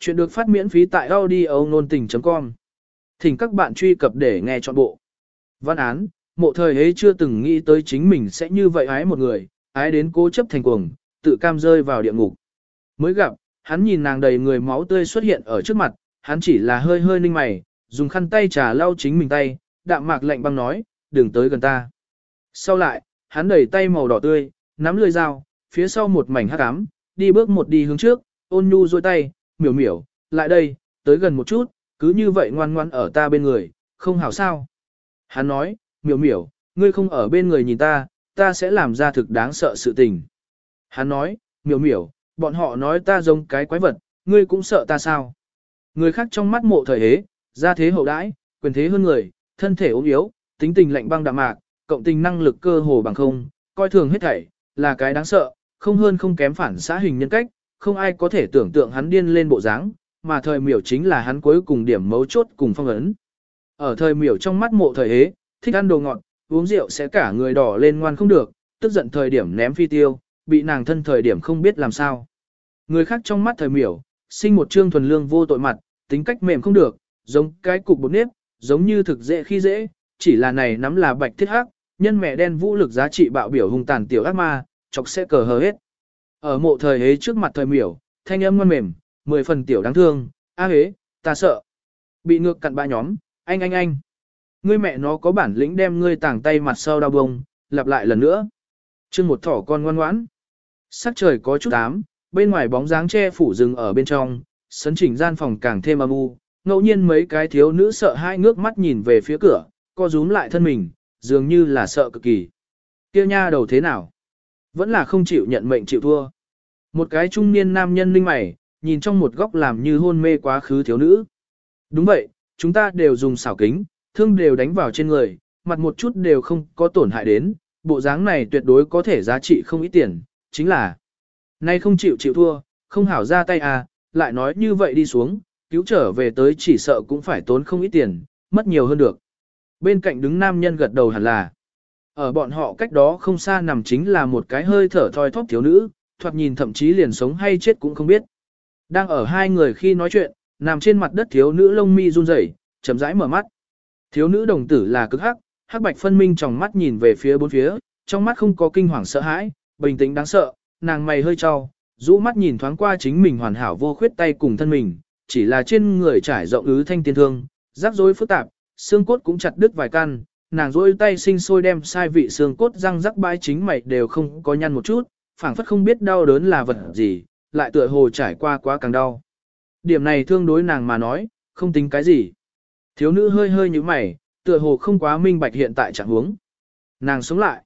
Chuyện được phát miễn phí tại audio nôn tình.com. Thỉnh các bạn truy cập để nghe trọn bộ. Văn án, mộ thời ấy chưa từng nghĩ tới chính mình sẽ như vậy ái một người, ái đến cố chấp thành cuồng, tự cam rơi vào địa ngục. Mới gặp, hắn nhìn nàng đầy người máu tươi xuất hiện ở trước mặt, hắn chỉ là hơi hơi ninh mày, dùng khăn tay trà lau chính mình tay, đạm mạc lạnh băng nói, đừng tới gần ta. Sau lại, hắn đẩy tay màu đỏ tươi, nắm lưỡi dao, phía sau một mảnh hắc ám, đi bước một đi hướng trước, ôn nhu dôi tay, miểu miểu, lại đây, tới gần một chút, cứ như vậy ngoan ngoan ở ta bên người, không hảo sao. Hắn nói, miểu miểu, ngươi không ở bên người nhìn ta, ta sẽ làm ra thực đáng sợ sự tình. Hắn nói, miểu miểu, bọn họ nói ta giống cái quái vật, ngươi cũng sợ ta sao. Người khác trong mắt mộ thời hế, gia thế hậu đãi, quyền thế hơn người, thân thể ốm yếu, tính tình lạnh băng đạm mạc, cộng tình năng lực cơ hồ bằng không, coi thường hết thảy, là cái đáng sợ, không hơn không kém phản xã hình nhân cách, không ai có thể tưởng tượng hắn điên lên bộ dáng, mà thời miểu chính là hắn cuối cùng điểm mấu chốt cùng phong ấn. Ở thời miểu trong mắt mộ thời hế, thích ăn đồ ngọt, uống rượu sẽ cả người đỏ lên ngoan không được, tức giận thời điểm ném phi tiêu, bị nàng thân thời điểm không biết làm sao. Người khác trong mắt thời miểu, sinh một trương thuần lương vô tội mặt, tính cách mềm không được, giống cái cục bột nếp, giống như thực dễ khi dễ, chỉ là này nắm là bạch thiết hắc, nhân mẹ đen vũ lực giá trị bạo biểu hung tàn tiểu ác ma, chọc sẽ cờ hờ hết. Ở mộ thời hế trước mặt thời miểu, thanh âm ngon mềm, mười phần tiểu đáng thương, a hế, ta sợ. Bị ngược cặn ba nhóm, anh anh anh. Ngươi mẹ nó có bản lĩnh đem ngươi tàng tay mặt sau đau bông, lặp lại lần nữa. chương một thỏ con ngoan ngoãn. Sắc trời có chút ám, bên ngoài bóng dáng che phủ rừng ở bên trong, sấn chỉnh gian phòng càng thêm âm u. Ngẫu nhiên mấy cái thiếu nữ sợ hai ngước mắt nhìn về phía cửa, co rúm lại thân mình, dường như là sợ cực kỳ. Kêu nha đầu thế nào? Vẫn là không chịu nhận mệnh chịu thua. Một cái trung niên nam nhân linh mày, nhìn trong một góc làm như hôn mê quá khứ thiếu nữ. Đúng vậy, chúng ta đều dùng xảo kính, thương đều đánh vào trên người, mặt một chút đều không có tổn hại đến, bộ dáng này tuyệt đối có thể giá trị không ít tiền, chính là nay không chịu chịu thua, không hảo ra tay à, lại nói như vậy đi xuống, cứu trở về tới chỉ sợ cũng phải tốn không ít tiền, mất nhiều hơn được. Bên cạnh đứng nam nhân gật đầu hẳn là, ở bọn họ cách đó không xa nằm chính là một cái hơi thở thoi thóp thiếu nữ, thoạt nhìn thậm chí liền sống hay chết cũng không biết. Đang ở hai người khi nói chuyện, nằm trên mặt đất thiếu nữ lông mi run rẩy, chậm rãi mở mắt. Thiếu nữ đồng tử là cực hắc, hắc bạch phân minh trong mắt nhìn về phía bốn phía, trong mắt không có kinh hoàng sợ hãi, bình tĩnh đáng sợ, nàng mày hơi trao, rũ mắt nhìn thoáng qua chính mình hoàn hảo vô khuyết tay cùng thân mình, chỉ là trên người trải rộng ứ thanh tiên thương, rắc rối phức tạp, xương cốt cũng chặt đứt vài căn, nàng rỗi tay sinh sôi đem sai vị xương cốt răng rắc bãi chính mày đều không có nhăn một chút, phảng phất không biết đau đớn là vật gì, lại tựa hồ trải qua quá càng đau. Điểm này thương đối nàng mà nói, không tính cái gì. Thiếu nữ hơi hơi như mày, tựa hồ không quá minh bạch hiện tại trạng huống. Nàng sống lại.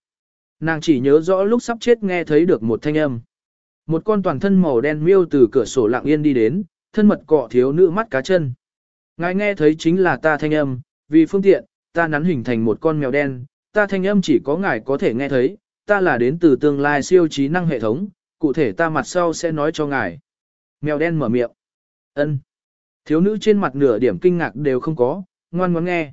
Nàng chỉ nhớ rõ lúc sắp chết nghe thấy được một thanh âm. Một con toàn thân màu đen miêu từ cửa sổ lặng yên đi đến, thân mật cọ thiếu nữ mắt cá chân. Ngài nghe thấy chính là ta thanh âm, vì phương tiện, ta nắn hình thành một con mèo đen, ta thanh âm chỉ có ngài có thể nghe thấy, ta là đến từ tương lai siêu trí năng hệ thống, cụ thể ta mặt sau sẽ nói cho ngài. Mèo đen mở miệng. ân Thiếu nữ trên mặt nửa điểm kinh ngạc đều không có, ngoan ngoãn nghe.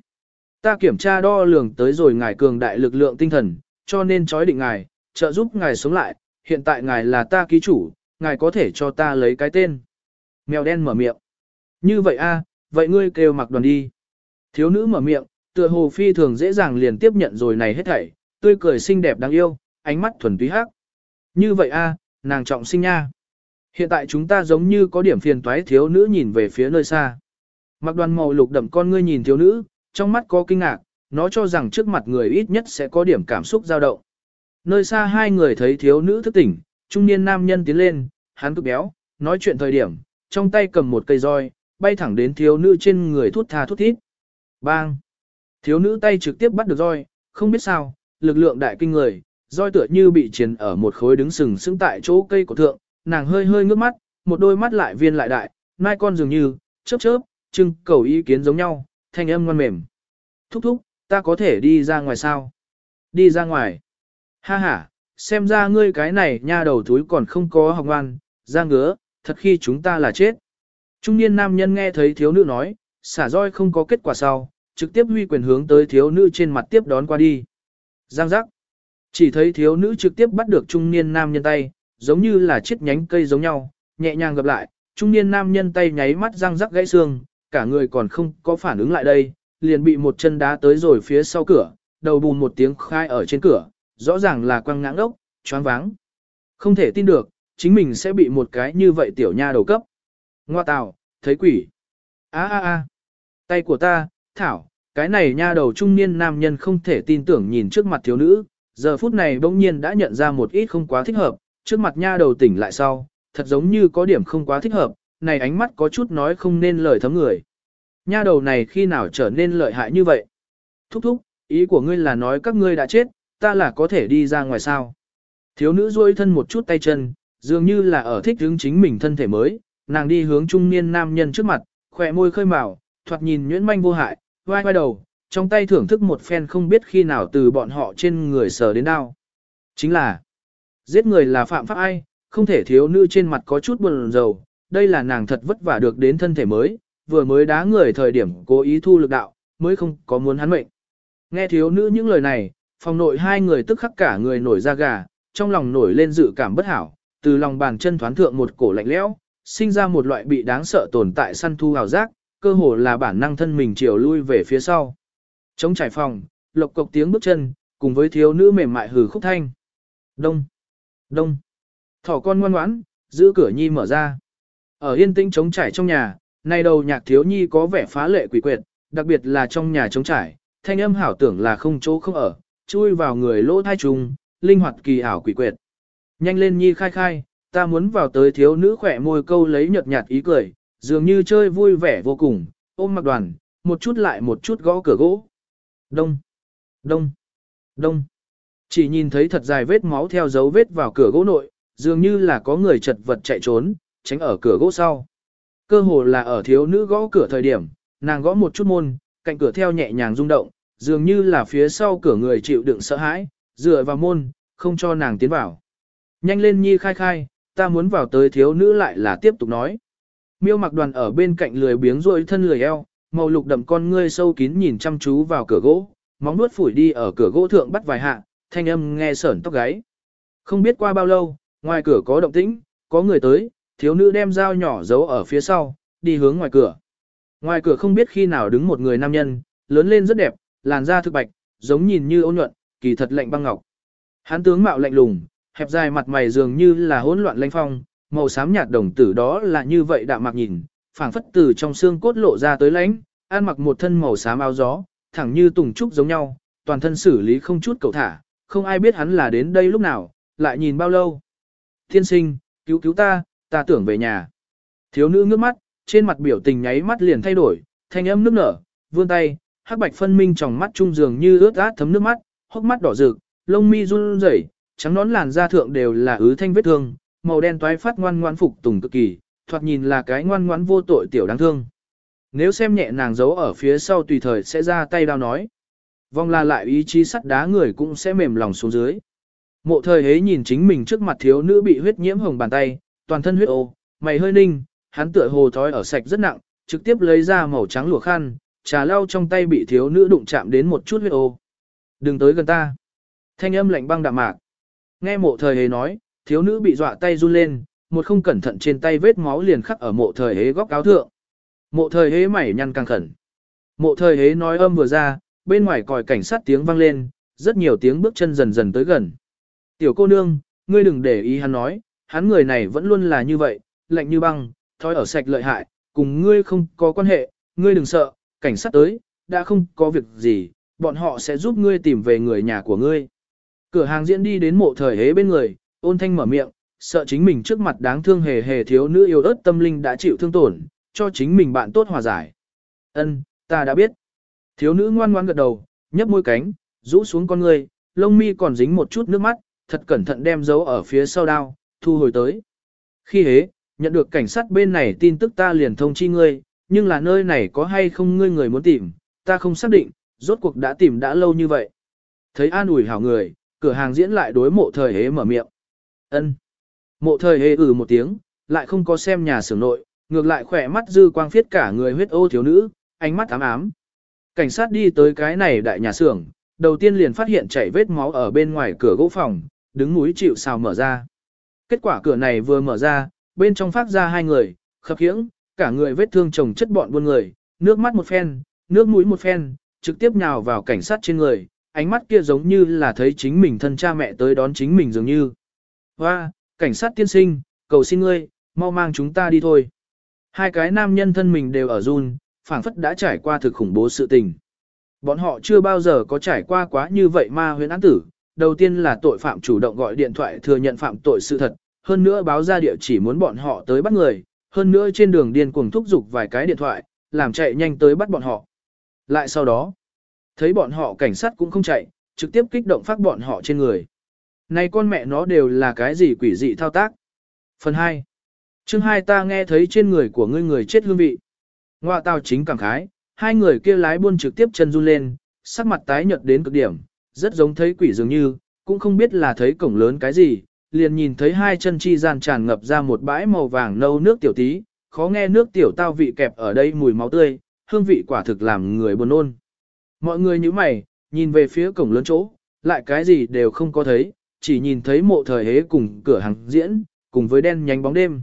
Ta kiểm tra đo lường tới rồi ngài cường đại lực lượng tinh thần, cho nên chói định ngài, trợ giúp ngài sống lại, hiện tại ngài là ta ký chủ, ngài có thể cho ta lấy cái tên. Mèo đen mở miệng. Như vậy a, vậy ngươi kêu mặc đoàn đi. Thiếu nữ mở miệng, tựa hồ phi thường dễ dàng liền tiếp nhận rồi này hết thảy, tươi cười xinh đẹp đáng yêu, ánh mắt thuần túy hắc. Như vậy a, nàng trọng sinh nha. Hiện tại chúng ta giống như có điểm phiền toái thiếu nữ nhìn về phía nơi xa. Mặc đoàn màu lục đậm con ngươi nhìn thiếu nữ, trong mắt có kinh ngạc, nó cho rằng trước mặt người ít nhất sẽ có điểm cảm xúc dao động. Nơi xa hai người thấy thiếu nữ thức tỉnh, trung niên nam nhân tiến lên, hắn cực béo, nói chuyện thời điểm, trong tay cầm một cây roi, bay thẳng đến thiếu nữ trên người thút tha thút thít. Bang! Thiếu nữ tay trực tiếp bắt được roi, không biết sao, lực lượng đại kinh người, roi tựa như bị chiến ở một khối đứng sừng sững tại chỗ cây cổ thượng, nàng hơi hơi ngước mắt, một đôi mắt lại viên lại đại, mai con dường như, chớp chớp, trưng cầu ý kiến giống nhau, thanh âm ngon mềm. Thúc thúc, ta có thể đi ra ngoài sao? Đi ra ngoài. Ha ha, xem ra ngươi cái này nha đầu túi còn không có học ngoan, ra ngứa, thật khi chúng ta là chết. Trung niên nam nhân nghe thấy thiếu nữ nói, xả roi không có kết quả sau, trực tiếp huy quyền hướng tới thiếu nữ trên mặt tiếp đón qua đi. Giang giác. Chỉ thấy thiếu nữ trực tiếp bắt được trung niên nam nhân tay, giống như là chiếc nhánh cây giống nhau, nhẹ nhàng gặp lại, trung niên nam nhân tay nháy mắt răng rắc gãy xương, cả người còn không có phản ứng lại đây, liền bị một chân đá tới rồi phía sau cửa, đầu bùn một tiếng khai ở trên cửa, rõ ràng là quăng ngãng ốc, choáng váng. Không thể tin được, chính mình sẽ bị một cái như vậy tiểu nha đầu cấp. Ngoa tào, thấy quỷ. a a a tay của ta, thảo, cái này nha đầu trung niên nam nhân không thể tin tưởng nhìn trước mặt thiếu nữ, giờ phút này bỗng nhiên đã nhận ra một ít không quá thích hợp, trước mặt nha đầu tỉnh lại sau, thật giống như có điểm không quá thích hợp, này ánh mắt có chút nói không nên lời thấm người. Nha đầu này khi nào trở nên lợi hại như vậy? Thúc thúc, ý của ngươi là nói các ngươi đã chết, ta là có thể đi ra ngoài sao? Thiếu nữ duỗi thân một chút tay chân, dường như là ở thích hướng chính mình thân thể mới, nàng đi hướng trung niên nam nhân trước mặt, khỏe môi khơi màu, thoạt nhìn nhuyễn manh vô hại, vai vai đầu, trong tay thưởng thức một phen không biết khi nào từ bọn họ trên người sờ đến đau. Chính là, giết người là phạm pháp ai, không thể thiếu nữ trên mặt có chút buồn rầu, đây là nàng thật vất vả được đến thân thể mới, vừa mới đá người thời điểm cố ý thu lực đạo, mới không có muốn hắn mệnh. Nghe thiếu nữ những lời này, phòng nội hai người tức khắc cả người nổi da gà, trong lòng nổi lên dự cảm bất hảo, từ lòng bàn chân thoáng thượng một cổ lạnh lẽo, sinh ra một loại bị đáng sợ tồn tại săn thu hào giác, cơ hồ là bản năng thân mình chiều lui về phía sau. Chống trải phòng, lộc cộc tiếng bước chân, cùng với thiếu nữ mềm mại hừ khúc thanh. Đông, đông, thỏ con ngoan ngoãn, giữ cửa nhi mở ra. Ở yên tĩnh chống trải trong nhà, nay đầu nhạc thiếu nhi có vẻ phá lệ quỷ quyệt, đặc biệt là trong nhà chống trải, thanh âm hảo tưởng là không chỗ không ở, chui vào người lỗ thai trùng, linh hoạt kỳ ảo quỷ quyệt. Nhanh lên nhi khai khai, ta muốn vào tới thiếu nữ khỏe môi câu lấy nhợt nhạt ý cười, dường như chơi vui vẻ vô cùng, ôm mặc đoàn, một chút lại một chút gõ cửa gỗ. Đông, đông, đông. Chỉ nhìn thấy thật dài vết máu theo dấu vết vào cửa gỗ nội, dường như là có người chật vật chạy trốn, tránh ở cửa gỗ sau. Cơ hồ là ở thiếu nữ gõ cửa thời điểm, nàng gõ một chút môn, cạnh cửa theo nhẹ nhàng rung động, dường như là phía sau cửa người chịu đựng sợ hãi, dựa vào môn, không cho nàng tiến vào. Nhanh lên nhi khai khai, ta muốn vào tới thiếu nữ lại là tiếp tục nói. Miêu mặc đoàn ở bên cạnh lười biếng rôi thân lười eo, màu lục đậm con ngươi sâu kín nhìn chăm chú vào cửa gỗ, móng nuốt phủi đi ở cửa gỗ thượng bắt vài hạ, thanh âm nghe sởn tóc gáy. Không biết qua bao lâu, ngoài cửa có động tĩnh, có người tới, thiếu nữ đem dao nhỏ giấu ở phía sau, đi hướng ngoài cửa. Ngoài cửa không biết khi nào đứng một người nam nhân, lớn lên rất đẹp, làn da thực bạch, giống nhìn như ôn nhuận, kỳ thật lạnh băng ngọc. Hắn tướng mạo lạnh lùng, hẹp dài mặt mày dường như là hỗn loạn lanh phong, màu xám nhạt đồng tử đó là như vậy đạm mạc nhìn, phảng phất từ trong xương cốt lộ ra tới lãnh, ăn mặc một thân màu xám áo gió, thẳng như tùng trúc giống nhau, toàn thân xử lý không chút cầu thả, không ai biết hắn là đến đây lúc nào, lại nhìn bao lâu. Thiên sinh, cứu cứu ta, ta tưởng về nhà. Thiếu nữ ngước mắt, trên mặt biểu tình nháy mắt liền thay đổi, thanh âm nước nở, vươn tay, hắc bạch phân minh trong mắt trung dường như ướt át thấm nước mắt, hốc mắt đỏ rực, lông mi run rẩy, trắng nón làn da thượng đều là ứ thanh vết thương, màu đen toái phát ngoan ngoãn phục tùng cực kỳ, thoạt nhìn là cái ngoan ngoãn vô tội tiểu đáng thương. Nếu xem nhẹ nàng giấu ở phía sau tùy thời sẽ ra tay đao nói. Vong la lại ý chí sắt đá người cũng sẽ mềm lòng xuống dưới. Mộ thời hế nhìn chính mình trước mặt thiếu nữ bị huyết nhiễm hồng bàn tay, toàn thân huyết ô, mày hơi ninh, hắn tựa hồ thói ở sạch rất nặng, trực tiếp lấy ra màu trắng lụa khăn, trà lau trong tay bị thiếu nữ đụng chạm đến một chút huyết ô. Đừng tới gần ta. Thanh âm lạnh băng đạm mạc. Nghe mộ thời hế nói, thiếu nữ bị dọa tay run lên, một không cẩn thận trên tay vết máu liền khắc ở mộ thời hế góc áo thượng. Mộ thời hế mảy nhăn căng khẩn. Mộ thời hế nói âm vừa ra, bên ngoài còi cảnh sát tiếng vang lên, rất nhiều tiếng bước chân dần dần tới gần. Tiểu cô nương, ngươi đừng để ý hắn nói, hắn người này vẫn luôn là như vậy, lạnh như băng, thói ở sạch lợi hại, cùng ngươi không có quan hệ, ngươi đừng sợ, cảnh sát tới, đã không có việc gì, bọn họ sẽ giúp ngươi tìm về người nhà của ngươi. Cửa hàng diễn đi đến mộ thời hế bên người, ôn thanh mở miệng, sợ chính mình trước mặt đáng thương hề hề thiếu nữ yêu ớt tâm linh đã chịu thương tổn, cho chính mình bạn tốt hòa giải. Ân, ta đã biết. Thiếu nữ ngoan ngoan gật đầu, nhấp môi cánh, rũ xuống con người, lông mi còn dính một chút nước mắt, thật cẩn thận đem dấu ở phía sau đao, thu hồi tới. Khi hế, nhận được cảnh sát bên này tin tức ta liền thông chi ngươi, nhưng là nơi này có hay không ngươi người muốn tìm, ta không xác định, rốt cuộc đã tìm đã lâu như vậy. Thấy an ủi hảo người, cửa hàng diễn lại đối mộ thời hế mở miệng ân Mộ thời hề ừ một tiếng, lại không có xem nhà xưởng nội, ngược lại khỏe mắt dư quang phiết cả người huyết ô thiếu nữ, ánh mắt ám ám. Cảnh sát đi tới cái này đại nhà xưởng, đầu tiên liền phát hiện chảy vết máu ở bên ngoài cửa gỗ phòng, đứng núi chịu xào mở ra. Kết quả cửa này vừa mở ra, bên trong phát ra hai người, khập khiễng, cả người vết thương chồng chất bọn buôn người, nước mắt một phen, nước mũi một phen, trực tiếp nhào vào cảnh sát trên người, ánh mắt kia giống như là thấy chính mình thân cha mẹ tới đón chính mình dường như. Hoa, cảnh sát tiên sinh, cầu xin ngươi, mau mang chúng ta đi thôi. Hai cái nam nhân thân mình đều ở run, phảng phất đã trải qua thực khủng bố sự tình. Bọn họ chưa bao giờ có trải qua quá như vậy ma huyễn án tử. Đầu tiên là tội phạm chủ động gọi điện thoại thừa nhận phạm tội sự thật, hơn nữa báo ra địa chỉ muốn bọn họ tới bắt người, hơn nữa trên đường điên cuồng thúc giục vài cái điện thoại, làm chạy nhanh tới bắt bọn họ. Lại sau đó, thấy bọn họ cảnh sát cũng không chạy, trực tiếp kích động phát bọn họ trên người. Này con mẹ nó đều là cái gì quỷ dị thao tác. Phần 2. Chương 2 ta nghe thấy trên người của ngươi người chết hương vị. Ngoạ tao chính cảm khái, hai người kia lái buôn trực tiếp chân run lên, sắc mặt tái nhợt đến cực điểm, rất giống thấy quỷ dường như, cũng không biết là thấy cổng lớn cái gì, liền nhìn thấy hai chân chi gian tràn ngập ra một bãi màu vàng nâu nước tiểu tí, khó nghe nước tiểu tao vị kẹp ở đây mùi máu tươi, hương vị quả thực làm người buồn nôn. Mọi người như mày, nhìn về phía cổng lớn chỗ, lại cái gì đều không có thấy, chỉ nhìn thấy mộ thời hế cùng cửa hàng diễn, cùng với đen nhánh bóng đêm.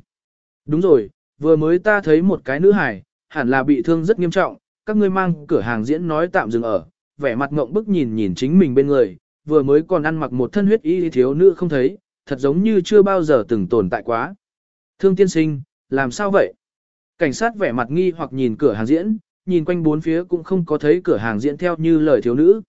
Đúng rồi, vừa mới ta thấy một cái nữ hải, hẳn là bị thương rất nghiêm trọng, các ngươi mang cửa hàng diễn nói tạm dừng ở, vẻ mặt ngộng bức nhìn nhìn chính mình bên người, vừa mới còn ăn mặc một thân huyết y thiếu nữ không thấy, thật giống như chưa bao giờ từng tồn tại quá. Thương tiên sinh, làm sao vậy? Cảnh sát vẻ mặt nghi hoặc nhìn cửa hàng diễn, nhìn quanh bốn phía cũng không có thấy cửa hàng diễn theo như lời thiếu nữ.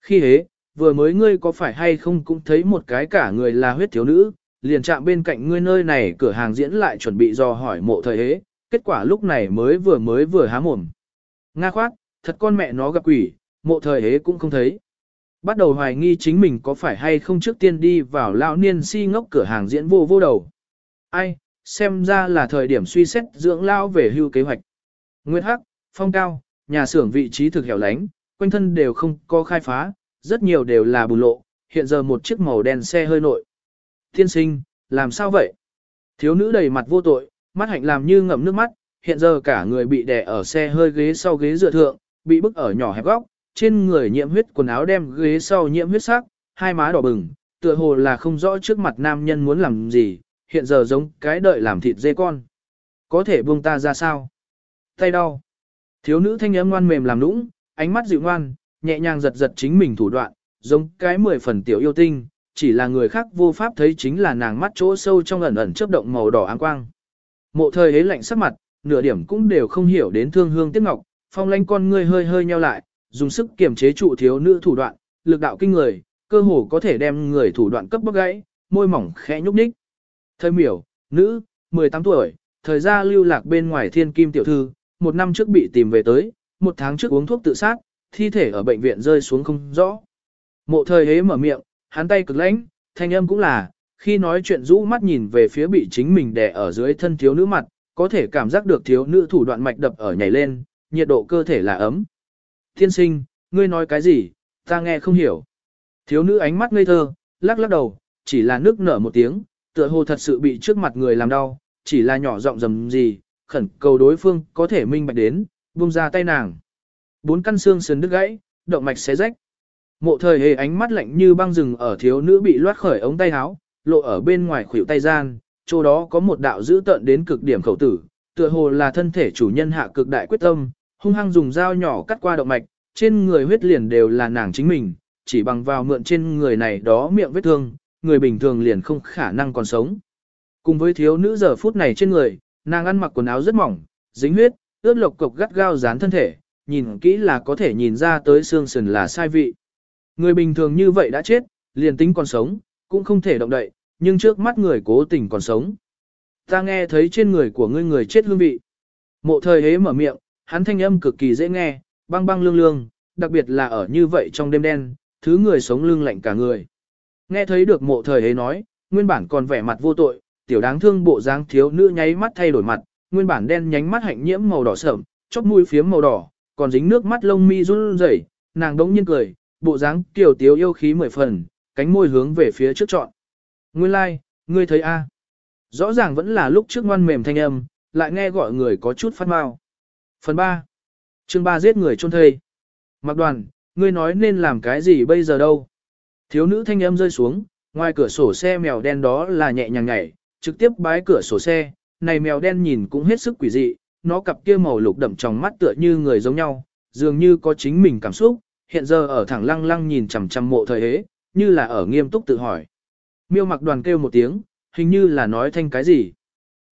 Khi hế, vừa mới ngươi có phải hay không cũng thấy một cái cả người là huyết thiếu nữ, liền chạm bên cạnh ngươi nơi này cửa hàng diễn lại chuẩn bị dò hỏi mộ thời hế, kết quả lúc này mới vừa mới vừa há mồm. Nga khoát, thật con mẹ nó gặp quỷ, mộ thời hế cũng không thấy. Bắt đầu hoài nghi chính mình có phải hay không trước tiên đi vào lão niên si ngốc cửa hàng diễn vô vô đầu. Ai, xem ra là thời điểm suy xét dưỡng lao về hưu kế hoạch. Nguyệt Hắc, phong cao, nhà xưởng vị trí thực hẻo lánh, quanh thân đều không có khai phá, rất nhiều đều là bùn lộ, hiện giờ một chiếc màu đen xe hơi nội. Thiên sinh, làm sao vậy? Thiếu nữ đầy mặt vô tội, mắt hạnh làm như ngậm nước mắt, hiện giờ cả người bị đè ở xe hơi ghế sau ghế dựa thượng, bị bức ở nhỏ hẹp góc, trên người nhiễm huyết quần áo đem ghế sau nhiễm huyết sắc, hai má đỏ bừng, tựa hồ là không rõ trước mặt nam nhân muốn làm gì, hiện giờ giống cái đợi làm thịt dê con. Có thể buông ta ra sao? Tay đau. Thiếu nữ thanh âm ngoan mềm làm nũng, ánh mắt dịu ngoan, nhẹ nhàng giật giật chính mình thủ đoạn, giống cái mười phần tiểu yêu tinh, chỉ là người khác vô pháp thấy chính là nàng mắt chỗ sâu trong ẩn ẩn chớp động màu đỏ áng quang. Mộ thời ấy lạnh sắc mặt, nửa điểm cũng đều không hiểu đến thương hương tiếc ngọc, phong lanh con ngươi hơi hơi nheo lại, dùng sức kiềm chế trụ thiếu nữ thủ đoạn, lực đạo kinh người, cơ hồ có thể đem người thủ đoạn cấp bóc gãy, môi mỏng khẽ nhúc nhích. Thời miểu, nữ, 18 tuổi, thời gian lưu lạc bên ngoài thiên kim tiểu thư, một năm trước bị tìm về tới, một tháng trước uống thuốc tự sát, thi thể ở bệnh viện rơi xuống không rõ. Mộ thời hế mở miệng, hắn tay cực lãnh, thanh âm cũng là, khi nói chuyện rũ mắt nhìn về phía bị chính mình đè ở dưới thân thiếu nữ mặt, có thể cảm giác được thiếu nữ thủ đoạn mạch đập ở nhảy lên, nhiệt độ cơ thể là ấm. Thiên sinh, ngươi nói cái gì, ta nghe không hiểu. Thiếu nữ ánh mắt ngây thơ, lắc lắc đầu, chỉ là nước nở một tiếng, tựa hồ thật sự bị trước mặt người làm đau, chỉ là nhỏ giọng rầm gì, khẩn cầu đối phương có thể minh bạch đến, buông ra tay nàng. Bốn căn xương sườn đứt gãy, động mạch xé rách. Mộ thời hề ánh mắt lạnh như băng rừng ở thiếu nữ bị loát khởi ống tay áo, lộ ở bên ngoài khuỷu tay gian, chỗ đó có một đạo dữ tợn đến cực điểm khẩu tử, tựa hồ là thân thể chủ nhân hạ cực đại quyết tâm, hung hăng dùng dao nhỏ cắt qua động mạch, trên người huyết liền đều là nàng chính mình, chỉ bằng vào mượn trên người này đó miệng vết thương, người bình thường liền không khả năng còn sống. Cùng với thiếu nữ giờ phút này trên người, nàng ăn mặc quần áo rất mỏng, dính huyết, ướt lộc cục gắt gao dán thân thể, nhìn kỹ là có thể nhìn ra tới xương sườn là sai vị. Người bình thường như vậy đã chết, liền tính còn sống, cũng không thể động đậy, nhưng trước mắt người cố tình còn sống. Ta nghe thấy trên người của ngươi người chết hương vị. Mộ thời hế mở miệng, hắn thanh âm cực kỳ dễ nghe, băng băng lương lương, đặc biệt là ở như vậy trong đêm đen, thứ người sống lưng lạnh cả người. Nghe thấy được mộ thời hế nói, nguyên bản còn vẻ mặt vô tội, tiểu đáng thương bộ dáng thiếu nữ nháy mắt thay đổi mặt, nguyên bản đen nhánh mắt hạnh nhiễm màu đỏ sậm, chóp mũi phiếm màu đỏ, còn dính nước mắt lông mi run rẩy, nàng đống nhiên cười, bộ dáng tiểu tiếu yêu khí mười phần, cánh môi hướng về phía trước trọn. Nguyên lai, like, ngươi thấy a? Rõ ràng vẫn là lúc trước ngoan mềm thanh âm, lại nghe gọi người có chút phát mau. Phần 3. Chương 3 giết người chôn thây. Mặc đoàn, ngươi nói nên làm cái gì bây giờ đâu? Thiếu nữ thanh âm rơi xuống, ngoài cửa sổ xe mèo đen đó là nhẹ nhàng nhảy, trực tiếp bái cửa sổ xe, này mèo đen nhìn cũng hết sức quỷ dị, nó cặp kia màu lục đậm trong mắt tựa như người giống nhau, dường như có chính mình cảm xúc, hiện giờ ở thẳng lăng lăng nhìn chằm chằm mộ thời hế, như là ở nghiêm túc tự hỏi. Miêu mặc đoàn kêu một tiếng, hình như là nói thanh cái gì.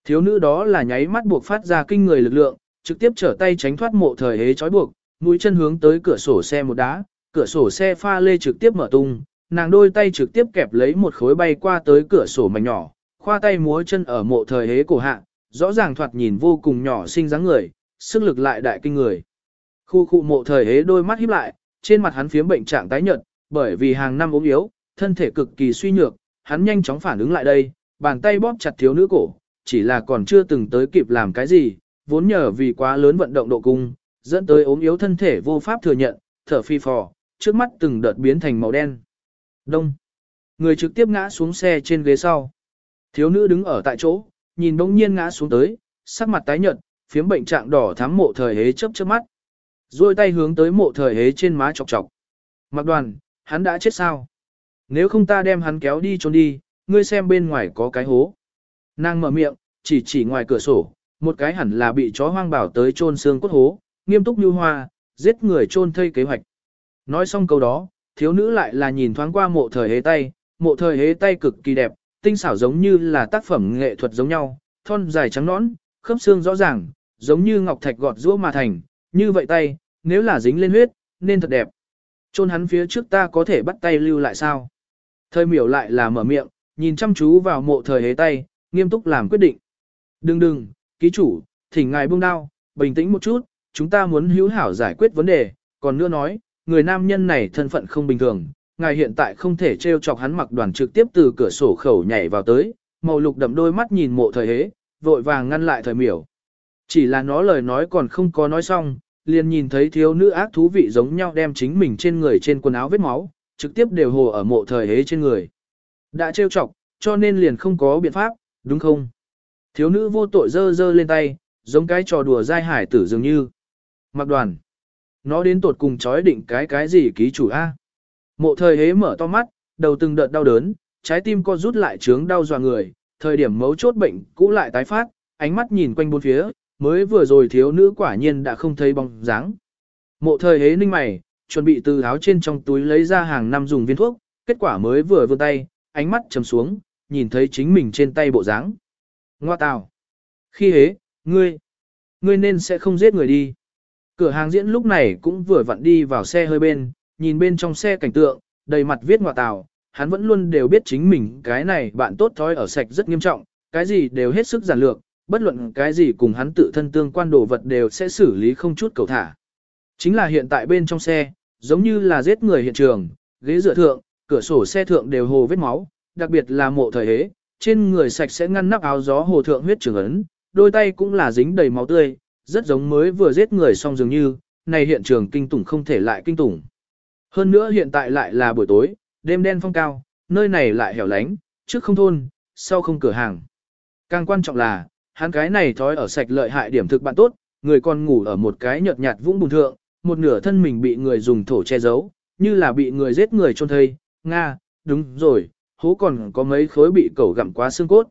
Thiếu nữ đó là nháy mắt buộc phát ra kinh người lực lượng, trực tiếp trở tay tránh thoát mộ thời hế trói buộc, mũi chân hướng tới cửa sổ xe một đá, cửa sổ xe pha lê trực tiếp mở tung, nàng đôi tay trực tiếp kẹp lấy một khối bay qua tới cửa sổ mảnh nhỏ, khoa tay múa chân ở mộ thời hế cổ hạ, rõ ràng thoạt nhìn vô cùng nhỏ xinh dáng người, sức lực lại đại kinh người. Khu khu mộ thời hế đôi mắt híp lại, trên mặt hắn phiếm bệnh trạng tái nhợt, bởi vì hàng năm ốm yếu, thân thể cực kỳ suy nhược, hắn nhanh chóng phản ứng lại đây, bàn tay bóp chặt thiếu nữ cổ, chỉ là còn chưa từng tới kịp làm cái gì, vốn nhờ vì quá lớn vận động độ cung, dẫn tới ốm yếu thân thể vô pháp thừa nhận, thở phi phò, trước mắt từng đợt biến thành màu đen. Đông. Người trực tiếp ngã xuống xe trên ghế sau. Thiếu nữ đứng ở tại chỗ, nhìn bỗng nhiên ngã xuống tới, sắc mặt tái nhợt, phiếm bệnh trạng đỏ thắm mộ thời hế chớp chớp mắt. Rồi tay hướng tới mộ thời hế trên má chọc chọc. Mặc đoàn, hắn đã chết sao? Nếu không ta đem hắn kéo đi trốn đi, ngươi xem bên ngoài có cái hố. Nàng mở miệng, chỉ chỉ ngoài cửa sổ, một cái hẳn là bị chó hoang bảo tới trôn xương cốt hố, nghiêm túc như hoa, giết người trôn thây kế hoạch. Nói xong câu đó, thiếu nữ lại là nhìn thoáng qua mộ thời hế tay, mộ thời hế tay cực kỳ đẹp, tinh xảo giống như là tác phẩm nghệ thuật giống nhau, thon dài trắng nõn, khớp xương rõ ràng, giống như ngọc thạch gọt rũa mà thành, như vậy tay, nếu là dính lên huyết, nên thật đẹp. Chôn hắn phía trước ta có thể bắt tay lưu lại sao? Thời miểu lại là mở miệng, nhìn chăm chú vào mộ thời hế tay, nghiêm túc làm quyết định. Đừng đừng, ký chủ, thỉnh ngài buông đao, bình tĩnh một chút, chúng ta muốn hữu hảo giải quyết vấn đề, còn nữa nói, người nam nhân này thân phận không bình thường, ngài hiện tại không thể trêu chọc hắn mặc đoàn trực tiếp từ cửa sổ khẩu nhảy vào tới, màu lục đậm đôi mắt nhìn mộ thời hế, vội vàng ngăn lại thời miểu. Chỉ là nó lời nói còn không có nói xong, liền nhìn thấy thiếu nữ ác thú vị giống nhau đem chính mình trên người trên quần áo vết máu, trực tiếp đều hồ ở mộ thời hế trên người. Đã trêu chọc, cho nên liền không có biện pháp, đúng không? Thiếu nữ vô tội dơ dơ lên tay, giống cái trò đùa dai hải tử dường như. Mặc đoàn. Nó đến tột cùng chói định cái cái gì ký chủ A. Mộ thời hế mở to mắt, đầu từng đợt đau đớn, trái tim co rút lại trướng đau dọa người, thời điểm mấu chốt bệnh cũ lại tái phát, ánh mắt nhìn quanh bốn phía, mới vừa rồi thiếu nữ quả nhiên đã không thấy bóng dáng. Mộ thời hế ninh mày, chuẩn bị từ áo trên trong túi lấy ra hàng năm dùng viên thuốc, kết quả mới vừa vươn tay, ánh mắt trầm xuống, nhìn thấy chính mình trên tay bộ dáng. Ngoa tào. Khi hế, ngươi, ngươi nên sẽ không giết người đi. Cửa hàng diễn lúc này cũng vừa vặn đi vào xe hơi bên, nhìn bên trong xe cảnh tượng, đầy mặt viết ngoại tào, hắn vẫn luôn đều biết chính mình cái này bạn tốt thói ở sạch rất nghiêm trọng, cái gì đều hết sức giản lược, bất luận cái gì cùng hắn tự thân tương quan đồ vật đều sẽ xử lý không chút cầu thả. Chính là hiện tại bên trong xe, giống như là giết người hiện trường, ghế dựa thượng, cửa sổ xe thượng đều hồ vết máu, đặc biệt là mộ thời hế, trên người sạch sẽ ngăn nắp áo gió hồ thượng huyết trường ấn, đôi tay cũng là dính đầy máu tươi, rất giống mới vừa giết người xong dường như, này hiện trường kinh tủng không thể lại kinh tủng. Hơn nữa hiện tại lại là buổi tối, đêm đen phong cao, nơi này lại hẻo lánh, trước không thôn, sau không cửa hàng. Càng quan trọng là, hắn cái này thói ở sạch lợi hại điểm thực bạn tốt, người còn ngủ ở một cái nhợt nhạt vũng bùn thượng, một nửa thân mình bị người dùng thổ che giấu, như là bị người giết người chôn thây. Nga, đúng rồi, hố còn có mấy khối bị cẩu gặm quá xương cốt.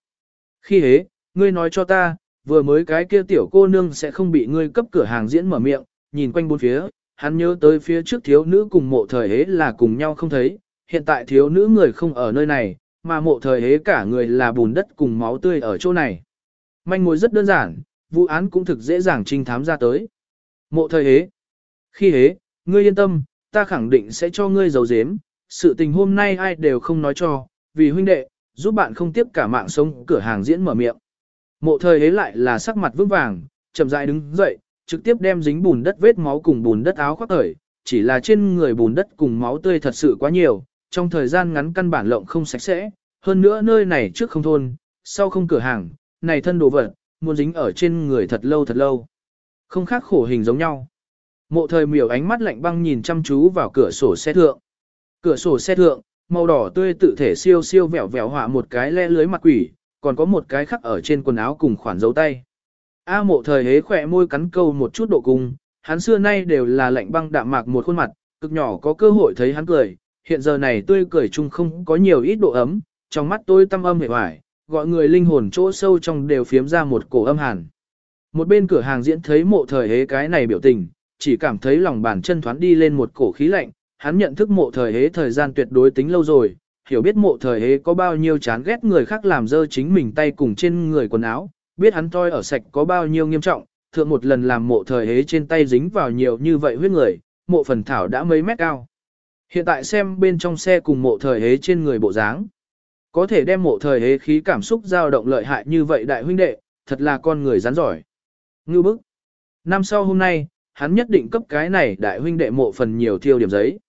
Khi hế, ngươi nói cho ta, vừa mới cái kia tiểu cô nương sẽ không bị ngươi cấp cửa hàng diễn mở miệng, nhìn quanh bốn phía, hắn nhớ tới phía trước thiếu nữ cùng mộ thời hế là cùng nhau không thấy, hiện tại thiếu nữ người không ở nơi này, mà mộ thời hế cả người là bùn đất cùng máu tươi ở chỗ này. Manh mối rất đơn giản, vụ án cũng thực dễ dàng trinh thám ra tới. Mộ thời hế. Khi hế, ngươi yên tâm, ta khẳng định sẽ cho ngươi giấu giếm, sự tình hôm nay ai đều không nói cho, vì huynh đệ, giúp bạn không tiếp cả mạng sống cửa hàng diễn mở miệng. Mộ thời hế lại là sắc mặt vững vàng, chậm rãi đứng dậy, trực tiếp đem dính bùn đất vết máu cùng bùn đất áo khoác thời, chỉ là trên người bùn đất cùng máu tươi thật sự quá nhiều, trong thời gian ngắn căn bản lộng không sạch sẽ, hơn nữa nơi này trước không thôn, sau không cửa hàng, này thân đồ vật, muốn dính ở trên người thật lâu thật lâu. Không khác khổ hình giống nhau. Mộ thời miểu ánh mắt lạnh băng nhìn chăm chú vào cửa sổ xe thượng. Cửa sổ xe thượng, màu đỏ tươi tự thể siêu siêu vẹo vẹo họa một cái le lưới mặt quỷ, còn có một cái khắc ở trên quần áo cùng khoản dấu tay. A mộ thời hế khỏe môi cắn câu một chút độ cung, hắn xưa nay đều là lạnh băng đạm mạc một khuôn mặt, cực nhỏ có cơ hội thấy hắn cười, hiện giờ này tươi cười chung không có nhiều ít độ ấm, trong mắt tôi tâm âm hề hoài, gọi người linh hồn chỗ sâu trong đều phiếm ra một cổ âm hàn. Một bên cửa hàng diễn thấy mộ thời hế cái này biểu tình, chỉ cảm thấy lòng bàn chân thoáng đi lên một cổ khí lạnh, hắn nhận thức mộ thời hế thời gian tuyệt đối tính lâu rồi, hiểu biết mộ thời hế có bao nhiêu chán ghét người khác làm dơ chính mình tay cùng trên người quần áo, biết hắn toi ở sạch có bao nhiêu nghiêm trọng, thượng một lần làm mộ thời hế trên tay dính vào nhiều như vậy huyết người, mộ phần thảo đã mấy mét cao. Hiện tại xem bên trong xe cùng mộ thời hế trên người bộ dáng. Có thể đem mộ thời hế khí cảm xúc dao động lợi hại như vậy đại huynh đệ, thật là con người rắn giỏi. Ngưu bức. Năm sau hôm nay, hắn nhất định cấp cái này đại huynh đệ mộ phần nhiều thiêu điểm giấy.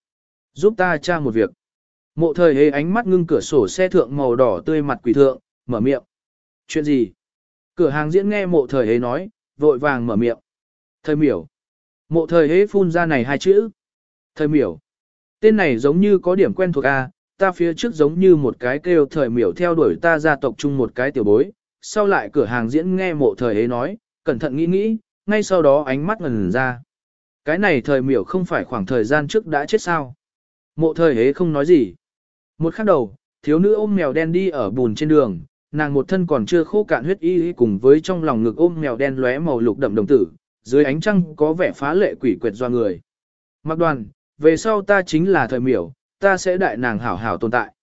Giúp ta tra một việc. Mộ thời hế ánh mắt ngưng cửa sổ xe thượng màu đỏ tươi mặt quỷ thượng, mở miệng. Chuyện gì? Cửa hàng diễn nghe mộ thời hế nói, vội vàng mở miệng. Thời miểu. Mộ thời hế phun ra này hai chữ. Thời miểu. Tên này giống như có điểm quen thuộc A, ta phía trước giống như một cái kêu thời miểu theo đuổi ta gia tộc chung một cái tiểu bối. Sau lại cửa hàng diễn nghe mộ thời hế nói, cẩn thận nghĩ nghĩ, ngay sau đó ánh mắt ngần ra. Cái này thời miểu không phải khoảng thời gian trước đã chết sao. Mộ thời hế không nói gì. Một khắc đầu, thiếu nữ ôm mèo đen đi ở bùn trên đường, nàng một thân còn chưa khô cạn huyết y cùng với trong lòng ngực ôm mèo đen lóe màu lục đậm đồng tử, dưới ánh trăng có vẻ phá lệ quỷ quyệt do người. Mặc đoàn, về sau ta chính là thời miểu, ta sẽ đại nàng hảo hảo tồn tại.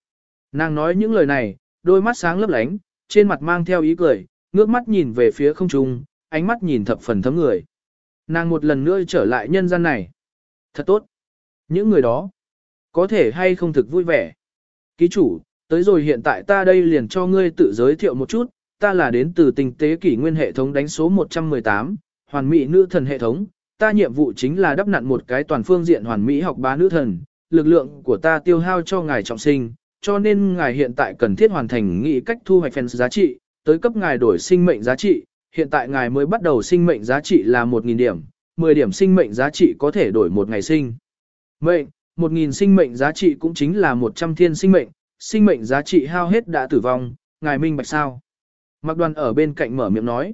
Nàng nói những lời này, đôi mắt sáng lấp lánh, trên mặt mang theo ý cười, ngước mắt nhìn về phía không trung, ánh mắt nhìn thập phần thấm người. Nàng một lần nữa trở lại nhân gian này. Thật tốt. Những người đó, có thể hay không thực vui vẻ. Ký chủ, tới rồi hiện tại ta đây liền cho ngươi tự giới thiệu một chút, ta là đến từ tinh tế kỷ nguyên hệ thống đánh số 118, hoàn mỹ nữ thần hệ thống, ta nhiệm vụ chính là đắp nặn một cái toàn phương diện hoàn mỹ học bá nữ thần, lực lượng của ta tiêu hao cho ngài trọng sinh, cho nên ngài hiện tại cần thiết hoàn thành nghị cách thu hoạch fans giá trị, tới cấp ngài đổi sinh mệnh giá trị, hiện tại ngài mới bắt đầu sinh mệnh giá trị là 1.000 điểm, 10 điểm sinh mệnh giá trị có thể đổi một ngày sinh. Mệnh, 1.000 sinh mệnh giá trị cũng chính là 100 thiên sinh mệnh, sinh mệnh giá trị hao hết đã tử vong, ngài minh bạch sao. Mặc đoàn ở bên cạnh mở miệng nói.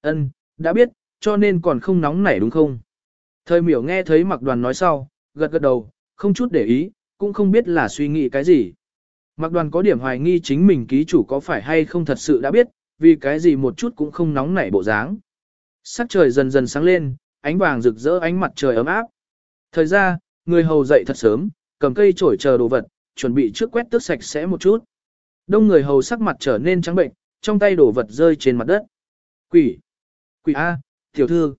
ân, đã biết, cho nên còn không nóng nảy đúng không? Thời miểu nghe thấy mặc đoàn nói sau, gật gật đầu, không chút để ý, cũng không biết là suy nghĩ cái gì. Mặc đoàn có điểm hoài nghi chính mình ký chủ có phải hay không thật sự đã biết, vì cái gì một chút cũng không nóng nảy bộ dáng. Sắc trời dần dần sáng lên, ánh vàng rực rỡ ánh mặt trời ấm áp. Thời ra, người hầu dậy thật sớm, cầm cây chổi chờ đồ vật, chuẩn bị trước quét tước sạch sẽ một chút. Đông người hầu sắc mặt trở nên trắng bệnh, trong tay đổ vật rơi trên mặt đất. Quỷ! Quỷ A, tiểu thư!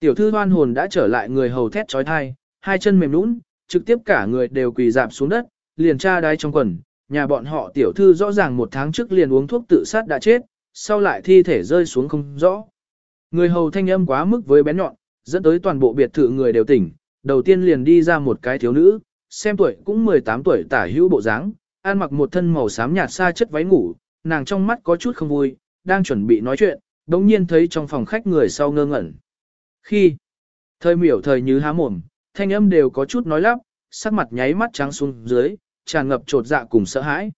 Tiểu thư hoan hồn đã trở lại người hầu thét trói thai, hai chân mềm nũng, trực tiếp cả người đều quỳ dạp xuống đất, liền tra đái trong quần. Nhà bọn họ tiểu thư rõ ràng một tháng trước liền uống thuốc tự sát đã chết, sau lại thi thể rơi xuống không rõ. Người hầu thanh âm quá mức với bén nhọn, dẫn tới toàn bộ biệt thự người đều tỉnh, đầu tiên liền đi ra một cái thiếu nữ, xem tuổi cũng 18 tuổi tả hữu bộ dáng, ăn mặc một thân màu xám nhạt xa chất váy ngủ, nàng trong mắt có chút không vui, đang chuẩn bị nói chuyện, đống nhiên thấy trong phòng khách người sau ngơ ngẩn. Khi thời miểu thời như há mồm, thanh âm đều có chút nói lắp, sắc mặt nháy mắt trắng xuống dưới, tràn ngập trột dạ cùng sợ hãi.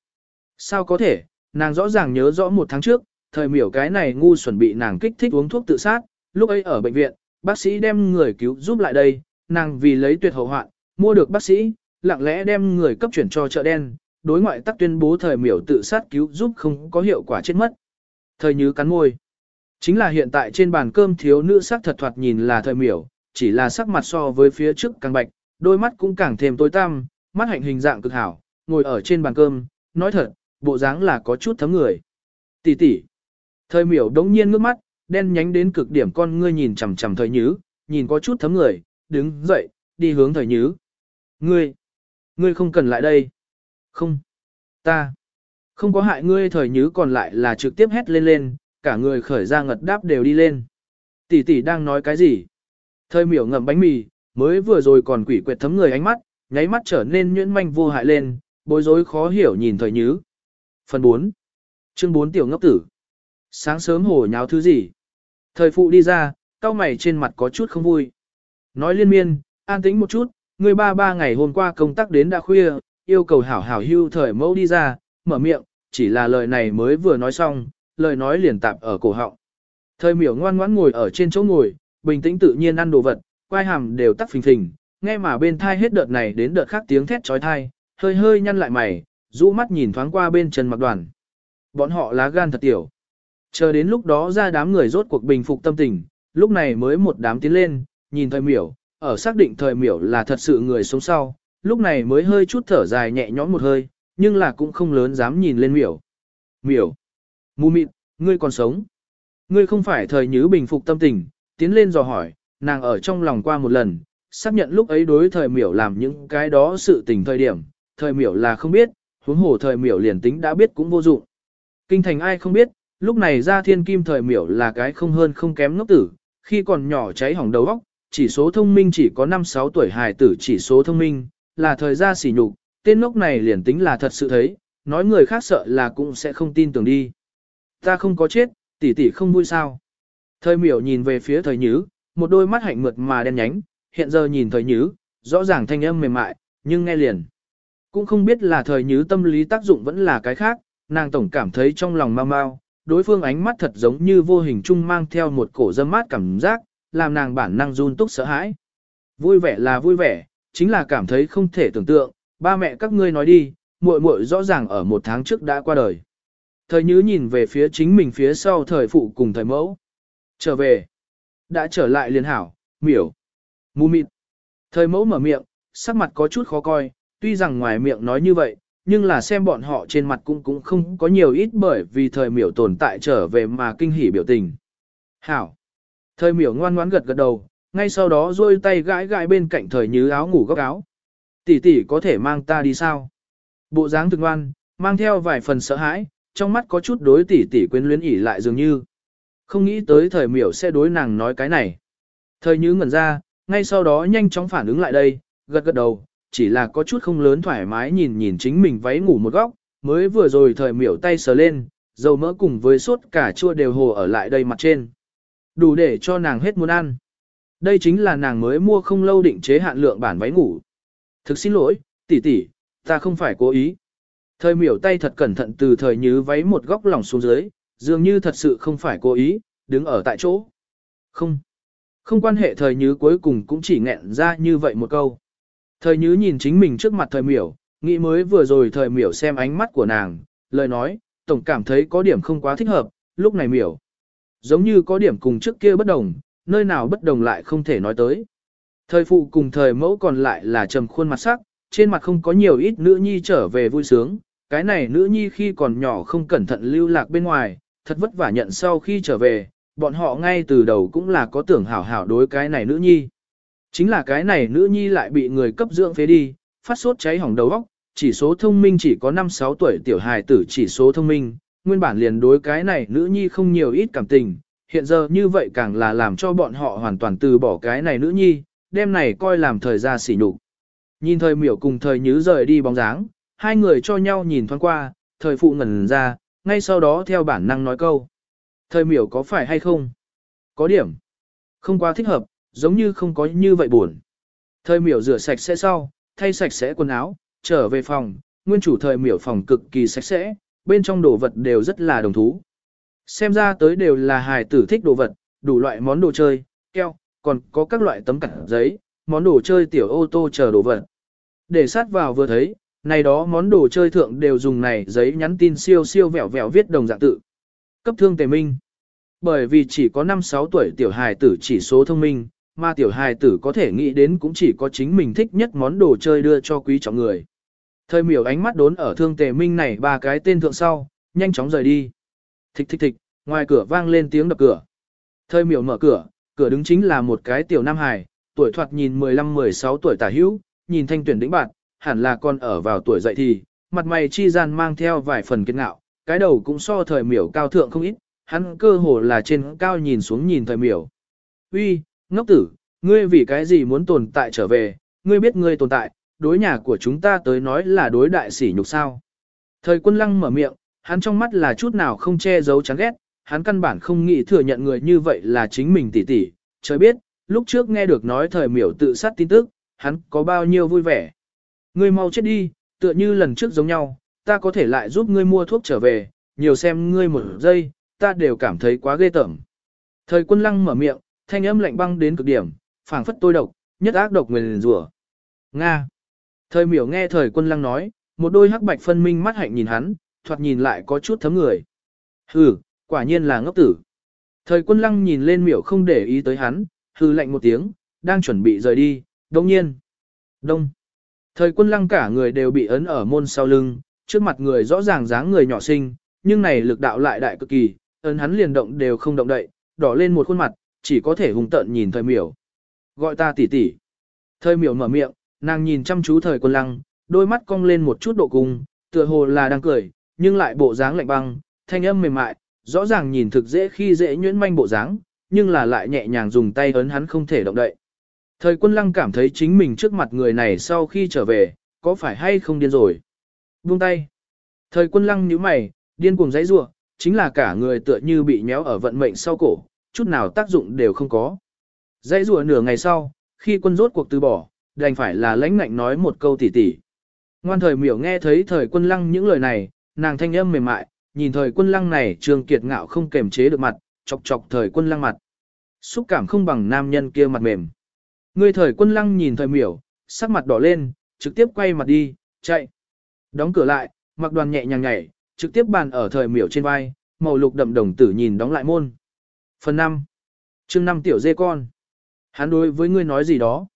Sao có thể, nàng rõ ràng nhớ rõ một tháng trước, thời miểu cái này ngu chuẩn bị nàng kích thích uống thuốc tự sát, lúc ấy ở bệnh viện, bác sĩ đem người cứu giúp lại đây, nàng vì lấy tuyệt hậu hoạn, mua được bác sĩ, lặng lẽ đem người cấp chuyển cho chợ đen, đối ngoại tắc tuyên bố thời miểu tự sát cứu giúp không có hiệu quả chết mất. Thời như cắn môi. Chính là hiện tại trên bàn cơm thiếu nữ sắc thật thoạt nhìn là thời miểu, chỉ là sắc mặt so với phía trước càng bạch, đôi mắt cũng càng thêm tối tăm, mắt hạnh hình dạng cực hảo, ngồi ở trên bàn cơm, nói thật, bộ dáng là có chút thấm người. Tỷ tỷ. Thời miểu đống nhiên ngước mắt, đen nhánh đến cực điểm con ngươi nhìn chằm chằm thời nhứ, nhìn có chút thấm người, đứng dậy, đi hướng thời nhứ. Ngươi, ngươi không cần lại đây. Không, ta, không có hại ngươi thời nhứ còn lại là trực tiếp hét lên lên, cả người khởi ra ngật đáp đều đi lên. Tỷ tỷ đang nói cái gì? Thời miểu ngậm bánh mì, mới vừa rồi còn quỷ quyệt thấm người ánh mắt, nháy mắt trở nên nhuyễn manh vô hại lên, bối rối khó hiểu nhìn thời nhứ. Phần 4. Chương 4 tiểu ngốc tử. Sáng sớm hồ nháo thứ gì? Thời phụ đi ra, cao mày trên mặt có chút không vui. Nói liên miên, an tĩnh một chút, người ba ba ngày hôm qua công tác đến đã khuya, yêu cầu hảo hảo hưu thời mẫu đi ra, mở miệng, chỉ là lời này mới vừa nói xong, lời nói liền tạp ở cổ họng. Thời miểu ngoan ngoãn ngồi ở trên chỗ ngồi, bình tĩnh tự nhiên ăn đồ vật, quai hàm đều tắc phình phình, nghe mà bên thai hết đợt này đến đợt khác tiếng thét trói thai, hơi hơi nhăn lại mày, rũ mắt nhìn thoáng qua bên chân mặc đoàn. Bọn họ lá gan thật tiểu. Chờ đến lúc đó ra đám người rốt cuộc bình phục tâm tình, lúc này mới một đám tiến lên, nhìn thời miểu, ở xác định thời miểu là thật sự người sống sau, lúc này mới hơi chút thở dài nhẹ nhõm một hơi, nhưng là cũng không lớn dám nhìn lên miểu. Miểu, mù mịt, ngươi còn sống. Ngươi không phải thời nhứ bình phục tâm tình, tiến lên dò hỏi, nàng ở trong lòng qua một lần, xác nhận lúc ấy đối thời miểu làm những cái đó sự tình thời điểm, thời miểu là không biết, huống hồ thời miểu liền tính đã biết cũng vô dụng. Kinh thành ai không biết, lúc này ra thiên kim thời miểu là cái không hơn không kém ngốc tử, khi còn nhỏ cháy hỏng đầu óc, chỉ số thông minh chỉ có 5-6 tuổi hài tử chỉ số thông minh, là thời gian xỉ nhục, tên ngốc này liền tính là thật sự thấy, nói người khác sợ là cũng sẽ không tin tưởng đi. Ta không có chết, tỷ tỷ không vui sao. Thời miểu nhìn về phía thời nhứ, một đôi mắt hạnh mượt mà đen nhánh, hiện giờ nhìn thời nhứ, rõ ràng thanh âm mềm mại, nhưng nghe liền. Cũng không biết là thời nhứ tâm lý tác dụng vẫn là cái khác, nàng tổng cảm thấy trong lòng mau mau, đối phương ánh mắt thật giống như vô hình chung mang theo một cổ dâm mát cảm giác, làm nàng bản năng run túc sợ hãi. Vui vẻ là vui vẻ, chính là cảm thấy không thể tưởng tượng, ba mẹ các ngươi nói đi, muội muội rõ ràng ở một tháng trước đã qua đời. Thời nhứ nhìn về phía chính mình phía sau thời phụ cùng thời mẫu. Trở về. Đã trở lại liền hảo, miểu. Mù mịt. Thời mẫu mở miệng, sắc mặt có chút khó coi, tuy rằng ngoài miệng nói như vậy, nhưng là xem bọn họ trên mặt cũng cũng không có nhiều ít bởi vì thời miểu tồn tại trở về mà kinh hỉ biểu tình. Hảo. Thời miểu ngoan ngoãn gật gật đầu, ngay sau đó rôi tay gãi gãi bên cạnh thời như áo ngủ góc áo. Tỷ tỷ có thể mang ta đi sao? Bộ dáng thực ngoan, mang theo vài phần sợ hãi, trong mắt có chút đối tỷ tỷ quyến luyến ỉ lại dường như. Không nghĩ tới thời miểu sẽ đối nàng nói cái này. Thời như ngẩn ra, ngay sau đó nhanh chóng phản ứng lại đây, gật gật đầu, chỉ là có chút không lớn thoải mái nhìn nhìn chính mình váy ngủ một góc, mới vừa rồi thời miểu tay sờ lên, dầu mỡ cùng với sốt cả chua đều hồ ở lại đây mặt trên. Đủ để cho nàng hết muốn ăn. Đây chính là nàng mới mua không lâu định chế hạn lượng bản váy ngủ. Thực xin lỗi, tỷ tỷ, ta không phải cố ý. Thời miểu tay thật cẩn thận từ thời như váy một góc lòng xuống dưới, dường như thật sự không phải cố ý, đứng ở tại chỗ. Không. Không quan hệ thời như cuối cùng cũng chỉ nghẹn ra như vậy một câu. Thời như nhìn chính mình trước mặt thời miểu, nghĩ mới vừa rồi thời miểu xem ánh mắt của nàng, lời nói, tổng cảm thấy có điểm không quá thích hợp, lúc này miểu. Giống như có điểm cùng trước kia bất đồng, nơi nào bất đồng lại không thể nói tới. Thời phụ cùng thời mẫu còn lại là trầm khuôn mặt sắc, trên mặt không có nhiều ít nữ nhi trở về vui sướng, cái này nữ nhi khi còn nhỏ không cẩn thận lưu lạc bên ngoài, thật vất vả nhận sau khi trở về, bọn họ ngay từ đầu cũng là có tưởng hảo hảo đối cái này nữ nhi. Chính là cái này nữ nhi lại bị người cấp dưỡng phế đi, phát sốt cháy hỏng đầu óc, chỉ số thông minh chỉ có 5-6 tuổi tiểu hài tử chỉ số thông minh, nguyên bản liền đối cái này nữ nhi không nhiều ít cảm tình, hiện giờ như vậy càng là làm cho bọn họ hoàn toàn từ bỏ cái này nữ nhi, đêm này coi làm thời gian xỉ nhục. Nhìn thời miểu cùng thời nhứ rời đi bóng dáng, hai người cho nhau nhìn thoáng qua, thời phụ ngẩn ra, ngay sau đó theo bản năng nói câu. Thời miểu có phải hay không? Có điểm. Không quá thích hợp, giống như không có như vậy buồn. Thời miểu rửa sạch sẽ sau, thay sạch sẽ quần áo, trở về phòng, nguyên chủ thời miểu phòng cực kỳ sạch sẽ, bên trong đồ vật đều rất là đồng thú. Xem ra tới đều là hài tử thích đồ vật, đủ loại món đồ chơi, keo, còn có các loại tấm cản giấy, món đồ chơi tiểu ô tô chờ đồ vật. Để sát vào vừa thấy, này đó món đồ chơi thượng đều dùng này giấy nhắn tin siêu siêu vẹo vẹo viết đồng dạng tự. Cấp thương tề minh. Bởi vì chỉ có 5-6 tuổi tiểu hài tử chỉ số thông minh, mà tiểu hài tử có thể nghĩ đến cũng chỉ có chính mình thích nhất món đồ chơi đưa cho quý trọng người. Thời miểu ánh mắt đốn ở thương tề minh này ba cái tên thượng sau, nhanh chóng rời đi. Thịch thịch thịch, ngoài cửa vang lên tiếng đập cửa. Thời miểu mở cửa, cửa đứng chính là một cái tiểu nam hài, tuổi thoạt nhìn 15-16 tuổi tả hữu, nhìn thanh tuyển đĩnh bạn, hẳn là con ở vào tuổi dậy thì, mặt mày chi gian mang theo vài phần kiên ngạo, cái đầu cũng so thời miểu cao thượng không ít, hắn cơ hồ là trên cao nhìn xuống nhìn thời miểu. Uy, ngốc tử, ngươi vì cái gì muốn tồn tại trở về, ngươi biết ngươi tồn tại, đối nhà của chúng ta tới nói là đối đại sỉ nhục sao. Thời quân lăng mở miệng, hắn trong mắt là chút nào không che giấu chán ghét, hắn căn bản không nghĩ thừa nhận người như vậy là chính mình tỷ tỷ, trời biết, lúc trước nghe được nói thời miểu tự sát tin tức, hắn có bao nhiêu vui vẻ. Ngươi mau chết đi, tựa như lần trước giống nhau, ta có thể lại giúp ngươi mua thuốc trở về, nhiều xem ngươi một giây, ta đều cảm thấy quá ghê tởm. Thời quân lăng mở miệng, thanh âm lạnh băng đến cực điểm, phảng phất tôi độc, nhất ác độc nguyền rủa. Nga. Thời miểu nghe thời quân lăng nói, một đôi hắc bạch phân minh mắt hạnh nhìn hắn, thoạt nhìn lại có chút thấm người. Hừ, quả nhiên là ngốc tử. Thời quân lăng nhìn lên miểu không để ý tới hắn, hừ lạnh một tiếng, đang chuẩn bị rời đi, đông nhiên. Đông. Thời quân lăng cả người đều bị ấn ở môn sau lưng, trước mặt người rõ ràng dáng người nhỏ xinh, nhưng này lực đạo lại đại cực kỳ, ấn hắn liền động đều không động đậy, đỏ lên một khuôn mặt, chỉ có thể hùng tợn nhìn thời miểu. Gọi ta tỷ tỷ. Thời miểu mở miệng, nàng nhìn chăm chú thời quân lăng, đôi mắt cong lên một chút độ cung, tựa hồ là đang cười, nhưng lại bộ dáng lạnh băng, thanh âm mềm mại, rõ ràng nhìn thực dễ khi dễ nhuyễn manh bộ dáng, nhưng là lại nhẹ nhàng dùng tay ấn hắn không thể động đậy. Thời quân lăng cảm thấy chính mình trước mặt người này sau khi trở về, có phải hay không điên rồi? Buông tay. Thời quân lăng nhíu mày, điên cuồng giấy rua, chính là cả người tựa như bị méo ở vận mệnh sau cổ, chút nào tác dụng đều không có. Dãy rùa nửa ngày sau, khi quân rốt cuộc từ bỏ, đành phải là lãnh ngạnh nói một câu tỉ tỉ. Ngoan thời miểu nghe thấy thời quân lăng những lời này, nàng thanh âm mềm mại, nhìn thời quân lăng này trường kiệt ngạo không kềm chế được mặt, chọc chọc thời quân lăng mặt. Xúc cảm không bằng nam nhân kia mặt mềm. Người thời quân lăng nhìn thời miểu, sắc mặt đỏ lên, trực tiếp quay mặt đi, chạy. Đóng cửa lại, mặc đoàn nhẹ nhàng nhảy, trực tiếp bàn ở thời miểu trên vai, màu lục đậm đồng tử nhìn đóng lại môn. Phần 5. chương 5 tiểu dê con. Hắn đối với ngươi nói gì đó?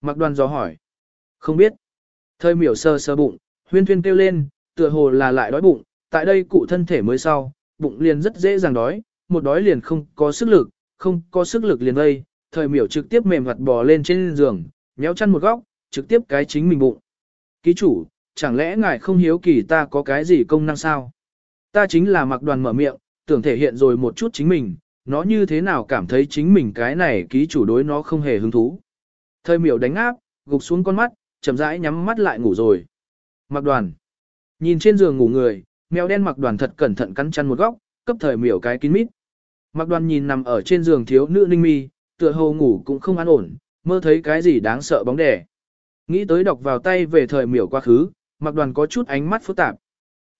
Mặc đoàn gió hỏi. Không biết. Thời miểu sơ sơ bụng, huyên thuyên kêu lên, tựa hồ là lại đói bụng, tại đây cụ thân thể mới sau, bụng liền rất dễ dàng đói, một đói liền không có sức lực, không có sức lực liền vây, thời miểu trực tiếp mềm mặt bò lên trên giường, méo chăn một góc, trực tiếp cái chính mình bụng. Ký chủ, chẳng lẽ ngài không hiếu kỳ ta có cái gì công năng sao? Ta chính là mặc đoàn mở miệng, tưởng thể hiện rồi một chút chính mình, nó như thế nào cảm thấy chính mình cái này ký chủ đối nó không hề hứng thú. Thời miểu đánh áp, gục xuống con mắt, chậm rãi nhắm mắt lại ngủ rồi. Mặc đoàn. Nhìn trên giường ngủ người, mèo đen mặc đoàn thật cẩn thận cắn chăn một góc, cấp thời miểu cái kín mít. Mặc đoàn nhìn nằm ở trên giường thiếu nữ ninh mi, tựa hồ ngủ cũng không an ổn, mơ thấy cái gì đáng sợ bóng đẻ. Nghĩ tới đọc vào tay về thời miểu quá khứ, mặc đoàn có chút ánh mắt phức tạp.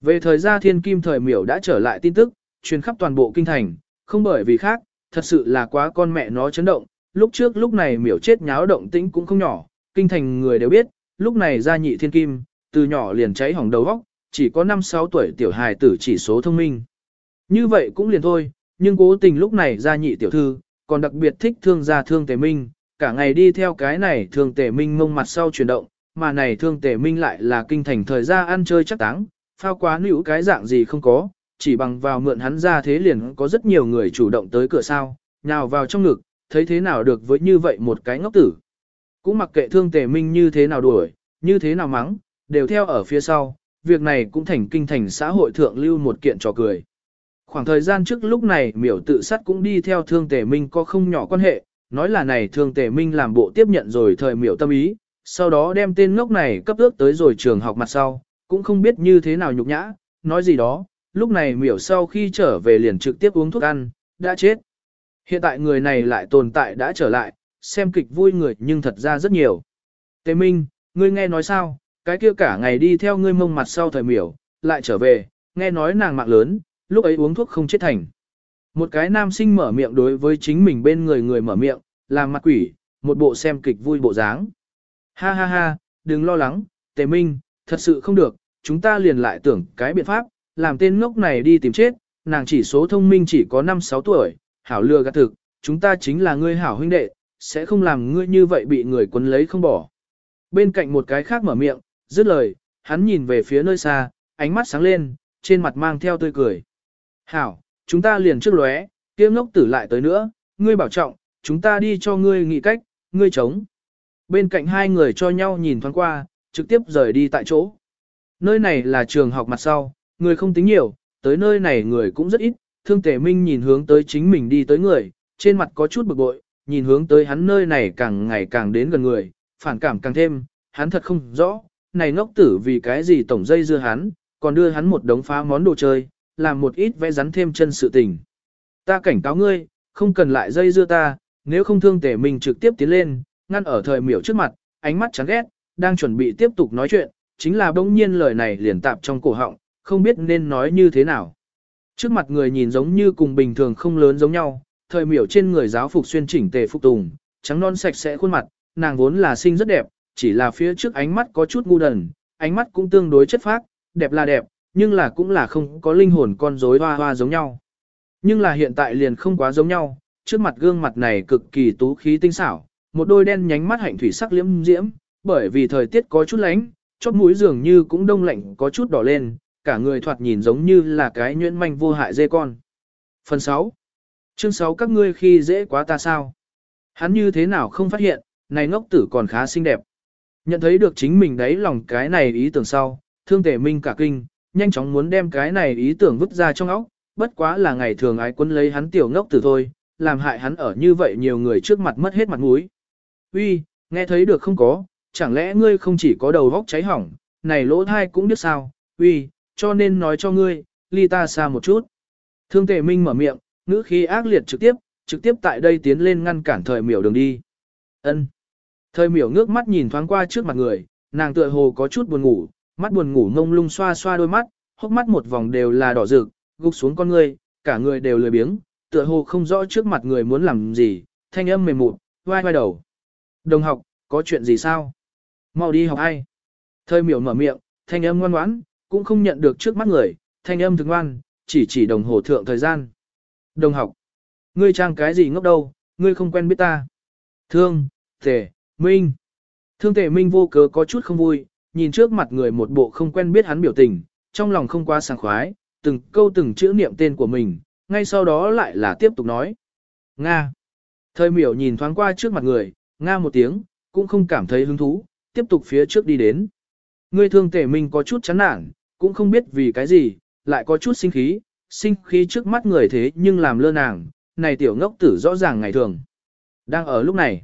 Về thời gia thiên kim thời miểu đã trở lại tin tức, truyền khắp toàn bộ kinh thành, không bởi vì khác, thật sự là quá con mẹ nó chấn động, lúc trước lúc này miểu chết nháo động tĩnh cũng không nhỏ, kinh thành người đều biết, lúc này gia nhị thiên kim, từ nhỏ liền cháy hỏng đầu óc, chỉ có 5-6 tuổi tiểu hài tử chỉ số thông minh. Như vậy cũng liền thôi, nhưng cố tình lúc này gia nhị tiểu thư, còn đặc biệt thích thương gia thương tề minh, cả ngày đi theo cái này thương tề minh mông mặt sau chuyển động, mà này thương tề minh lại là kinh thành thời gian ăn chơi chắc táng, phao quá nữ cái dạng gì không có, chỉ bằng vào mượn hắn ra thế liền có rất nhiều người chủ động tới cửa sao, nhào vào trong ngực, thấy thế nào được với như vậy một cái ngốc tử. Cũng mặc kệ thương tề minh như thế nào đuổi, như thế nào mắng, đều theo ở phía sau, việc này cũng thành kinh thành xã hội thượng lưu một kiện trò cười. Khoảng thời gian trước lúc này miểu tự sát cũng đi theo thương tề minh có không nhỏ quan hệ, nói là này thương tề minh làm bộ tiếp nhận rồi thời miểu tâm ý, sau đó đem tên ngốc này cấp ước tới rồi trường học mặt sau, cũng không biết như thế nào nhục nhã, nói gì đó, lúc này miểu sau khi trở về liền trực tiếp uống thuốc ăn, đã chết. Hiện tại người này lại tồn tại đã trở lại, xem kịch vui người nhưng thật ra rất nhiều. Tề Minh, ngươi nghe nói sao, cái kia cả ngày đi theo ngươi mông mặt sau thời miểu, lại trở về, nghe nói nàng mạng lớn, lúc ấy uống thuốc không chết thành. Một cái nam sinh mở miệng đối với chính mình bên người người mở miệng, làm mặt quỷ, một bộ xem kịch vui bộ dáng. Ha ha ha, đừng lo lắng, Tề Minh, thật sự không được, chúng ta liền lại tưởng cái biện pháp, làm tên ngốc này đi tìm chết, nàng chỉ số thông minh chỉ có 5-6 tuổi, hảo lừa gạt thực, chúng ta chính là ngươi hảo huynh đệ, sẽ không làm ngươi như vậy bị người quấn lấy không bỏ. Bên cạnh một cái khác mở miệng, dứt lời, hắn nhìn về phía nơi xa, ánh mắt sáng lên, trên mặt mang theo tươi cười. Hảo, chúng ta liền trước lóe, kiếm ngốc tử lại tới nữa, ngươi bảo trọng, chúng ta đi cho ngươi nghĩ cách, ngươi chống. Bên cạnh hai người cho nhau nhìn thoáng qua, trực tiếp rời đi tại chỗ. Nơi này là trường học mặt sau, người không tính nhiều, tới nơi này người cũng rất ít, thương tề minh nhìn hướng tới chính mình đi tới người, trên mặt có chút bực bội, nhìn hướng tới hắn nơi này càng ngày càng đến gần người, phản cảm càng thêm, hắn thật không rõ, này ngốc tử vì cái gì tổng dây dưa hắn, còn đưa hắn một đống phá món đồ chơi, làm một ít vẽ rắn thêm chân sự tình. Ta cảnh cáo ngươi, không cần lại dây dưa ta, nếu không thương tề minh trực tiếp tiến lên, ngăn ở thời miểu trước mặt, ánh mắt chán ghét, đang chuẩn bị tiếp tục nói chuyện, chính là bỗng nhiên lời này liền tạp trong cổ họng, không biết nên nói như thế nào. Trước mặt người nhìn giống như cùng bình thường không lớn giống nhau, thời miểu trên người giáo phục xuyên chỉnh tề phục tùng, trắng non sạch sẽ khuôn mặt, nàng vốn là xinh rất đẹp, chỉ là phía trước ánh mắt có chút ngu đần, ánh mắt cũng tương đối chất phác, đẹp là đẹp, nhưng là cũng là không có linh hồn con rối hoa hoa giống nhau. Nhưng là hiện tại liền không quá giống nhau, trước mặt gương mặt này cực kỳ tú khí tinh xảo, một đôi đen nhánh mắt hạnh thủy sắc liễm diễm, bởi vì thời tiết có chút lạnh, chóp mũi dường như cũng đông lạnh có chút đỏ lên, cả người thoạt nhìn giống như là cái nhuyễn manh vô hại dê con. Phần 6. Chương 6 các ngươi khi dễ quá ta sao? Hắn như thế nào không phát hiện, này ngốc tử còn khá xinh đẹp. Nhận thấy được chính mình đấy lòng cái này ý tưởng sau, thương tể minh cả kinh, nhanh chóng muốn đem cái này ý tưởng vứt ra trong óc, bất quá là ngày thường ái quân lấy hắn tiểu ngốc tử thôi, làm hại hắn ở như vậy nhiều người trước mặt mất hết mặt mũi. Uy, nghe thấy được không có, chẳng lẽ ngươi không chỉ có đầu vóc cháy hỏng, này lỗ thai cũng biết sao, uy, cho nên nói cho ngươi, ly ta xa một chút. Thương tề minh mở miệng, ngữ khí ác liệt trực tiếp, trực tiếp tại đây tiến lên ngăn cản thời miểu đường đi. Ân. Thời miểu ngước mắt nhìn thoáng qua trước mặt người, nàng tựa hồ có chút buồn ngủ, mắt buồn ngủ ngông lung xoa xoa đôi mắt, hốc mắt một vòng đều là đỏ rực, gục xuống con người, cả người đều lười biếng, tựa hồ không rõ trước mặt người muốn làm gì, thanh âm mềm mụt, vai vai đầu. Đồng học, có chuyện gì sao? Mau đi học ai? Thời miểu mở miệng, thanh âm ngoan ngoãn, cũng không nhận được trước mắt người, thanh âm thường ngoan, chỉ chỉ đồng hồ thượng thời gian. Đồng học, ngươi trang cái gì ngốc đâu, ngươi không quen biết ta. Thương, tề, minh. Thương tề minh vô cớ có chút không vui, nhìn trước mặt người một bộ không quen biết hắn biểu tình, trong lòng không quá sảng khoái, từng câu từng chữ niệm tên của mình, ngay sau đó lại là tiếp tục nói. Nga. Thời miểu nhìn thoáng qua trước mặt người, Nga một tiếng, cũng không cảm thấy hứng thú, tiếp tục phía trước đi đến. Ngươi thương tề minh có chút chán nản, cũng không biết vì cái gì, lại có chút sinh khí, sinh khí trước mắt người thế nhưng làm lơ nàng, này tiểu ngốc tử rõ ràng ngày thường. Đang ở lúc này,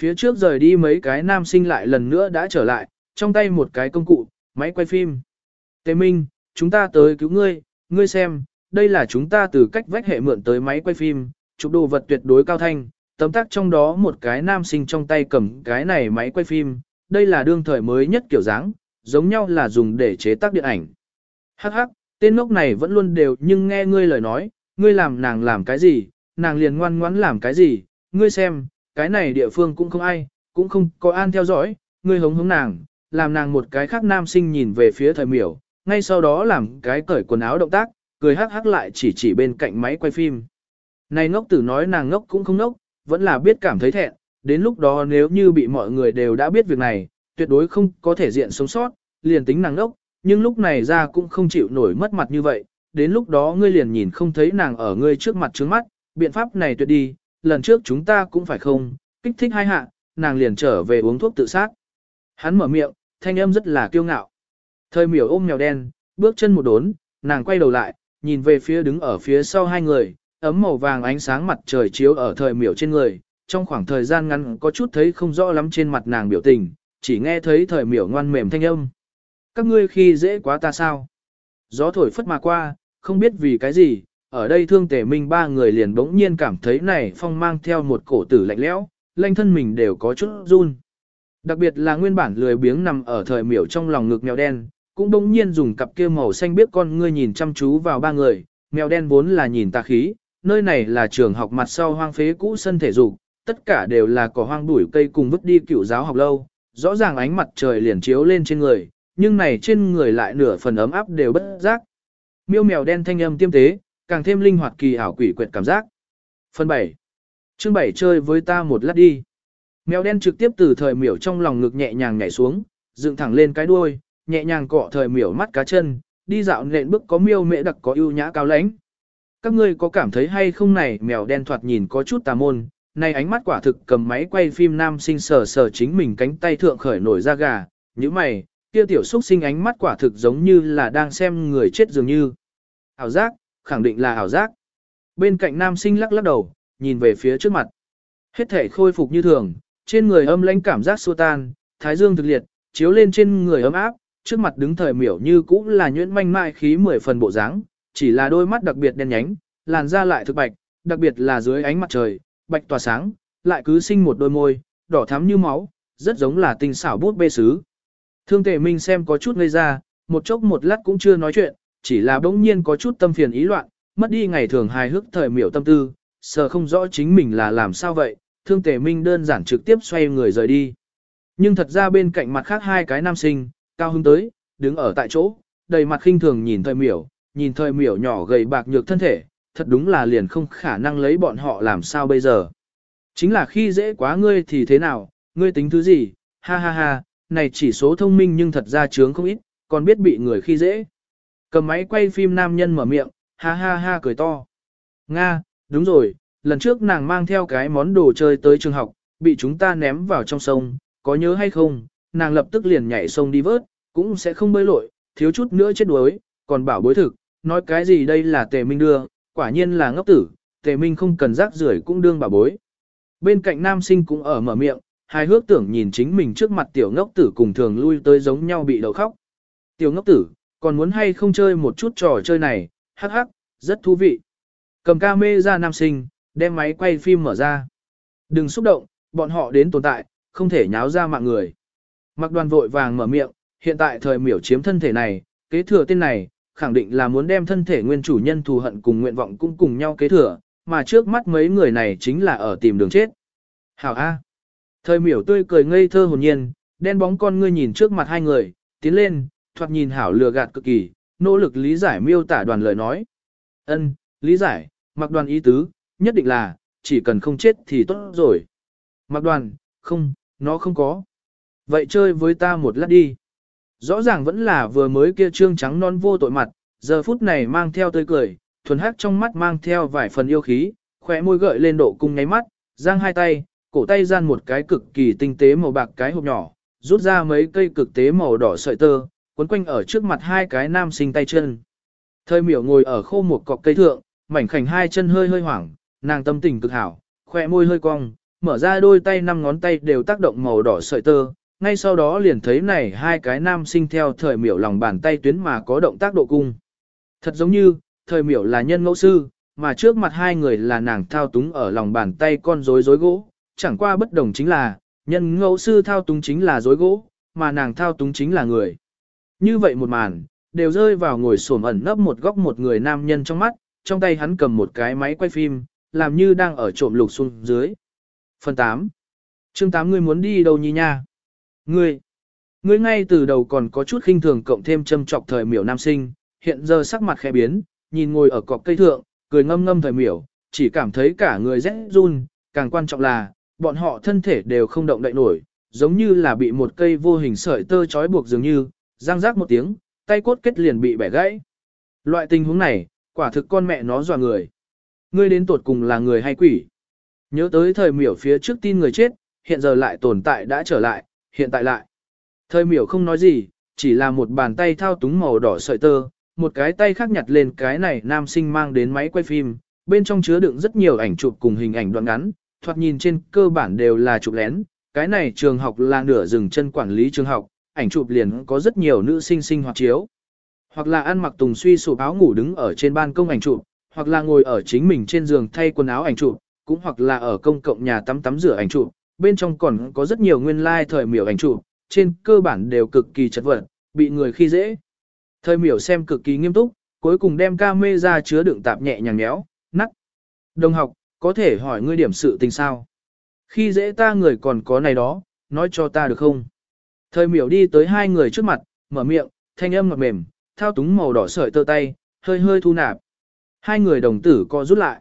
phía trước rời đi mấy cái nam sinh lại lần nữa đã trở lại, trong tay một cái công cụ, máy quay phim. Tề Minh, chúng ta tới cứu ngươi, ngươi xem, đây là chúng ta từ cách vách hệ mượn tới máy quay phim, chụp đồ vật tuyệt đối cao thanh, tấm tác trong đó một cái nam sinh trong tay cầm cái này máy quay phim, đây là đương thời mới nhất kiểu dáng, giống nhau là dùng để chế tác điện ảnh. Hắc hắc, tên ngốc này vẫn luôn đều nhưng nghe ngươi lời nói, ngươi làm nàng làm cái gì, nàng liền ngoan ngoãn làm cái gì, ngươi xem, cái này địa phương cũng không ai, cũng không có an theo dõi, ngươi hống hống nàng, làm nàng một cái khác nam sinh nhìn về phía thời miểu, ngay sau đó làm cái cởi quần áo động tác, cười hắc hắc lại chỉ chỉ bên cạnh máy quay phim. Này ngốc tử nói nàng ngốc cũng không ngốc, vẫn là biết cảm thấy thẹn, đến lúc đó nếu như bị mọi người đều đã biết việc này, tuyệt đối không có thể diện sống sót, liền tính nàng ngốc, nhưng lúc này ra cũng không chịu nổi mất mặt như vậy, đến lúc đó ngươi liền nhìn không thấy nàng ở ngươi trước mặt trước mắt, biện pháp này tuyệt đi, lần trước chúng ta cũng phải không, kích thích hai hạ, nàng liền trở về uống thuốc tự sát. Hắn mở miệng, thanh âm rất là kiêu ngạo. Thời miểu ôm mèo đen, bước chân một đốn, nàng quay đầu lại, nhìn về phía đứng ở phía sau hai người, ấm màu vàng ánh sáng mặt trời chiếu ở thời miểu trên người, trong khoảng thời gian ngắn có chút thấy không rõ lắm trên mặt nàng biểu tình, chỉ nghe thấy thời miểu ngoan mềm thanh âm. Các ngươi khi dễ quá ta sao? Gió thổi phất mà qua, không biết vì cái gì, ở đây thương tể minh ba người liền bỗng nhiên cảm thấy này phong mang theo một cổ tử lạnh lẽo, lanh thân mình đều có chút run. Đặc biệt là nguyên bản lười biếng nằm ở thời miểu trong lòng ngực mèo đen, cũng bỗng nhiên dùng cặp kia màu xanh biết con ngươi nhìn chăm chú vào ba người, mèo đen vốn là nhìn tà khí, nơi này là trường học mặt sau hoang phế cũ sân thể dục, tất cả đều là cỏ hoang đuổi cây cùng vứt đi cựu giáo học lâu, rõ ràng ánh mặt trời liền chiếu lên trên người, nhưng này trên người lại nửa phần ấm áp đều bất giác. Miêu mèo đen thanh âm tiêm tế, càng thêm linh hoạt kỳ ảo quỷ quyệt cảm giác. Phần 7. Chương 7 chơi với ta một lát đi. Mèo đen trực tiếp từ thời miểu trong lòng ngực nhẹ nhàng nhảy xuống, dựng thẳng lên cái đuôi, nhẹ nhàng cọ thời miểu mắt cá chân, đi dạo nện bước có miêu mễ đặc có ưu nhã cao lãnh. Các ngươi có cảm thấy hay không này mèo đen thoạt nhìn có chút tà môn, này ánh mắt quả thực cầm máy quay phim nam sinh sờ sờ chính mình cánh tay thượng khởi nổi ra gà, như mày, kia tiểu xúc sinh ánh mắt quả thực giống như là đang xem người chết dường như. Ảo giác, khẳng định là ảo giác. Bên cạnh nam sinh lắc lắc đầu, nhìn về phía trước mặt. Hết thể khôi phục như thường, trên người âm lãnh cảm giác xua tan, thái dương thực liệt, chiếu lên trên người ấm áp, trước mặt đứng thời miểu như cũng là nhuyễn manh mại khí mười phần bộ dáng, chỉ là đôi mắt đặc biệt đen nhánh, làn da lại thực bạch, đặc biệt là dưới ánh mặt trời, bạch tỏa sáng, lại cứ sinh một đôi môi, đỏ thắm như máu, rất giống là tinh xảo bút bê sứ. Thương tề minh xem có chút ngây ra, một chốc một lát cũng chưa nói chuyện, chỉ là bỗng nhiên có chút tâm phiền ý loạn, mất đi ngày thường hài hước thời miểu tâm tư, sợ không rõ chính mình là làm sao vậy, thương tề minh đơn giản trực tiếp xoay người rời đi. Nhưng thật ra bên cạnh mặt khác hai cái nam sinh, cao hứng tới, đứng ở tại chỗ, đầy mặt khinh thường nhìn thời miểu, nhìn thời miểu nhỏ gầy bạc nhược thân thể, thật đúng là liền không khả năng lấy bọn họ làm sao bây giờ. Chính là khi dễ quá ngươi thì thế nào, ngươi tính thứ gì, ha ha ha, này chỉ số thông minh nhưng thật ra chướng không ít, còn biết bị người khi dễ. Cầm máy quay phim nam nhân mở miệng, ha ha ha cười to. Nga, đúng rồi, lần trước nàng mang theo cái món đồ chơi tới trường học, bị chúng ta ném vào trong sông, có nhớ hay không, nàng lập tức liền nhảy sông đi vớt, cũng sẽ không bơi lội, thiếu chút nữa chết đuối, còn bảo bối thực, nói cái gì đây là tề minh đưa, quả nhiên là ngốc tử, tề minh không cần rác rưởi cũng đương bà bối. Bên cạnh nam sinh cũng ở mở miệng, hài hước tưởng nhìn chính mình trước mặt tiểu ngốc tử cùng thường lui tới giống nhau bị đầu khóc. Tiểu ngốc tử, còn muốn hay không chơi một chút trò chơi này, hắc hắc, rất thú vị. Cầm ca mê ra nam sinh, đem máy quay phim mở ra. Đừng xúc động, bọn họ đến tồn tại, không thể nháo ra mạng người. Mặc đoàn vội vàng mở miệng, hiện tại thời miểu chiếm thân thể này, kế thừa tên này, khẳng định là muốn đem thân thể nguyên chủ nhân thù hận cùng nguyện vọng cũng cùng nhau kế thừa, mà trước mắt mấy người này chính là ở tìm đường chết. Hảo A. Thời miểu tươi cười ngây thơ hồn nhiên, đen bóng con ngươi nhìn trước mặt hai người, tiến lên, thoạt nhìn hảo lừa gạt cực kỳ, nỗ lực lý giải miêu tả đoàn lời nói. Ân, lý giải, mặc đoàn ý tứ, nhất định là, chỉ cần không chết thì tốt rồi. Mặc đoàn, không, nó không có. Vậy chơi với ta một lát đi. Rõ ràng vẫn là vừa mới kia trương trắng non vô tội mặt, giờ phút này mang theo tươi cười, thuần hắc trong mắt mang theo vài phần yêu khí, khỏe môi gợi lên độ cung nháy mắt, giang hai tay, cổ tay gian một cái cực kỳ tinh tế màu bạc cái hộp nhỏ, rút ra mấy cây cực tế màu đỏ sợi tơ, quấn quanh ở trước mặt hai cái nam sinh tay chân. Thời miểu ngồi ở khô một cọc cây thượng, mảnh khảnh hai chân hơi hơi hoảng, nàng tâm tình cực hảo, khỏe môi hơi cong, mở ra đôi tay năm ngón tay đều tác động màu đỏ sợi tơ, ngay sau đó liền thấy này hai cái nam sinh theo thời miểu lòng bàn tay tuyến mà có động tác độ cung. Thật giống như, thời miểu là nhân ngẫu sư, mà trước mặt hai người là nàng thao túng ở lòng bàn tay con rối rối gỗ, chẳng qua bất đồng chính là, nhân ngẫu sư thao túng chính là rối gỗ, mà nàng thao túng chính là người. Như vậy một màn, đều rơi vào ngồi xổm ẩn nấp một góc một người nam nhân trong mắt, trong tay hắn cầm một cái máy quay phim, làm như đang ở trộm lục xuống dưới. Phần 8. Chương 8 ngươi muốn đi đâu nhi nha? Ngươi, ngươi ngay từ đầu còn có chút khinh thường cộng thêm châm trọc thời miểu nam sinh, hiện giờ sắc mặt khẽ biến, nhìn ngồi ở cọc cây thượng, cười ngâm ngâm thời miểu, chỉ cảm thấy cả người rẽ run, càng quan trọng là, bọn họ thân thể đều không động đậy nổi, giống như là bị một cây vô hình sợi tơ trói buộc dường như, răng rác một tiếng, tay cốt kết liền bị bẻ gãy. Loại tình huống này, quả thực con mẹ nó dọa người. Ngươi đến tột cùng là người hay quỷ? Nhớ tới thời miểu phía trước tin người chết, hiện giờ lại tồn tại đã trở lại, hiện tại lại. Thời miểu không nói gì, chỉ là một bàn tay thao túng màu đỏ sợi tơ, một cái tay khác nhặt lên cái này nam sinh mang đến máy quay phim, bên trong chứa đựng rất nhiều ảnh chụp cùng hình ảnh đoạn ngắn, thoạt nhìn trên cơ bản đều là chụp lén, cái này trường học là nửa rừng chân quản lý trường học, ảnh chụp liền có rất nhiều nữ sinh sinh hoạt chiếu. Hoặc là ăn mặc tùng suy sụp áo ngủ đứng ở trên ban công ảnh chụp, hoặc là ngồi ở chính mình trên giường thay quần áo ảnh chụp, cũng hoặc là ở công cộng nhà tắm tắm rửa ảnh chụp, bên trong còn có rất nhiều nguyên lai like thời miểu ảnh chụp, trên cơ bản đều cực kỳ chật vật, bị người khi dễ. Thời miểu xem cực kỳ nghiêm túc, cuối cùng đem camera chứa đựng tạp nhẹ nhàng nhéo, nắc. Đồng học, có thể hỏi ngươi điểm sự tình sao? Khi dễ ta người còn có này đó, nói cho ta được không? Thời miểu đi tới hai người trước mặt, mở miệng, thanh âm ngọt mềm, thao túng màu đỏ sợi tơ tay, hơi hơi thu nạp. Hai người đồng tử co rút lại.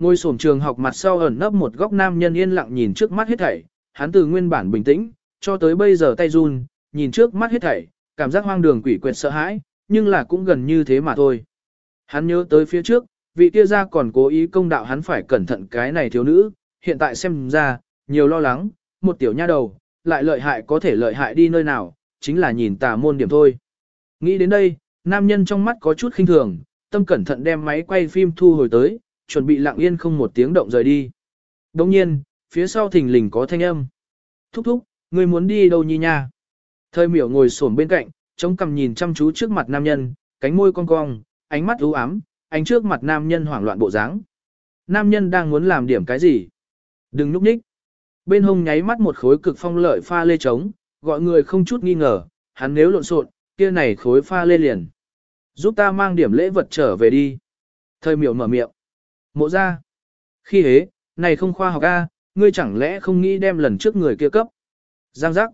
Ngôi sổm trường học mặt sau ẩn nấp một góc nam nhân yên lặng nhìn trước mắt hết thảy, hắn từ nguyên bản bình tĩnh, cho tới bây giờ tay run, nhìn trước mắt hết thảy, cảm giác hoang đường quỷ quyệt sợ hãi, nhưng là cũng gần như thế mà thôi. Hắn nhớ tới phía trước, vị kia ra còn cố ý công đạo hắn phải cẩn thận cái này thiếu nữ, hiện tại xem ra, nhiều lo lắng, một tiểu nha đầu, lại lợi hại có thể lợi hại đi nơi nào, chính là nhìn tà môn điểm thôi. Nghĩ đến đây, nam nhân trong mắt có chút khinh thường, tâm cẩn thận đem máy quay phim thu hồi tới, chuẩn bị lặng yên không một tiếng động rời đi. Đồng nhiên, phía sau thình lình có thanh âm. Thúc thúc, người muốn đi đâu nhi nha? Thời miểu ngồi xổm bên cạnh, chống cằm nhìn chăm chú trước mặt nam nhân, cánh môi cong cong, ánh mắt u ám, ánh trước mặt nam nhân hoảng loạn bộ dáng. Nam nhân đang muốn làm điểm cái gì? Đừng núp nhích. Bên hông nháy mắt một khối cực phong lợi pha lê trống, gọi người không chút nghi ngờ, hắn nếu lộn xộn, kia này khối pha lê liền. Giúp ta mang điểm lễ vật trở về đi. Thời miểu mở miệng. Mộ ra. Khi hế, này không khoa học A, ngươi chẳng lẽ không nghĩ đem lần trước người kia cấp. Giang giác.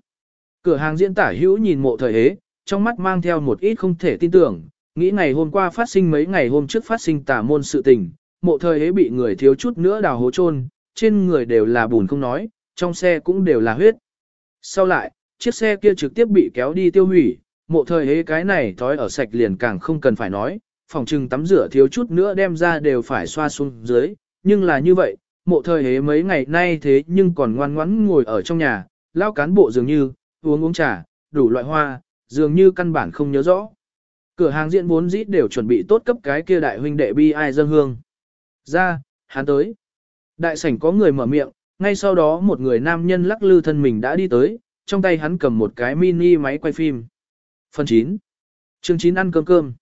Cửa hàng diễn tả hữu nhìn mộ thời hế, trong mắt mang theo một ít không thể tin tưởng, nghĩ ngày hôm qua phát sinh mấy ngày hôm trước phát sinh tả môn sự tình, mộ thời ấy bị người thiếu chút nữa đào hố chôn trên người đều là bùn không nói, trong xe cũng đều là huyết. Sau lại, chiếc xe kia trực tiếp bị kéo đi tiêu hủy, mộ thời ấy cái này thói ở sạch liền càng không cần phải nói, phòng trừng tắm rửa thiếu chút nữa đem ra đều phải xoa xuống dưới, nhưng là như vậy, mộ thời hế mấy ngày nay thế nhưng còn ngoan ngoãn ngồi ở trong nhà, lao cán bộ dường như, uống uống trà, đủ loại hoa, dường như căn bản không nhớ rõ. Cửa hàng diễn vốn dĩ đều chuẩn bị tốt cấp cái kia đại huynh đệ bi ai dân hương. Ra, hắn tới. Đại sảnh có người mở miệng, ngay sau đó một người nam nhân lắc lư thân mình đã đi tới, trong tay hắn cầm một cái mini máy quay phim. Phần 9. Chương 9 ăn cơm cơm.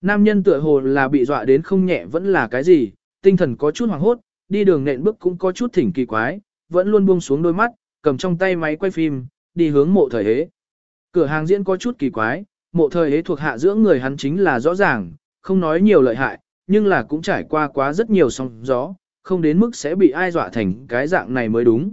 Nam nhân tựa hồ là bị dọa đến không nhẹ vẫn là cái gì, tinh thần có chút hoảng hốt, đi đường nện bước cũng có chút thỉnh kỳ quái, vẫn luôn buông xuống đôi mắt, cầm trong tay máy quay phim, đi hướng mộ thời hế. Cửa hàng diễn có chút kỳ quái, mộ thời hế thuộc hạ dưỡng người hắn chính là rõ ràng, không nói nhiều lợi hại, nhưng là cũng trải qua quá rất nhiều sóng gió, không đến mức sẽ bị ai dọa thành cái dạng này mới đúng.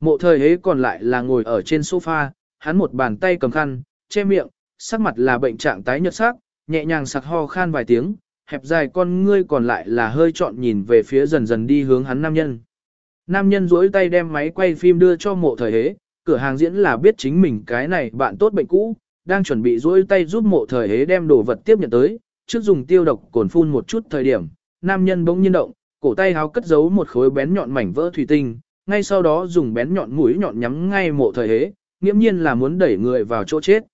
Mộ thời hế còn lại là ngồi ở trên sofa, hắn một bàn tay cầm khăn, che miệng, sắc mặt là bệnh trạng tái nhợt sắc, nhẹ nhàng sặc ho khan vài tiếng, hẹp dài con ngươi còn lại là hơi trọn nhìn về phía dần dần đi hướng hắn nam nhân. Nam nhân duỗi tay đem máy quay phim đưa cho mộ thời hế, cửa hàng diễn là biết chính mình cái này bạn tốt bệnh cũ, đang chuẩn bị duỗi tay giúp mộ thời hế đem đồ vật tiếp nhận tới, trước dùng tiêu độc cồn phun một chút thời điểm, nam nhân bỗng nhiên động, cổ tay háo cất giấu một khối bén nhọn mảnh vỡ thủy tinh, ngay sau đó dùng bén nhọn mũi nhọn nhắm ngay mộ thời hế, nghiễm nhiên là muốn đẩy người vào chỗ chết.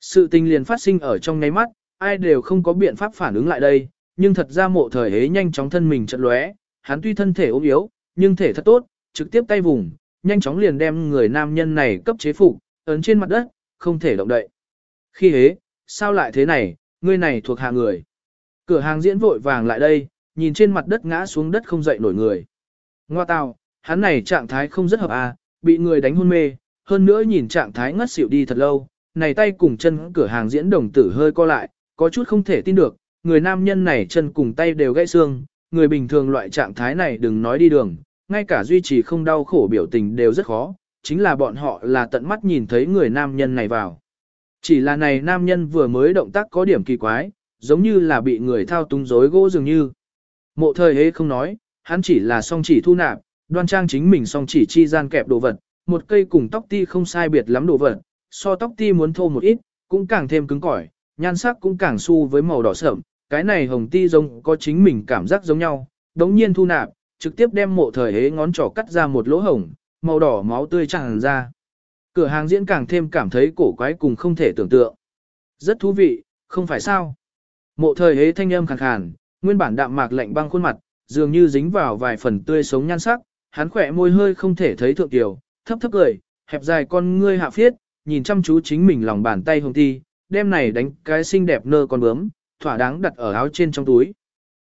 Sự tình liền phát sinh ở trong ngay mắt, ai đều không có biện pháp phản ứng lại đây, nhưng thật ra mộ thời hế nhanh chóng thân mình trận lóe, hắn tuy thân thể ốm yếu, nhưng thể thật tốt, trực tiếp tay vùng, nhanh chóng liền đem người nam nhân này cấp chế phục, ấn trên mặt đất, không thể động đậy. Khi hế, sao lại thế này, ngươi này thuộc hạ người. Cửa hàng diễn vội vàng lại đây, nhìn trên mặt đất ngã xuống đất không dậy nổi người. Ngoa tào, hắn này trạng thái không rất hợp à, bị người đánh hôn mê, hơn nữa nhìn trạng thái ngất xỉu đi thật lâu, này tay cùng chân cửa hàng diễn đồng tử hơi co lại, có chút không thể tin được, người nam nhân này chân cùng tay đều gãy xương, người bình thường loại trạng thái này đừng nói đi đường, ngay cả duy trì không đau khổ biểu tình đều rất khó, chính là bọn họ là tận mắt nhìn thấy người nam nhân này vào. Chỉ là này nam nhân vừa mới động tác có điểm kỳ quái, giống như là bị người thao túng rối gỗ dường như. Mộ thời hế không nói, hắn chỉ là song chỉ thu nạp, đoan trang chính mình song chỉ chi gian kẹp đồ vật, một cây cùng tóc ti không sai biệt lắm đồ vật, so tóc ti muốn thô một ít, cũng càng thêm cứng cỏi, nhan sắc cũng càng su với màu đỏ sẫm, cái này hồng ti giống có chính mình cảm giác giống nhau, đống nhiên thu nạp, trực tiếp đem mộ thời hế ngón trỏ cắt ra một lỗ hổng, màu đỏ máu tươi tràn ra. Cửa hàng diễn càng thêm cảm thấy cổ quái cùng không thể tưởng tượng. Rất thú vị, không phải sao? Mộ thời hế thanh âm khàn khàn, nguyên bản đạm mạc lạnh băng khuôn mặt, dường như dính vào vài phần tươi sống nhan sắc, hắn khỏe môi hơi không thể thấy thượng tiểu, thấp thấp cười, hẹp dài con ngươi hạ phiết, nhìn chăm chú chính mình lòng bàn tay hồng ti, đem này đánh cái xinh đẹp nơ con bướm, thỏa đáng đặt ở áo trên trong túi.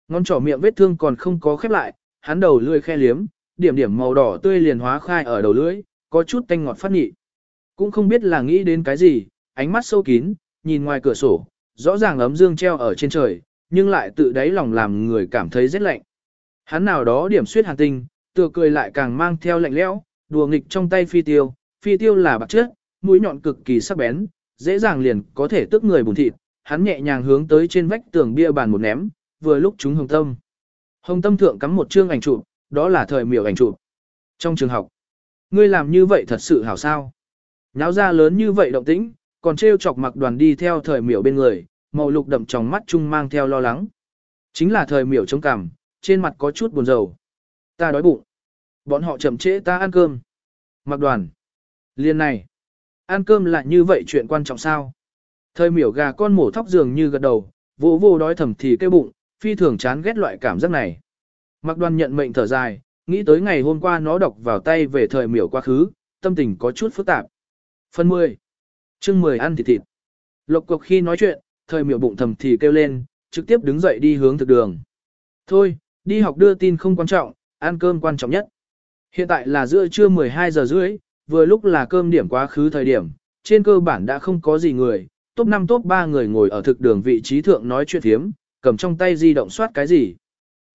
Ngón trỏ miệng vết thương còn không có khép lại, hắn đầu lưỡi khe liếm, điểm điểm màu đỏ tươi liền hóa khai ở đầu lưỡi, có chút tanh ngọt phát nhị. Cũng không biết là nghĩ đến cái gì, ánh mắt sâu kín, nhìn ngoài cửa sổ, rõ ràng ấm dương treo ở trên trời, nhưng lại tự đáy lòng làm người cảm thấy rất lạnh. Hắn nào đó điểm suyết hàn tinh, tựa cười lại càng mang theo lạnh lẽo, đùa nghịch trong tay phi tiêu, phi tiêu là bạc chất, mũi nhọn cực kỳ sắc bén, dễ dàng liền có thể tức người bùn thịt, hắn nhẹ nhàng hướng tới trên vách tường bia bàn một ném, vừa lúc chúng hồng tâm. Hồng tâm thượng cắm một chương ảnh chụp, đó là thời miểu ảnh chụp. Trong trường học, ngươi làm như vậy thật sự hảo sao? Nháo ra lớn như vậy động tĩnh, còn trêu chọc mặc đoàn đi theo thời miểu bên người, màu lục đậm trong mắt chung mang theo lo lắng. Chính là thời miểu trông cằm, trên mặt có chút buồn rầu. Ta đói bụng. Bọn họ chậm trễ ta ăn cơm. Mặc đoàn. Liên này. Ăn cơm lại như vậy chuyện quan trọng sao? Thời miểu gà con mổ thóc dường như gật đầu, vô vô đói thầm thì kêu bụng, phi thường chán ghét loại cảm giác này. Mặc đoàn nhận mệnh thở dài, nghĩ tới ngày hôm qua nó đọc vào tay về thời miểu quá khứ, tâm tình có chút phức tạp. Phần 10. chương 10 ăn thịt thịt. Lộc cục khi nói chuyện, thời miểu bụng thầm thì kêu lên, trực tiếp đứng dậy đi hướng thực đường. Thôi, đi học đưa tin không quan trọng, ăn cơm quan trọng nhất. Hiện tại là giữa trưa 12 giờ rưỡi, vừa lúc là cơm điểm quá khứ thời điểm, trên cơ bản đã không có gì người, top 5 top 3 người ngồi ở thực đường vị trí thượng nói chuyện thiếm, cầm trong tay di động soát cái gì.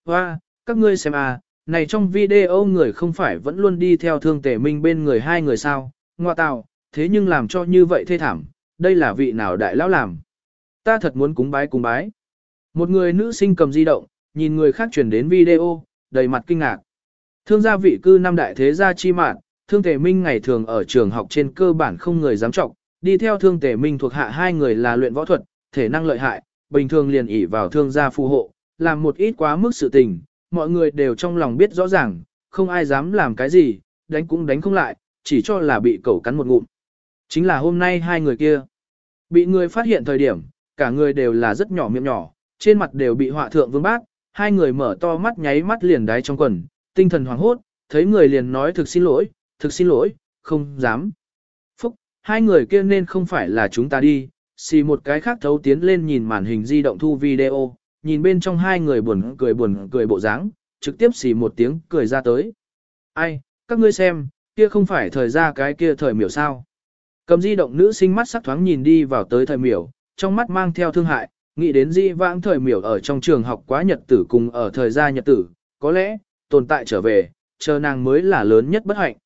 Hoa, các ngươi xem à, này trong video người không phải vẫn luôn đi theo thương tể minh bên người hai người sao, ngoa tạo, thế nhưng làm cho như vậy thê thảm, đây là vị nào đại lão làm. Ta thật muốn cúng bái cúng bái. Một người nữ sinh cầm di động, nhìn người khác chuyển đến video, đầy mặt kinh ngạc. Thương gia vị cư năm đại thế gia chi mạn, thương tề minh ngày thường ở trường học trên cơ bản không người dám trọng, đi theo thương tề minh thuộc hạ hai người là luyện võ thuật, thể năng lợi hại, bình thường liền ỉ vào thương gia phù hộ, làm một ít quá mức sự tình, mọi người đều trong lòng biết rõ ràng, không ai dám làm cái gì, đánh cũng đánh không lại, chỉ cho là bị cẩu cắn một ngụm. Chính là hôm nay hai người kia. Bị người phát hiện thời điểm, cả người đều là rất nhỏ miệng nhỏ, trên mặt đều bị họa thượng vương bác, hai người mở to mắt nháy mắt liền đáy trong quần, tinh thần hoảng hốt, thấy người liền nói thực xin lỗi, thực xin lỗi, không dám. Phúc, hai người kia nên không phải là chúng ta đi, xì một cái khác thấu tiến lên nhìn màn hình di động thu video, nhìn bên trong hai người buồn cười buồn cười bộ dáng, trực tiếp xì một tiếng cười ra tới. Ai, các ngươi xem, kia không phải thời ra cái kia thời miểu sao. Cầm di động nữ sinh mắt sắc thoáng nhìn đi vào tới thời miểu, trong mắt mang theo thương hại, nghĩ đến di vãng thời miểu ở trong trường học quá nhật tử cùng ở thời gia nhật tử, có lẽ, tồn tại trở về, chờ nàng mới là lớn nhất bất hạnh.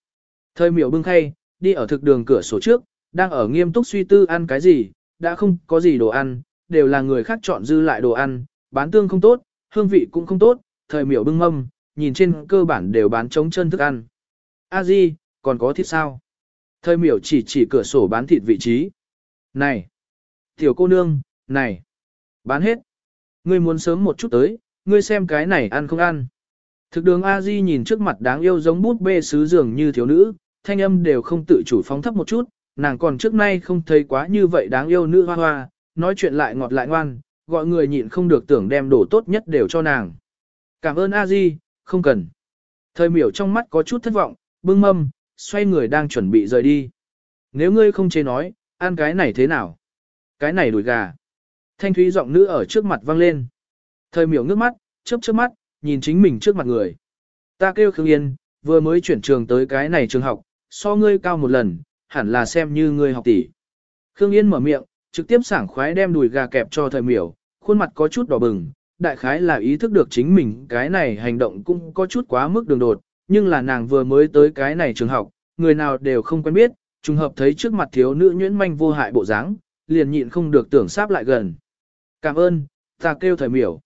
Thời miểu bưng khay, đi ở thực đường cửa sổ trước, đang ở nghiêm túc suy tư ăn cái gì, đã không có gì đồ ăn, đều là người khác chọn dư lại đồ ăn, bán tương không tốt, hương vị cũng không tốt, thời miểu bưng mâm, nhìn trên cơ bản đều bán trống chân thức ăn. A Di, còn có thịt sao? Thời miểu chỉ chỉ cửa sổ bán thịt vị trí. Này! Tiểu cô nương, này! Bán hết! Ngươi muốn sớm một chút tới, ngươi xem cái này ăn không ăn. Thực đường A Di nhìn trước mặt đáng yêu giống bút bê sứ dường như thiếu nữ, thanh âm đều không tự chủ phóng thấp một chút, nàng còn trước nay không thấy quá như vậy đáng yêu nữ hoa hoa, nói chuyện lại ngọt lại ngoan, gọi người nhịn không được tưởng đem đồ tốt nhất đều cho nàng. Cảm ơn A Di, không cần. Thời miểu trong mắt có chút thất vọng, bưng mâm, xoay người đang chuẩn bị rời đi. Nếu ngươi không chế nói, ăn cái này thế nào? Cái này đùi gà. Thanh thúy giọng nữ ở trước mặt vang lên. Thời miểu ngước mắt, chớp chớp mắt, nhìn chính mình trước mặt người. Ta kêu Khương Yên, vừa mới chuyển trường tới cái này trường học, so ngươi cao một lần, hẳn là xem như ngươi học tỷ. Khương Yên mở miệng, trực tiếp sảng khoái đem đùi gà kẹp cho thời miểu, khuôn mặt có chút đỏ bừng, đại khái là ý thức được chính mình cái này hành động cũng có chút quá mức đường đột, nhưng là nàng vừa mới tới cái này trường học, người nào đều không quen biết, trùng hợp thấy trước mặt thiếu nữ nhuyễn manh vô hại bộ dáng, liền nhịn không được tưởng sáp lại gần. Cảm ơn, ta kêu thời miểu.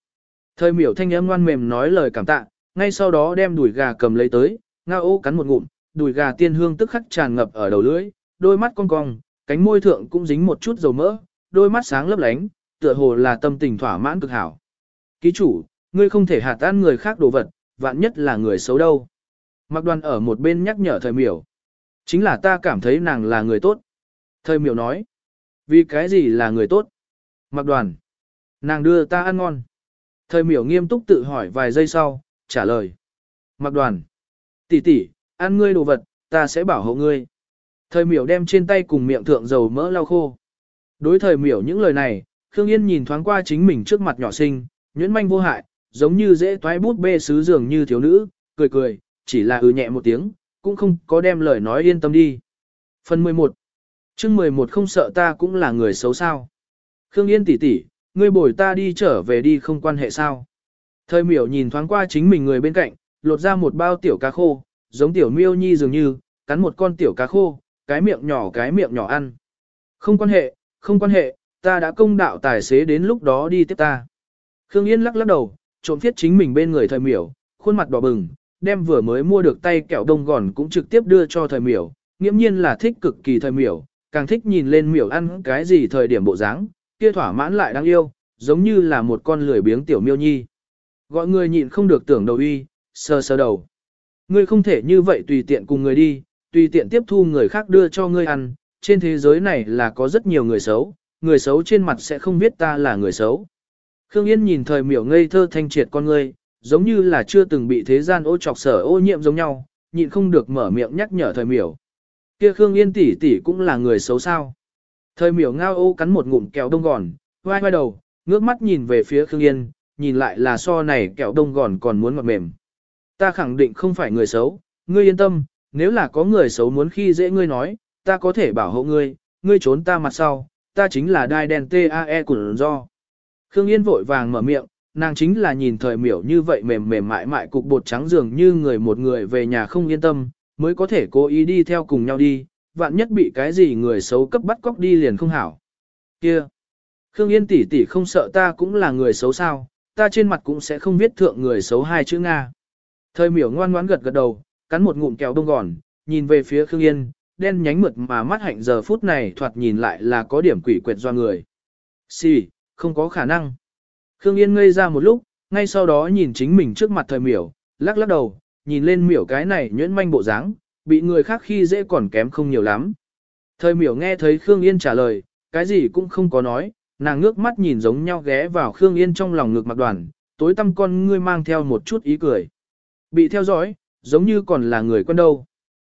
Thời miểu thanh âm ngoan mềm nói lời cảm tạ, ngay sau đó đem đùi gà cầm lấy tới, ngao ô cắn một ngụm, đùi gà tiên hương tức khắc tràn ngập ở đầu lưỡi, đôi mắt cong cong, cánh môi thượng cũng dính một chút dầu mỡ, đôi mắt sáng lấp lánh, tựa hồ là tâm tình thỏa mãn cực hảo. Ký chủ, ngươi không thể hạt tan người khác đồ vật, vạn nhất là người xấu đâu. Mặc đoàn ở một bên nhắc nhở thời miểu. Chính là ta cảm thấy nàng là người tốt. Thời miểu nói. Vì cái gì là người tốt? Mặc đoàn. Nàng đưa ta ăn ngon. Thời miểu nghiêm túc tự hỏi vài giây sau, trả lời. Mặc đoàn. tỷ tỷ, ăn ngươi đồ vật, ta sẽ bảo hộ ngươi. Thời miểu đem trên tay cùng miệng thượng dầu mỡ lau khô. Đối thời miểu những lời này, Khương Yên nhìn thoáng qua chính mình trước mặt nhỏ sinh, nhuyễn manh vô hại, giống như dễ toái bút bê sứ dường như thiếu nữ, cười cười, chỉ là ừ nhẹ một tiếng, cũng không có đem lời nói yên tâm đi. Phần 11 chương 11 không sợ ta cũng là người xấu sao. Khương Yên tỷ tỷ, ngươi bồi ta đi trở về đi không quan hệ sao. Thời miểu nhìn thoáng qua chính mình người bên cạnh, lột ra một bao tiểu cá khô, giống tiểu miêu nhi dường như, cắn một con tiểu cá khô, cái miệng nhỏ cái miệng nhỏ ăn. Không quan hệ, không quan hệ, ta đã công đạo tài xế đến lúc đó đi tiếp ta. Khương Yên lắc lắc đầu, trộm thiết chính mình bên người thời miểu, khuôn mặt đỏ bừng, đem vừa mới mua được tay kẹo đông gòn cũng trực tiếp đưa cho thời miểu, nghiễm nhiên là thích cực kỳ thời miểu, càng thích nhìn lên miểu ăn cái gì thời điểm bộ dáng, kia thỏa mãn lại đáng yêu, giống như là một con lười biếng tiểu miêu nhi. Gọi người nhịn không được tưởng đầu uy, sờ sờ đầu. Ngươi không thể như vậy tùy tiện cùng người đi, tùy tiện tiếp thu người khác đưa cho ngươi ăn, trên thế giới này là có rất nhiều người xấu, người xấu trên mặt sẽ không biết ta là người xấu. Khương Yên nhìn thời miểu ngây thơ thanh triệt con ngươi, giống như là chưa từng bị thế gian ô trọc sở ô nhiễm giống nhau, nhịn không được mở miệng nhắc nhở thời miểu. Kia Khương Yên tỷ tỷ cũng là người xấu sao. Thời miểu ngao ô cắn một ngụm kẹo đông gòn, vai vai đầu, ngước mắt nhìn về phía Khương Yên, nhìn lại là so này kẹo đông gòn còn muốn ngọt mềm. Ta khẳng định không phải người xấu, ngươi yên tâm, nếu là có người xấu muốn khi dễ ngươi nói, ta có thể bảo hộ ngươi, ngươi trốn ta mặt sau, ta chính là đai đen TAE của do. Khương Yên vội vàng mở miệng, nàng chính là nhìn thời miểu như vậy mềm mềm mại mại cục bột trắng dường như người một người về nhà không yên tâm, mới có thể cố ý đi theo cùng nhau đi, vạn nhất bị cái gì người xấu cấp bắt cóc đi liền không hảo. Kia! Khương Yên tỷ tỷ không sợ ta cũng là người xấu sao, ta trên mặt cũng sẽ không viết thượng người xấu hai chữ Nga. Thời miểu ngoan ngoãn gật gật đầu, cắn một ngụm kẹo đông gòn, nhìn về phía Khương Yên, đen nhánh mượt mà mắt hạnh giờ phút này thoạt nhìn lại là có điểm quỷ quyệt do người. Xì, không có khả năng. Khương Yên ngây ra một lúc, ngay sau đó nhìn chính mình trước mặt thời miểu, lắc lắc đầu, nhìn lên miểu cái này nhuyễn manh bộ dáng, bị người khác khi dễ còn kém không nhiều lắm. Thời miểu nghe thấy Khương Yên trả lời, cái gì cũng không có nói, nàng ngước mắt nhìn giống nhau ghé vào Khương Yên trong lòng ngực mặc đoàn, tối tăm con ngươi mang theo một chút ý cười. Bị theo dõi, giống như còn là người quen đâu.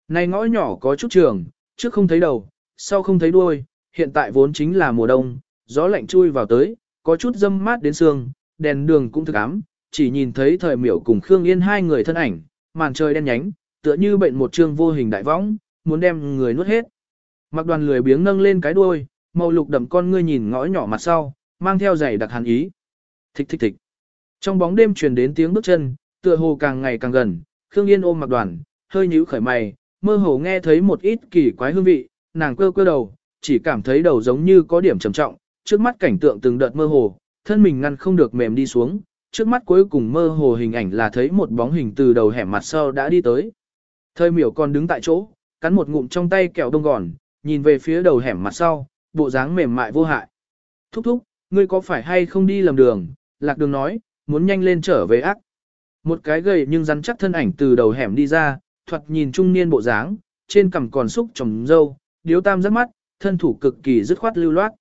Này ngõ nhỏ có chút trường, trước không thấy đầu, sau không thấy đuôi, hiện tại vốn chính là mùa đông, gió lạnh chui vào tới, có chút dâm mát đến xương, đèn đường cũng thực ám, chỉ nhìn thấy thời miểu cùng Khương Yên hai người thân ảnh, màn trời đen nhánh, tựa như bệnh một trương vô hình đại võng, muốn đem người nuốt hết. Mặc đoàn lười biếng nâng lên cái đuôi, màu lục đậm con ngươi nhìn ngõ nhỏ mặt sau, mang theo giày đặc hàn ý. Thích thích thích. Trong bóng đêm truyền đến tiếng bước chân, tựa hồ càng ngày càng gần, Khương Yên ôm mặc đoàn, hơi nhíu khởi mày, mơ hồ nghe thấy một ít kỳ quái hương vị, nàng cơ cơ đầu, chỉ cảm thấy đầu giống như có điểm trầm trọng, trước mắt cảnh tượng từng đợt mơ hồ, thân mình ngăn không được mềm đi xuống, trước mắt cuối cùng mơ hồ hình ảnh là thấy một bóng hình từ đầu hẻm mặt sau đã đi tới. Thời miểu còn đứng tại chỗ, cắn một ngụm trong tay kẹo đông gòn, nhìn về phía đầu hẻm mặt sau, bộ dáng mềm mại vô hại. Thúc thúc, ngươi có phải hay không đi lầm đường, lạc đường nói, muốn nhanh lên trở về ác. Một cái gầy nhưng rắn chắc thân ảnh từ đầu hẻm đi ra, thoạt nhìn trung niên bộ dáng, trên cằm còn xúc trồng dâu, điếu tam rất mắt, thân thủ cực kỳ dứt khoát lưu loát.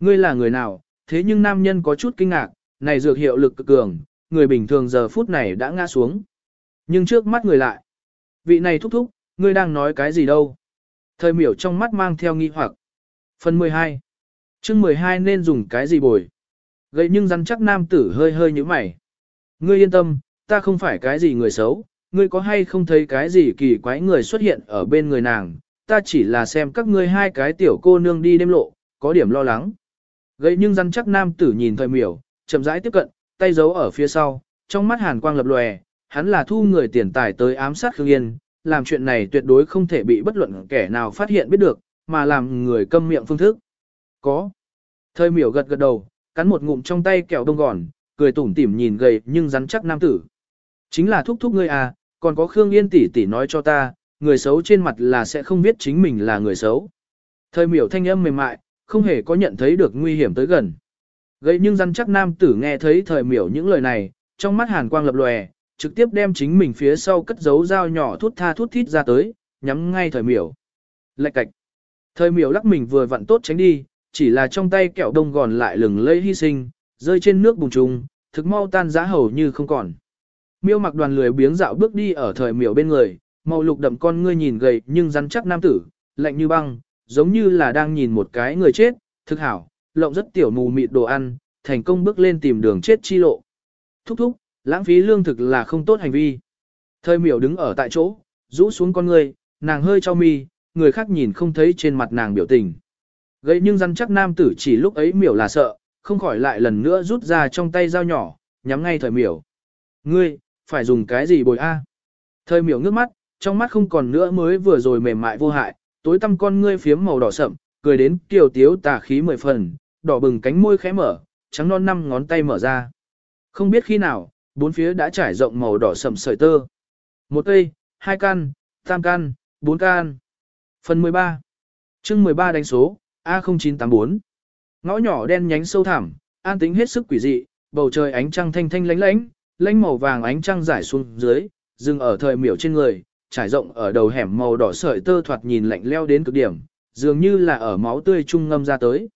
Ngươi là người nào, thế nhưng nam nhân có chút kinh ngạc, này dược hiệu lực cực cường, người bình thường giờ phút này đã ngã xuống. Nhưng trước mắt người lại, vị này thúc thúc, ngươi đang nói cái gì đâu? Thời miểu trong mắt mang theo nghi hoặc. Phần 12. chương 12 nên dùng cái gì bồi? Gậy nhưng rắn chắc nam tử hơi hơi như mày. Ngươi yên tâm, ta không phải cái gì người xấu, ngươi có hay không thấy cái gì kỳ quái người xuất hiện ở bên người nàng, ta chỉ là xem các ngươi hai cái tiểu cô nương đi đêm lộ, có điểm lo lắng. Gậy nhưng rắn chắc nam tử nhìn thời miểu, chậm rãi tiếp cận, tay giấu ở phía sau, trong mắt hàn quang lập lòe, hắn là thu người tiền tài tới ám sát Khương Yên, làm chuyện này tuyệt đối không thể bị bất luận kẻ nào phát hiện biết được, mà làm người câm miệng phương thức. Có. Thời miểu gật gật đầu, cắn một ngụm trong tay kẹo đông gòn, cười tủm tỉm nhìn gầy nhưng rắn chắc nam tử. Chính là thúc thúc ngươi à, còn có Khương Yên tỷ tỷ nói cho ta, người xấu trên mặt là sẽ không biết chính mình là người xấu. Thời miểu thanh âm mềm mại, không hề có nhận thấy được nguy hiểm tới gần. Gầy nhưng rắn chắc nam tử nghe thấy thời miểu những lời này, trong mắt hàn quang lập lòe, trực tiếp đem chính mình phía sau cất giấu dao nhỏ thút tha thút thít ra tới, nhắm ngay thời miểu. Lạch cạch. Thời miểu lắc mình vừa vặn tốt tránh đi, chỉ là trong tay kẹo đông gòn lại lừng lây hy sinh, rơi trên nước bùng trùng, thực mau tan giá hầu như không còn. Miêu mặc đoàn lười biếng dạo bước đi ở thời miểu bên người, màu lục đậm con ngươi nhìn gầy nhưng rắn chắc nam tử, lạnh như băng, giống như là đang nhìn một cái người chết, thực hảo, lộng rất tiểu mù mịt đồ ăn, thành công bước lên tìm đường chết chi lộ. Thúc thúc, lãng phí lương thực là không tốt hành vi. Thời miểu đứng ở tại chỗ, rũ xuống con người, nàng hơi cho mi, người khác nhìn không thấy trên mặt nàng biểu tình. Gây nhưng rắn chắc nam tử chỉ lúc ấy miểu là sợ, không khỏi lại lần nữa rút ra trong tay dao nhỏ, nhắm ngay thời miểu. Ngươi, phải dùng cái gì bồi a? Thời miểu ngước mắt, trong mắt không còn nữa mới vừa rồi mềm mại vô hại, tối tăm con ngươi phiếm màu đỏ sậm, cười đến kiều tiếu tà khí mười phần, đỏ bừng cánh môi khẽ mở, trắng non năm ngón tay mở ra. Không biết khi nào, bốn phía đã trải rộng màu đỏ sậm sợi tơ. Một cây, hai căn, tam căn, bốn căn. Phần 13. chương 13 đánh số, A0984. Ngõ nhỏ đen nhánh sâu thẳm, an tính hết sức quỷ dị, bầu trời ánh trăng thanh thanh lánh lánh, lánh màu vàng ánh trăng rải xuống dưới, dừng ở thời miểu trên người, trải rộng ở đầu hẻm màu đỏ sợi tơ thoạt nhìn lạnh leo đến cực điểm, dường như là ở máu tươi trung ngâm ra tới.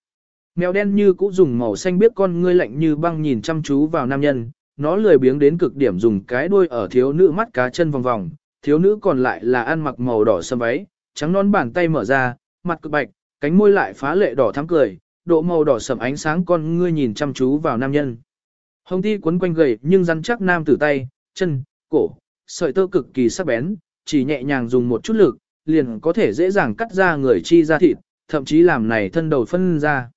Mèo đen như cũ dùng màu xanh biết con ngươi lạnh như băng nhìn chăm chú vào nam nhân, nó lười biếng đến cực điểm dùng cái đuôi ở thiếu nữ mắt cá chân vòng vòng, thiếu nữ còn lại là ăn mặc màu đỏ sâm váy, trắng non bàn tay mở ra, mặt cực bạch, cánh môi lại phá lệ đỏ thắm cười, độ màu đỏ sầm ánh sáng con ngươi nhìn chăm chú vào nam nhân. Hồng ti quấn quanh gầy nhưng rắn chắc nam tử tay, chân, cổ, sợi tơ cực kỳ sắc bén, chỉ nhẹ nhàng dùng một chút lực, liền có thể dễ dàng cắt ra người chi ra thịt, thậm chí làm này thân đầu phân ra.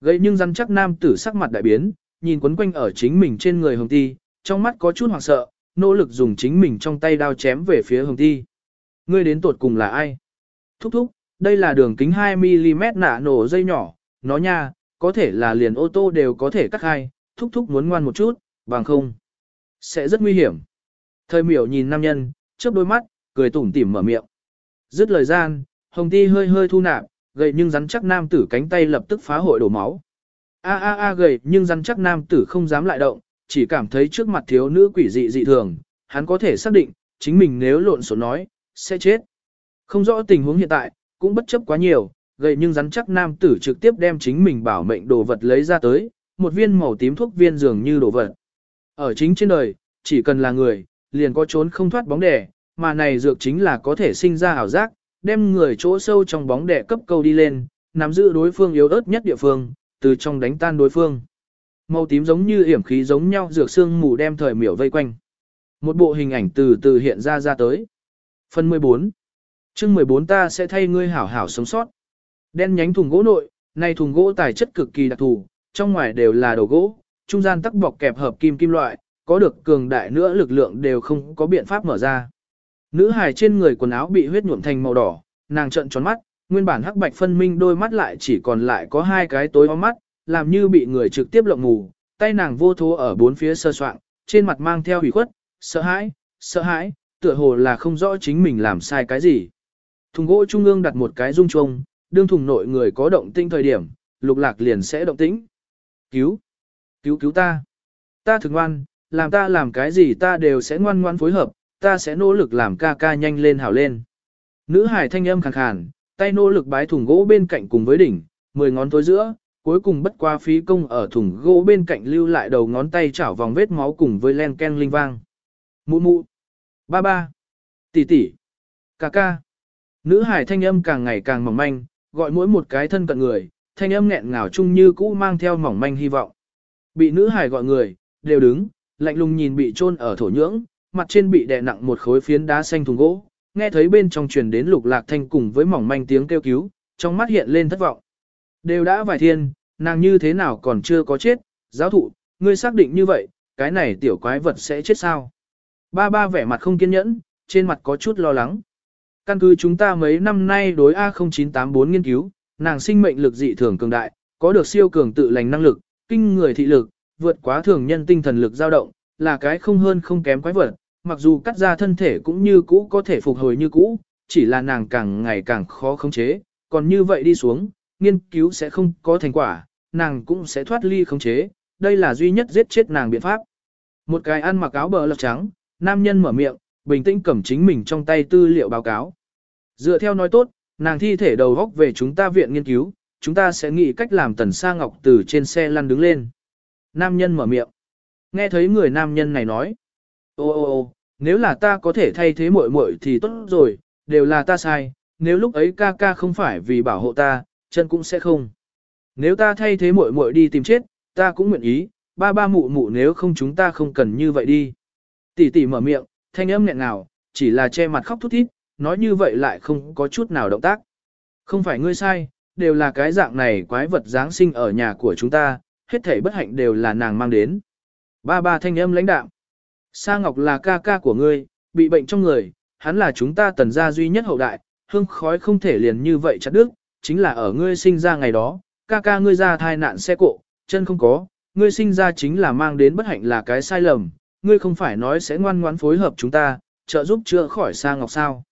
Gầy nhưng rắn chắc nam tử sắc mặt đại biến, nhìn quấn quanh ở chính mình trên người Hồng Ti, trong mắt có chút hoảng sợ, nỗ lực dùng chính mình trong tay đao chém về phía Hồng Ti. Ngươi đến tột cùng là ai? Thúc thúc, đây là đường kính 2mm nạ nổ dây nhỏ, nó nha, có thể là liền ô tô đều có thể cắt hai, thúc thúc muốn ngoan một chút, bằng không. Sẽ rất nguy hiểm. Thời miểu nhìn nam nhân, chớp đôi mắt, cười tủm tỉm mở miệng. Dứt lời gian, hồng ti hơi hơi thu nạp, gầy nhưng rắn chắc nam tử cánh tay lập tức phá hội đổ máu. A a a gầy nhưng rắn chắc nam tử không dám lại động, chỉ cảm thấy trước mặt thiếu nữ quỷ dị dị thường, hắn có thể xác định, chính mình nếu lộn xộn nói, sẽ chết. Không rõ tình huống hiện tại, cũng bất chấp quá nhiều, gầy nhưng rắn chắc nam tử trực tiếp đem chính mình bảo mệnh đồ vật lấy ra tới, một viên màu tím thuốc viên dường như đồ vật. Ở chính trên đời, chỉ cần là người, liền có trốn không thoát bóng đè, mà này dược chính là có thể sinh ra ảo giác, đem người chỗ sâu trong bóng đè cấp câu đi lên, nắm giữ đối phương yếu ớt nhất địa phương, từ trong đánh tan đối phương. Màu tím giống như hiểm khí giống nhau dược xương mù đem thời miểu vây quanh. Một bộ hình ảnh từ từ hiện ra ra tới. Phần 14 chương 14 ta sẽ thay ngươi hảo hảo sống sót. Đen nhánh thùng gỗ nội, này thùng gỗ tài chất cực kỳ đặc thù, trong ngoài đều là đồ gỗ, trung gian tắc bọc kẹp hợp kim kim loại, có được cường đại nữa lực lượng đều không có biện pháp mở ra. Nữ hài trên người quần áo bị huyết nhuộm thành màu đỏ, nàng trợn tròn mắt, nguyên bản hắc bạch phân minh đôi mắt lại chỉ còn lại có hai cái tối óm mắt, làm như bị người trực tiếp lộng mù, tay nàng vô thố ở bốn phía sơ soạn, trên mặt mang theo hủy khuất, sợ hãi, sợ hãi, tựa hồ là không rõ chính mình làm sai cái gì. Thùng gỗ trung ương đặt một cái dung trông, đương thùng nội người có động tinh thời điểm, lục lạc liền sẽ động tĩnh. Cứu! Cứu cứu ta! Ta thực ngoan, làm ta làm cái gì ta đều sẽ ngoan ngoan phối hợp, ta sẽ nỗ lực làm ca ca nhanh lên hảo lên. Nữ hải thanh âm khàn khàn, tay nỗ lực bái thùng gỗ bên cạnh cùng với đỉnh, mười ngón tối giữa, cuối cùng bất qua phí công ở thùng gỗ bên cạnh lưu lại đầu ngón tay chảo vòng vết máu cùng với len ken linh vang. Mụ mụ, ba ba, tỷ tỷ, ca ca. Nữ hải thanh âm càng ngày càng mỏng manh, gọi mỗi một cái thân cận người, thanh âm nghẹn ngào chung như cũ mang theo mỏng manh hy vọng. Bị nữ hải gọi người, đều đứng, lạnh lùng nhìn bị chôn ở thổ nhưỡng, mặt trên bị đè nặng một khối phiến đá xanh thùng gỗ, nghe thấy bên trong truyền đến lục lạc thanh cùng với mỏng manh tiếng kêu cứu, trong mắt hiện lên thất vọng. Đều đã vài thiên, nàng như thế nào còn chưa có chết, giáo thụ, ngươi xác định như vậy, cái này tiểu quái vật sẽ chết sao? Ba ba vẻ mặt không kiên nhẫn, trên mặt có chút lo lắng. Căn cứ chúng ta mấy năm nay đối A0984 nghiên cứu, nàng sinh mệnh lực dị thường cường đại, có được siêu cường tự lành năng lực, kinh người thị lực, vượt quá thường nhân tinh thần lực dao động, là cái không hơn không kém quái vật, mặc dù cắt ra thân thể cũng như cũ có thể phục hồi như cũ, chỉ là nàng càng ngày càng khó khống chế, còn như vậy đi xuống, nghiên cứu sẽ không có thành quả, nàng cũng sẽ thoát ly khống chế, đây là duy nhất giết chết nàng biện pháp. Một cái ăn mặc áo bờ lọc trắng, nam nhân mở miệng, bình tĩnh cầm chính mình trong tay tư liệu báo cáo. Dựa theo nói tốt, nàng thi thể đầu góc về chúng ta viện nghiên cứu, chúng ta sẽ nghĩ cách làm tần sa ngọc từ trên xe lăn đứng lên. Nam nhân mở miệng. Nghe thấy người nam nhân này nói. Ô ô ô, nếu là ta có thể thay thế muội muội thì tốt rồi, đều là ta sai, nếu lúc ấy ca ca không phải vì bảo hộ ta, chân cũng sẽ không. Nếu ta thay thế muội muội đi tìm chết, ta cũng nguyện ý, ba ba mụ mụ nếu không chúng ta không cần như vậy đi. Tỷ tỷ mở miệng, thanh âm nghẹn nào, chỉ là che mặt khóc thút thít, nói như vậy lại không có chút nào động tác. Không phải ngươi sai, đều là cái dạng này quái vật Giáng sinh ở nhà của chúng ta, hết thảy bất hạnh đều là nàng mang đến. Ba ba thanh âm lãnh đạm. Sa Ngọc là ca ca của ngươi, bị bệnh trong người, hắn là chúng ta tần gia duy nhất hậu đại, hương khói không thể liền như vậy chặt đứt, chính là ở ngươi sinh ra ngày đó, ca ca ngươi ra thai nạn xe cộ, chân không có, ngươi sinh ra chính là mang đến bất hạnh là cái sai lầm, ngươi không phải nói sẽ ngoan ngoãn phối hợp chúng ta, trợ giúp chữa khỏi Sa Ngọc sao.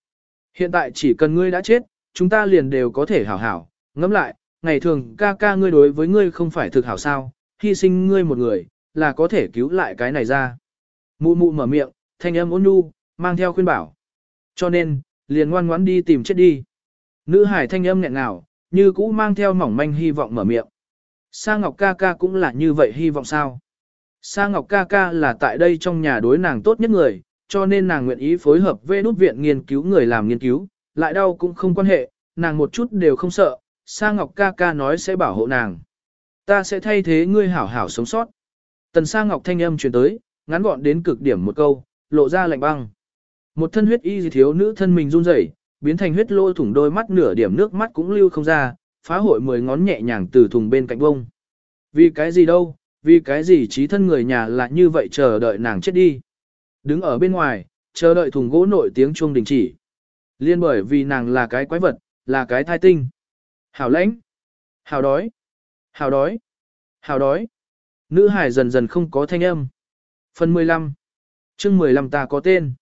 Hiện tại chỉ cần ngươi đã chết, chúng ta liền đều có thể hảo hảo, ngẫm lại, ngày thường ca ca ngươi đối với ngươi không phải thực hảo sao, hy sinh ngươi một người, là có thể cứu lại cái này ra. Mụ mụ mở miệng, thanh âm ôn nhu, mang theo khuyên bảo. Cho nên, liền ngoan ngoãn đi tìm chết đi. Nữ hải thanh âm nghẹn ngào, như cũ mang theo mỏng manh hy vọng mở miệng. Sa Ngọc ca ca cũng là như vậy hy vọng sao? Sa Ngọc ca ca là tại đây trong nhà đối nàng tốt nhất người, cho nên nàng nguyện ý phối hợp với nút viện nghiên cứu người làm nghiên cứu, lại đau cũng không quan hệ, nàng một chút đều không sợ, Sa Ngọc ca ca nói sẽ bảo hộ nàng. Ta sẽ thay thế ngươi hảo hảo sống sót. Tần Sa Ngọc thanh âm truyền tới, ngắn gọn đến cực điểm một câu, lộ ra lạnh băng. Một thân huyết y thiếu nữ thân mình run rẩy, biến thành huyết lô thủng đôi mắt nửa điểm nước mắt cũng lưu không ra, phá hội mười ngón nhẹ nhàng từ thùng bên cạnh bông. Vì cái gì đâu, vì cái gì trí thân người nhà là như vậy chờ đợi nàng chết đi. Đứng ở bên ngoài, chờ đợi thùng gỗ nội tiếng chuông đình chỉ. Liên bởi vì nàng là cái quái vật, Là cái thai tinh. Hảo lãnh. Hảo đói. Hảo đói. Hảo đói. Nữ hải dần dần không có thanh âm. Phần 15. chương 15 ta có tên.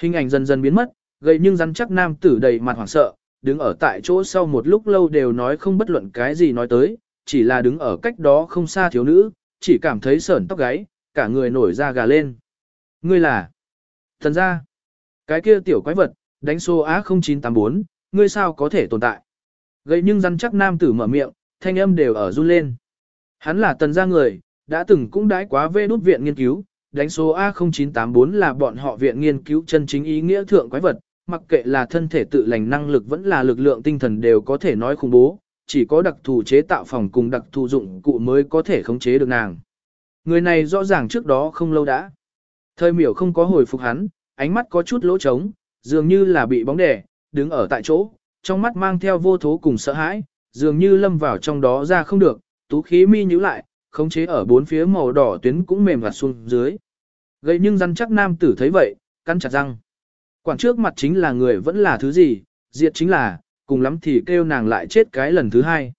Hình ảnh dần dần biến mất, gây nhưng rắn chắc nam tử đầy mặt hoảng sợ, đứng ở tại chỗ sau một lúc lâu đều nói không bất luận cái gì nói tới, chỉ là đứng ở cách đó không xa thiếu nữ, chỉ cảm thấy sởn tóc gáy, cả người nổi da gà lên. Ngươi là? Thần ra, cái kia tiểu quái vật, đánh số A0984, ngươi sao có thể tồn tại? gây nhưng rắn chắc nam tử mở miệng, thanh âm đều ở run lên. Hắn là tần gia người, đã từng cũng đãi quá vê đút viện nghiên cứu, đánh số A0984 là bọn họ viện nghiên cứu chân chính ý nghĩa thượng quái vật, mặc kệ là thân thể tự lành năng lực vẫn là lực lượng tinh thần đều có thể nói khủng bố, chỉ có đặc thù chế tạo phòng cùng đặc thù dụng cụ mới có thể khống chế được nàng. Người này rõ ràng trước đó không lâu đã. Thời miểu không có hồi phục hắn, ánh mắt có chút lỗ trống, dường như là bị bóng đè, đứng ở tại chỗ, trong mắt mang theo vô thố cùng sợ hãi, dường như lâm vào trong đó ra không được, tú khí mi nhíu lại, khống chế ở bốn phía màu đỏ tuyến cũng mềm gạt xuống dưới. Gây nhưng rắn chắc nam tử thấy vậy, cắn chặt răng. Quản trước mặt chính là người vẫn là thứ gì, diệt chính là, cùng lắm thì kêu nàng lại chết cái lần thứ hai.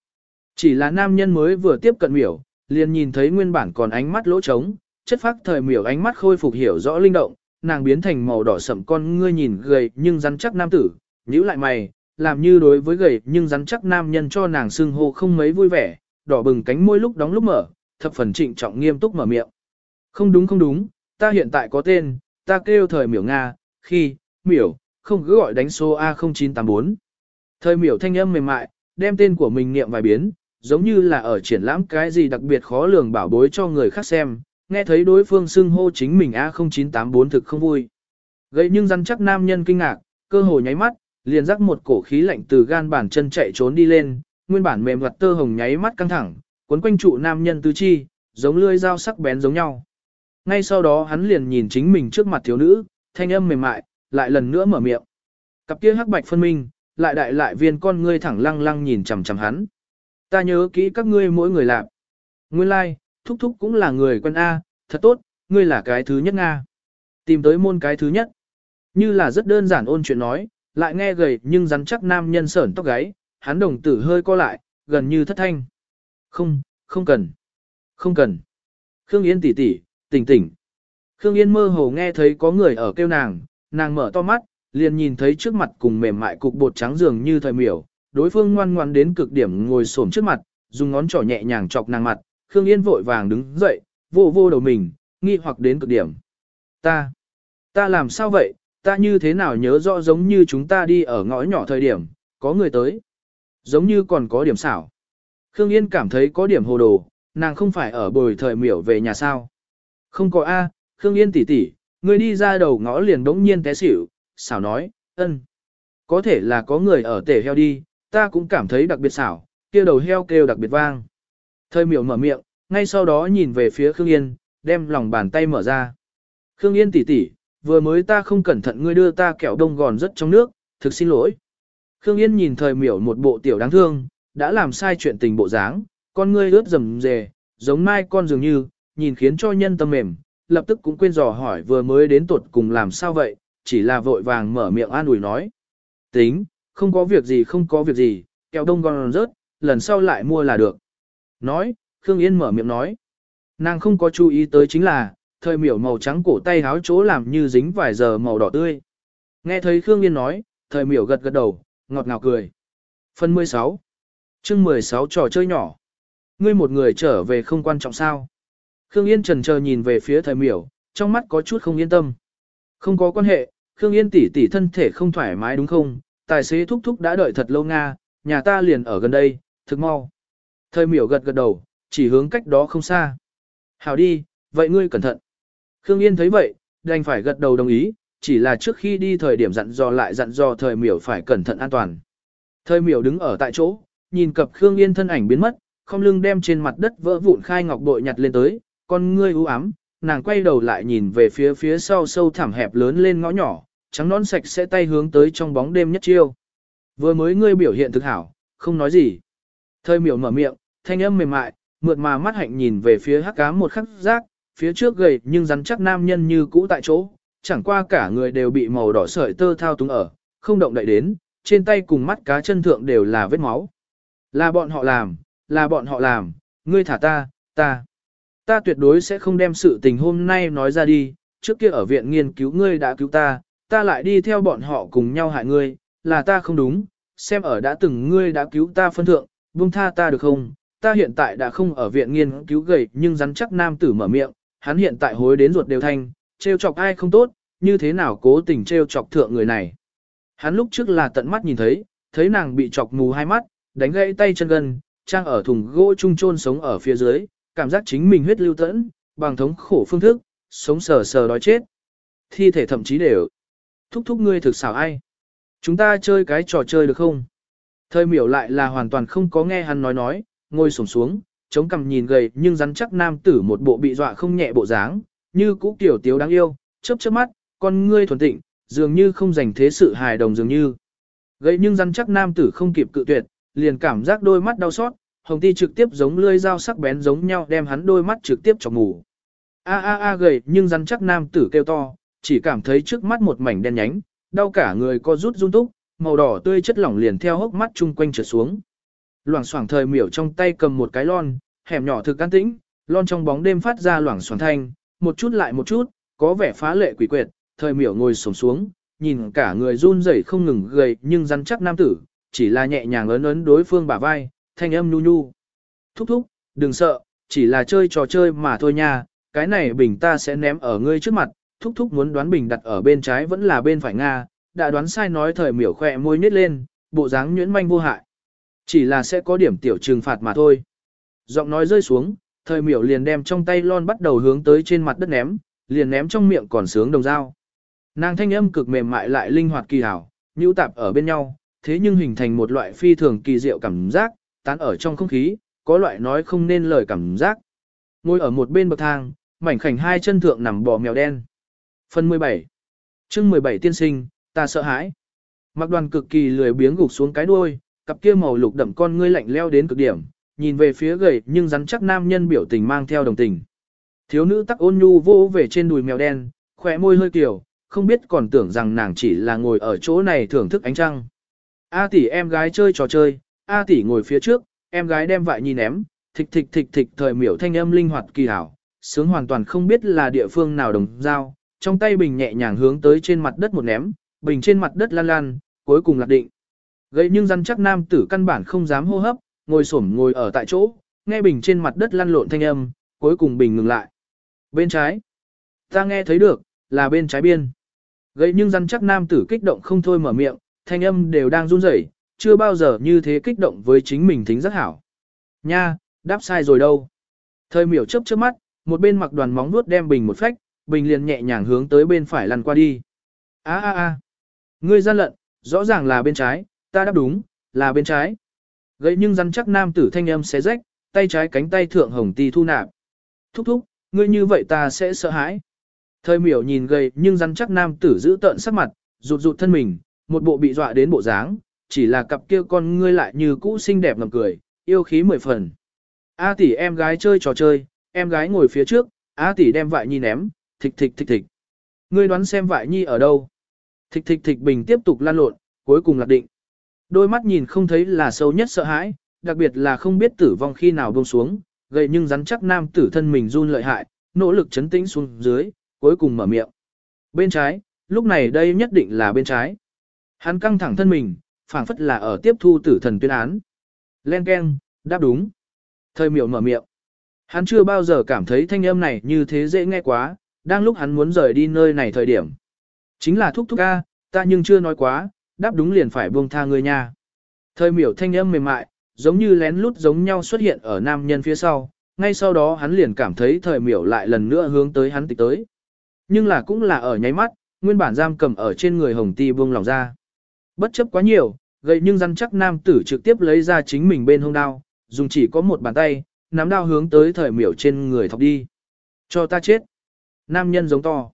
Chỉ là nam nhân mới vừa tiếp cận miểu, liền nhìn thấy nguyên bản còn ánh mắt lỗ trống, chất phác thời miểu ánh mắt khôi phục hiểu rõ linh động, nàng biến thành màu đỏ sậm con ngươi nhìn gầy nhưng rắn chắc nam tử, nhíu lại mày, làm như đối với gầy nhưng rắn chắc nam nhân cho nàng xưng hô không mấy vui vẻ, đỏ bừng cánh môi lúc đóng lúc mở, thập phần trịnh trọng nghiêm túc mở miệng. Không đúng không đúng, ta hiện tại có tên, ta kêu thời miểu Nga, khi, miểu, không cứ gọi đánh số A0984. Thời miểu thanh âm mềm mại, đem tên của mình niệm vài biến, giống như là ở triển lãm cái gì đặc biệt khó lường bảo bối cho người khác xem, nghe thấy đối phương xưng hô chính mình A0984 thực không vui. Gây nhưng rắn chắc nam nhân kinh ngạc, cơ hồ nháy mắt, liền rắc một cổ khí lạnh từ gan bản chân chạy trốn đi lên, nguyên bản mềm mặt tơ hồng nháy mắt căng thẳng, cuốn quanh trụ nam nhân tứ chi, giống lưỡi dao sắc bén giống nhau. Ngay sau đó hắn liền nhìn chính mình trước mặt thiếu nữ, thanh âm mềm mại, lại lần nữa mở miệng. Cặp kia hắc bạch phân minh, lại đại lại viên con ngươi thẳng lăng lăng nhìn chằm chằm hắn. Ta nhớ kỹ các ngươi mỗi người làm. Nguyên lai, like, thúc thúc cũng là người quân A, thật tốt, ngươi là cái thứ nhất Nga. Tìm tới môn cái thứ nhất. Như là rất đơn giản ôn chuyện nói, lại nghe gầy nhưng rắn chắc nam nhân sởn tóc gáy, hắn đồng tử hơi co lại, gần như thất thanh. Không, không cần. Không cần. Khương Yên tỉ tỉ, tỉnh tỉnh. Khương Yên mơ hồ nghe thấy có người ở kêu nàng, nàng mở to mắt, liền nhìn thấy trước mặt cùng mềm mại cục bột trắng dường như thời miểu, đối phương ngoan ngoan đến cực điểm ngồi xổm trước mặt, dùng ngón trỏ nhẹ nhàng chọc nàng mặt, Khương Yên vội vàng đứng dậy, vô vô đầu mình, nghi hoặc đến cực điểm. Ta, ta làm sao vậy, ta như thế nào nhớ rõ giống như chúng ta đi ở ngõ nhỏ thời điểm, có người tới. Giống như còn có điểm xảo. Khương Yên cảm thấy có điểm hồ đồ, nàng không phải ở bồi thời miểu về nhà sao. Không có A, Khương Yên tỷ tỷ, người đi ra đầu ngõ liền đống nhiên té xỉu, xảo nói, ân. Có thể là có người ở tể heo đi, ta cũng cảm thấy đặc biệt xảo, kia đầu heo kêu đặc biệt vang. Thời miểu mở miệng, ngay sau đó nhìn về phía Khương Yên, đem lòng bàn tay mở ra. Khương Yên tỷ tỷ, vừa mới ta không cẩn thận ngươi đưa ta kẹo đông gòn rất trong nước, thực xin lỗi. Khương Yên nhìn thời miểu một bộ tiểu đáng thương, đã làm sai chuyện tình bộ dáng, con ngươi ướt rầm rề, giống mai con dường như, nhìn khiến cho nhân tâm mềm, lập tức cũng quên dò hỏi vừa mới đến tuột cùng làm sao vậy, chỉ là vội vàng mở miệng an ủi nói. Tính, không có việc gì không có việc gì, kẹo đông còn rớt, lần sau lại mua là được. Nói, Khương Yên mở miệng nói. Nàng không có chú ý tới chính là, thời miểu màu trắng cổ tay háo chỗ làm như dính vài giờ màu đỏ tươi. Nghe thấy Khương Yên nói, thời miểu gật gật đầu, ngọt ngào cười. Phần 16 chương 16 trò chơi nhỏ. Ngươi một người trở về không quan trọng sao. Khương Yên trần chờ nhìn về phía thời miểu, trong mắt có chút không yên tâm. Không có quan hệ, Khương Yên tỷ tỷ thân thể không thoải mái đúng không? Tài xế thúc thúc đã đợi thật lâu Nga, nhà ta liền ở gần đây, thực mau. Thời miểu gật gật đầu, chỉ hướng cách đó không xa. Hảo đi, vậy ngươi cẩn thận. Khương Yên thấy vậy, đành phải gật đầu đồng ý, chỉ là trước khi đi thời điểm dặn dò lại dặn dò thời miểu phải cẩn thận an toàn. Thời miểu đứng ở tại chỗ, nhìn cập Khương Yên thân ảnh biến mất, không lưng đem trên mặt đất vỡ vụn khai ngọc bội nhặt lên tới, con ngươi u ám, nàng quay đầu lại nhìn về phía phía sau sâu thẳm hẹp lớn lên ngõ nhỏ, trắng nón sạch sẽ tay hướng tới trong bóng đêm nhất chiêu. Vừa mới ngươi biểu hiện thực hảo, không nói gì. Thời miểu mở miệng, thanh âm mềm mại, mượt mà mắt hạnh nhìn về phía hắc ám một khắc giác, phía trước gầy nhưng rắn chắc nam nhân như cũ tại chỗ, chẳng qua cả người đều bị màu đỏ sợi tơ thao túng ở, không động đậy đến, trên tay cùng mắt cá chân thượng đều là vết máu. Là bọn họ làm, là bọn họ làm, ngươi thả ta, ta. Ta tuyệt đối sẽ không đem sự tình hôm nay nói ra đi, trước kia ở viện nghiên cứu ngươi đã cứu ta, ta lại đi theo bọn họ cùng nhau hại ngươi, là ta không đúng, xem ở đã từng ngươi đã cứu ta phân thượng, buông tha ta được không? Ta hiện tại đã không ở viện nghiên cứu gầy nhưng rắn chắc nam tử mở miệng, hắn hiện tại hối đến ruột đều thanh, trêu chọc ai không tốt, như thế nào cố tình trêu chọc thượng người này. Hắn lúc trước là tận mắt nhìn thấy, thấy nàng bị chọc mù hai mắt, đánh gãy tay chân gần, trang ở thùng gỗ chung chôn sống ở phía dưới, cảm giác chính mình huyết lưu tẫn, bằng thống khổ phương thức, sống sờ sờ đói chết. Thi thể thậm chí đều thúc thúc ngươi thực xảo ai. Chúng ta chơi cái trò chơi được không? Thời miểu lại là hoàn toàn không có nghe hắn nói nói, ngồi sổng xuống, chống cằm nhìn gầy nhưng rắn chắc nam tử một bộ bị dọa không nhẹ bộ dáng, như cũ tiểu tiếu đáng yêu, chớp chớp mắt, con ngươi thuần tịnh, dường như không dành thế sự hài đồng dường như. Gầy nhưng rắn chắc nam tử không kịp cự tuyệt, liền cảm giác đôi mắt đau xót, hồng ti trực tiếp giống lưỡi dao sắc bén giống nhau đem hắn đôi mắt trực tiếp chọc ngủ. A a a gầy nhưng rắn chắc nam tử kêu to, chỉ cảm thấy trước mắt một mảnh đen nhánh, đau cả người co rút run túc, màu đỏ tươi chất lỏng liền theo hốc mắt chung quanh trượt xuống. Loảng xoảng thời miểu trong tay cầm một cái lon, hẻm nhỏ thực an tĩnh, lon trong bóng đêm phát ra loảng xoảng thanh, một chút lại một chút, có vẻ phá lệ quỷ quyệt, thời miểu ngồi sổng xuống, nhìn cả người run rẩy không ngừng gầy nhưng rắn chắc nam tử, chỉ là nhẹ nhàng ấn ấn đối phương bả vai, thanh âm nhu nhu. Thúc thúc, đừng sợ, chỉ là chơi trò chơi mà thôi nha, cái này bình ta sẽ ném ở ngươi trước mặt, thúc thúc muốn đoán bình đặt ở bên trái vẫn là bên phải Nga, đã đoán sai nói thời miểu khỏe môi nhếch lên, bộ dáng nhuyễn manh vô hại. Chỉ là sẽ có điểm tiểu trừng phạt mà thôi. Giọng nói rơi xuống, thời miểu liền đem trong tay lon bắt đầu hướng tới trên mặt đất ném, liền ném trong miệng còn sướng đồng dao. Nàng thanh âm cực mềm mại lại linh hoạt kỳ hảo, nhũ tạp ở bên nhau, thế nhưng hình thành một loại phi thường kỳ diệu cảm giác, tán ở trong không khí, có loại nói không nên lời cảm giác. Ngồi ở một bên bậc thang, mảnh khảnh hai chân thượng nằm bò mèo đen. Phần 17 chương 17 tiên sinh, ta sợ hãi. Mặc đoàn cực kỳ lười biếng gục xuống cái đuôi, cặp kia màu lục đậm con ngươi lạnh leo đến cực điểm, nhìn về phía gầy nhưng rắn chắc nam nhân biểu tình mang theo đồng tình. Thiếu nữ tắc ôn nhu vô về trên đùi mèo đen, khỏe môi hơi kiểu, không biết còn tưởng rằng nàng chỉ là ngồi ở chỗ này thưởng thức ánh trăng. A tỷ em gái chơi trò chơi, A tỷ ngồi phía trước, em gái đem vại nhi ném, thịch thịch thịch thịch thời miểu thanh âm linh hoạt kỳ hảo, sướng hoàn toàn không biết là địa phương nào đồng giao, trong tay bình nhẹ nhàng hướng tới trên mặt đất một ném, bình trên mặt đất lan lan, cuối cùng lạc định. Gây nhưng rắn chắc nam tử căn bản không dám hô hấp, ngồi xổm ngồi ở tại chỗ, nghe bình trên mặt đất lăn lộn thanh âm, cuối cùng bình ngừng lại. Bên trái, ta nghe thấy được, là bên trái biên. Gây nhưng rắn chắc nam tử kích động không thôi mở miệng, thanh âm đều đang run rẩy, chưa bao giờ như thế kích động với chính mình thính rất hảo. Nha, đáp sai rồi đâu. Thời miểu chớp trước mắt, một bên mặc đoàn móng nuốt đem bình một phách, bình liền nhẹ nhàng hướng tới bên phải lăn qua đi. A a a, ngươi gian lận, rõ ràng là bên trái, ta đáp đúng, là bên trái. Gậy nhưng rắn chắc nam tử thanh âm xé rách, tay trái cánh tay thượng hồng ti thu nạp. Thúc thúc, ngươi như vậy ta sẽ sợ hãi. Thời miểu nhìn gầy nhưng rắn chắc nam tử giữ tợn sắc mặt, rụt rụt thân mình, một bộ bị dọa đến bộ dáng, chỉ là cặp kia con ngươi lại như cũ xinh đẹp ngầm cười, yêu khí mười phần. A tỷ em gái chơi trò chơi, em gái ngồi phía trước, A tỷ đem vại nhi ném, thịch thịch thịch thịch. Ngươi đoán xem vại nhi ở đâu? Thịch thịch thịch bình tiếp tục lan lộn, cuối cùng lạc định. Đôi mắt nhìn không thấy là sâu nhất sợ hãi, đặc biệt là không biết tử vong khi nào buông xuống, gầy nhưng rắn chắc nam tử thân mình run lợi hại, nỗ lực chấn tĩnh xuống dưới, cuối cùng mở miệng. Bên trái, lúc này đây nhất định là bên trái. Hắn căng thẳng thân mình, phảng phất là ở tiếp thu tử thần tuyên án. Len Ken, đáp đúng. Thời miệu mở miệng. Hắn chưa bao giờ cảm thấy thanh âm này như thế dễ nghe quá, đang lúc hắn muốn rời đi nơi này thời điểm. Chính là thúc thúc ca, ta nhưng chưa nói quá, đáp đúng liền phải buông tha người nha. Thời miểu thanh âm mềm mại, giống như lén lút giống nhau xuất hiện ở nam nhân phía sau, ngay sau đó hắn liền cảm thấy thời miểu lại lần nữa hướng tới hắn tịch tới. Nhưng là cũng là ở nháy mắt, nguyên bản giam cầm ở trên người hồng ti buông lòng ra. Bất chấp quá nhiều, gậy nhưng rắn chắc nam tử trực tiếp lấy ra chính mình bên hông đao, dùng chỉ có một bàn tay, nắm đao hướng tới thời miểu trên người thọc đi. Cho ta chết. Nam nhân giống to.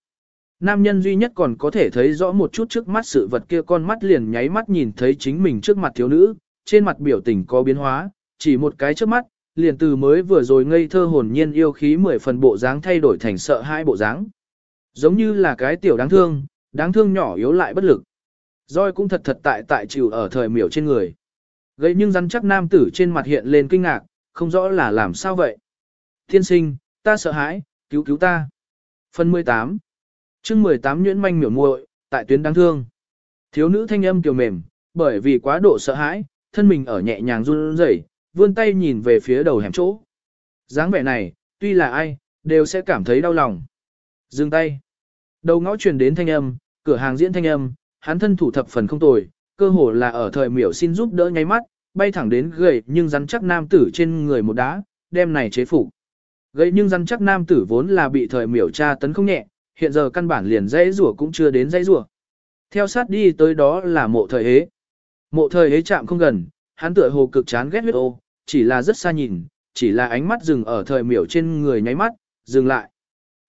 Nam nhân duy nhất còn có thể thấy rõ một chút trước mắt sự vật kia con mắt liền nháy mắt nhìn thấy chính mình trước mặt thiếu nữ, trên mặt biểu tình có biến hóa, chỉ một cái trước mắt, liền từ mới vừa rồi ngây thơ hồn nhiên yêu khí mười phần bộ dáng thay đổi thành sợ hai bộ dáng. Giống như là cái tiểu đáng thương, đáng thương nhỏ yếu lại bất lực. Rồi cũng thật thật tại tại chịu ở thời miểu trên người. Gây nhưng rắn chắc nam tử trên mặt hiện lên kinh ngạc, không rõ là làm sao vậy. Thiên sinh, ta sợ hãi, cứu cứu ta. Phần 18 chương 18 nhuyễn manh miểu muội tại tuyến đáng thương. Thiếu nữ thanh âm kiều mềm, bởi vì quá độ sợ hãi, thân mình ở nhẹ nhàng run rẩy, vươn tay nhìn về phía đầu hẻm chỗ. dáng vẻ này, tuy là ai, đều sẽ cảm thấy đau lòng. Dừng tay. Đầu ngõ truyền đến thanh âm, cửa hàng diễn thanh âm, hắn thân thủ thập phần không tồi, cơ hồ là ở thời miểu xin giúp đỡ nháy mắt, bay thẳng đến gầy nhưng rắn chắc nam tử trên người một đá, đem này chế phục. Gầy nhưng rắn chắc nam tử vốn là bị thời miểu tra tấn không nhẹ, hiện giờ căn bản liền dãy rủa cũng chưa đến dãy rủa. Theo sát đi tới đó là mộ thời hế. Mộ thời hế chạm không gần, hắn tựa hồ cực chán ghét huyết ô, chỉ là rất xa nhìn, chỉ là ánh mắt dừng ở thời miểu trên người nháy mắt, dừng lại.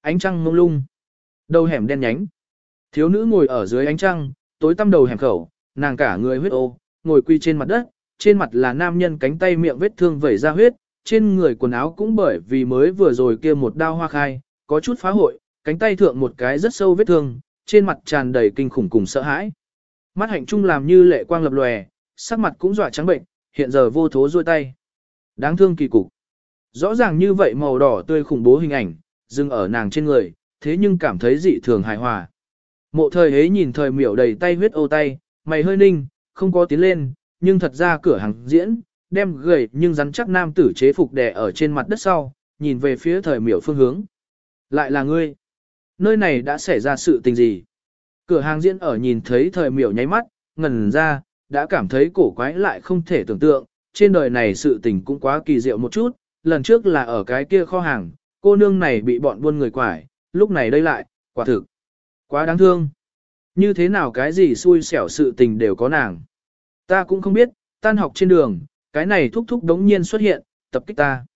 Ánh trăng mông lung. Đầu hẻm đen nhánh. Thiếu nữ ngồi ở dưới ánh trăng, tối tăm đầu hẻm khẩu, nàng cả người huyết ô, ngồi quy trên mặt đất, trên mặt là nam nhân cánh tay miệng vết thương vẩy ra huyết, trên người quần áo cũng bởi vì mới vừa rồi kia một đao hoa khai, có chút phá hội, cánh tay thượng một cái rất sâu vết thương, trên mặt tràn đầy kinh khủng cùng sợ hãi. Mắt hạnh trung làm như lệ quang lập lòe, sắc mặt cũng dọa trắng bệnh, hiện giờ vô thố rôi tay. Đáng thương kỳ cục. Rõ ràng như vậy màu đỏ tươi khủng bố hình ảnh, dừng ở nàng trên người, thế nhưng cảm thấy dị thường hài hòa. Mộ thời ấy nhìn thời miểu đầy tay huyết ô tay, mày hơi ninh, không có tiến lên, nhưng thật ra cửa hàng diễn, đem gầy nhưng rắn chắc nam tử chế phục đè ở trên mặt đất sau, nhìn về phía thời miểu phương hướng. Lại là ngươi. Nơi này đã xảy ra sự tình gì? Cửa hàng diễn ở nhìn thấy thời miểu nháy mắt, ngần ra, đã cảm thấy cổ quái lại không thể tưởng tượng, trên đời này sự tình cũng quá kỳ diệu một chút, lần trước là ở cái kia kho hàng, cô nương này bị bọn buôn người quải, lúc này đây lại, quả thực, quá đáng thương. Như thế nào cái gì xui xẻo sự tình đều có nàng. Ta cũng không biết, tan học trên đường, cái này thúc thúc đống nhiên xuất hiện, tập kích ta.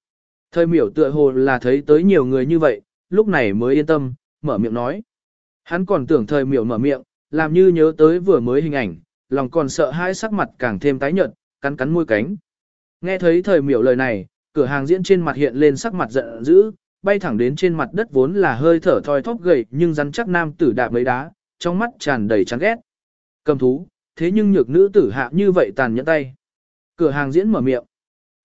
Thời miểu tựa hồ là thấy tới nhiều người như vậy, lúc này mới yên tâm, mở miệng nói. Hắn còn tưởng thời miểu mở miệng, làm như nhớ tới vừa mới hình ảnh, lòng còn sợ hai sắc mặt càng thêm tái nhợt, cắn cắn môi cánh. Nghe thấy thời miểu lời này, cửa hàng diễn trên mặt hiện lên sắc mặt giận dữ, bay thẳng đến trên mặt đất vốn là hơi thở thoi thóp gầy nhưng rắn chắc nam tử đạp mấy đá, trong mắt tràn đầy chán ghét. Cầm thú, thế nhưng nhược nữ tử hạ như vậy tàn nhẫn tay. Cửa hàng diễn mở miệng.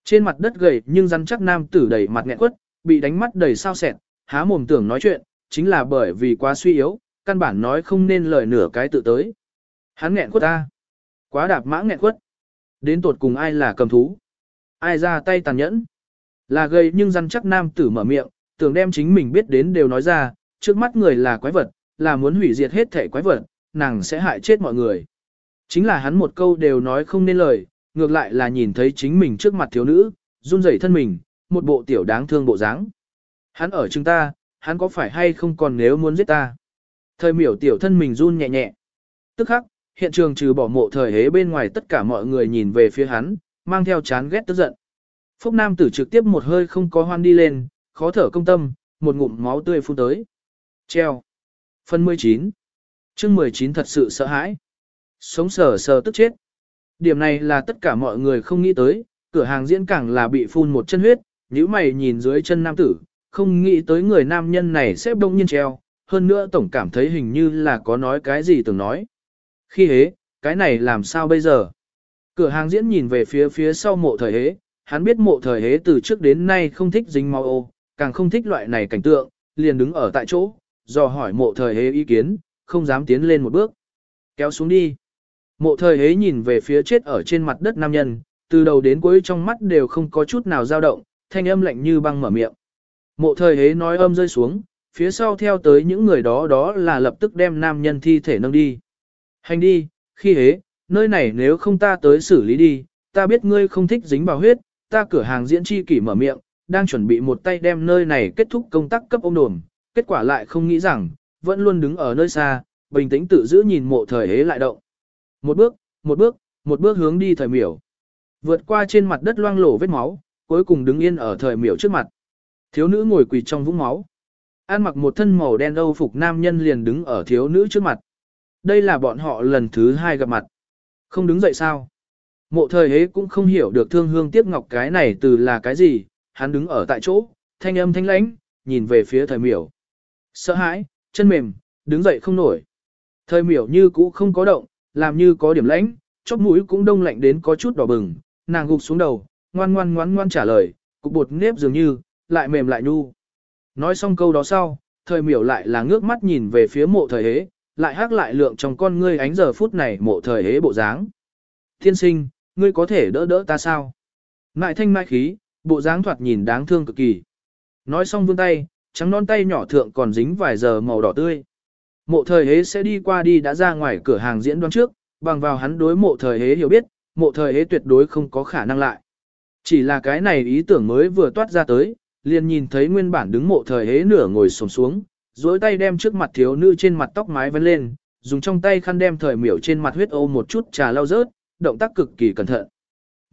Trên mặt đất gầy nhưng rắn chắc nam tử đầy mặt nghẹn quất, bị đánh mắt đầy sao sẹt, há mồm tưởng nói chuyện, chính là bởi vì quá suy yếu, căn bản nói không nên lời nửa cái tự tới. Hắn nghẹn quất ta. Quá đạp mã nghẹn quất. Đến tột cùng ai là cầm thú? Ai ra tay tàn nhẫn? Là gầy nhưng rắn chắc nam tử mở miệng, tưởng đem chính mình biết đến đều nói ra, trước mắt người là quái vật, là muốn hủy diệt hết thể quái vật, nàng sẽ hại chết mọi người. Chính là hắn một câu đều nói không nên lời, ngược lại là nhìn thấy chính mình trước mặt thiếu nữ, run rẩy thân mình, một bộ tiểu đáng thương bộ dáng. Hắn ở chúng ta, hắn có phải hay không còn nếu muốn giết ta? Thời miểu tiểu thân mình run nhẹ nhẹ. Tức khắc, hiện trường trừ bỏ mộ thời hế bên ngoài tất cả mọi người nhìn về phía hắn, mang theo chán ghét tức giận. Phúc Nam tử trực tiếp một hơi không có hoan đi lên, khó thở công tâm, một ngụm máu tươi phun tới. Treo. Phần 19. chương 19 thật sự sợ hãi. Sống sờ sờ tức chết. Điểm này là tất cả mọi người không nghĩ tới, cửa hàng diễn càng là bị phun một chân huyết, nếu mày nhìn dưới chân nam tử, không nghĩ tới người nam nhân này xếp đông nhiên treo, hơn nữa tổng cảm thấy hình như là có nói cái gì từng nói. Khi hế, cái này làm sao bây giờ? Cửa hàng diễn nhìn về phía phía sau mộ thời hế, hắn biết mộ thời hế từ trước đến nay không thích dính máu ô, càng không thích loại này cảnh tượng, liền đứng ở tại chỗ, dò hỏi mộ thời hế ý kiến, không dám tiến lên một bước. Kéo xuống đi. Mộ thời hế nhìn về phía chết ở trên mặt đất nam nhân, từ đầu đến cuối trong mắt đều không có chút nào dao động, thanh âm lạnh như băng mở miệng. Mộ thời hế nói âm rơi xuống, phía sau theo tới những người đó đó là lập tức đem nam nhân thi thể nâng đi. Hành đi, khi hế, nơi này nếu không ta tới xử lý đi, ta biết ngươi không thích dính vào huyết, ta cửa hàng diễn chi kỷ mở miệng, đang chuẩn bị một tay đem nơi này kết thúc công tác cấp ông đồn, kết quả lại không nghĩ rằng, vẫn luôn đứng ở nơi xa, bình tĩnh tự giữ nhìn mộ thời hế lại động. Một bước, một bước, một bước hướng đi thời miểu. Vượt qua trên mặt đất loang lổ vết máu, cuối cùng đứng yên ở thời miểu trước mặt. Thiếu nữ ngồi quỳ trong vũng máu. An mặc một thân màu đen âu phục nam nhân liền đứng ở thiếu nữ trước mặt. Đây là bọn họ lần thứ hai gặp mặt. Không đứng dậy sao? Mộ thời hế cũng không hiểu được thương hương tiếc ngọc cái này từ là cái gì, hắn đứng ở tại chỗ, thanh âm thanh lãnh, nhìn về phía thời miểu. Sợ hãi, chân mềm, đứng dậy không nổi. Thời miểu như cũ không có động, làm như có điểm lãnh, chóp mũi cũng đông lạnh đến có chút đỏ bừng, nàng gục xuống đầu, ngoan ngoan ngoan ngoan trả lời, cục bột nếp dường như, lại mềm lại nhu. Nói xong câu đó sau, thời miểu lại là ngước mắt nhìn về phía mộ thời hế, lại hắc lại lượng trong con ngươi ánh giờ phút này mộ thời hế bộ dáng. Thiên sinh, ngươi có thể đỡ đỡ ta sao? Ngại thanh mai khí, bộ dáng thoạt nhìn đáng thương cực kỳ. Nói xong vươn tay, trắng non tay nhỏ thượng còn dính vài giờ màu đỏ tươi. Mộ thời hế sẽ đi qua đi đã ra ngoài cửa hàng diễn đoán trước, bằng vào hắn đối mộ thời hế hiểu biết, mộ thời hế tuyệt đối không có khả năng lại. Chỉ là cái này ý tưởng mới vừa toát ra tới, liền nhìn thấy nguyên bản đứng mộ thời hế nửa ngồi xổm xuống, duỗi tay đem trước mặt thiếu nữ trên mặt tóc mái vấn lên, dùng trong tay khăn đem thời miểu trên mặt huyết ô một chút trà lau rớt, động tác cực kỳ cẩn thận.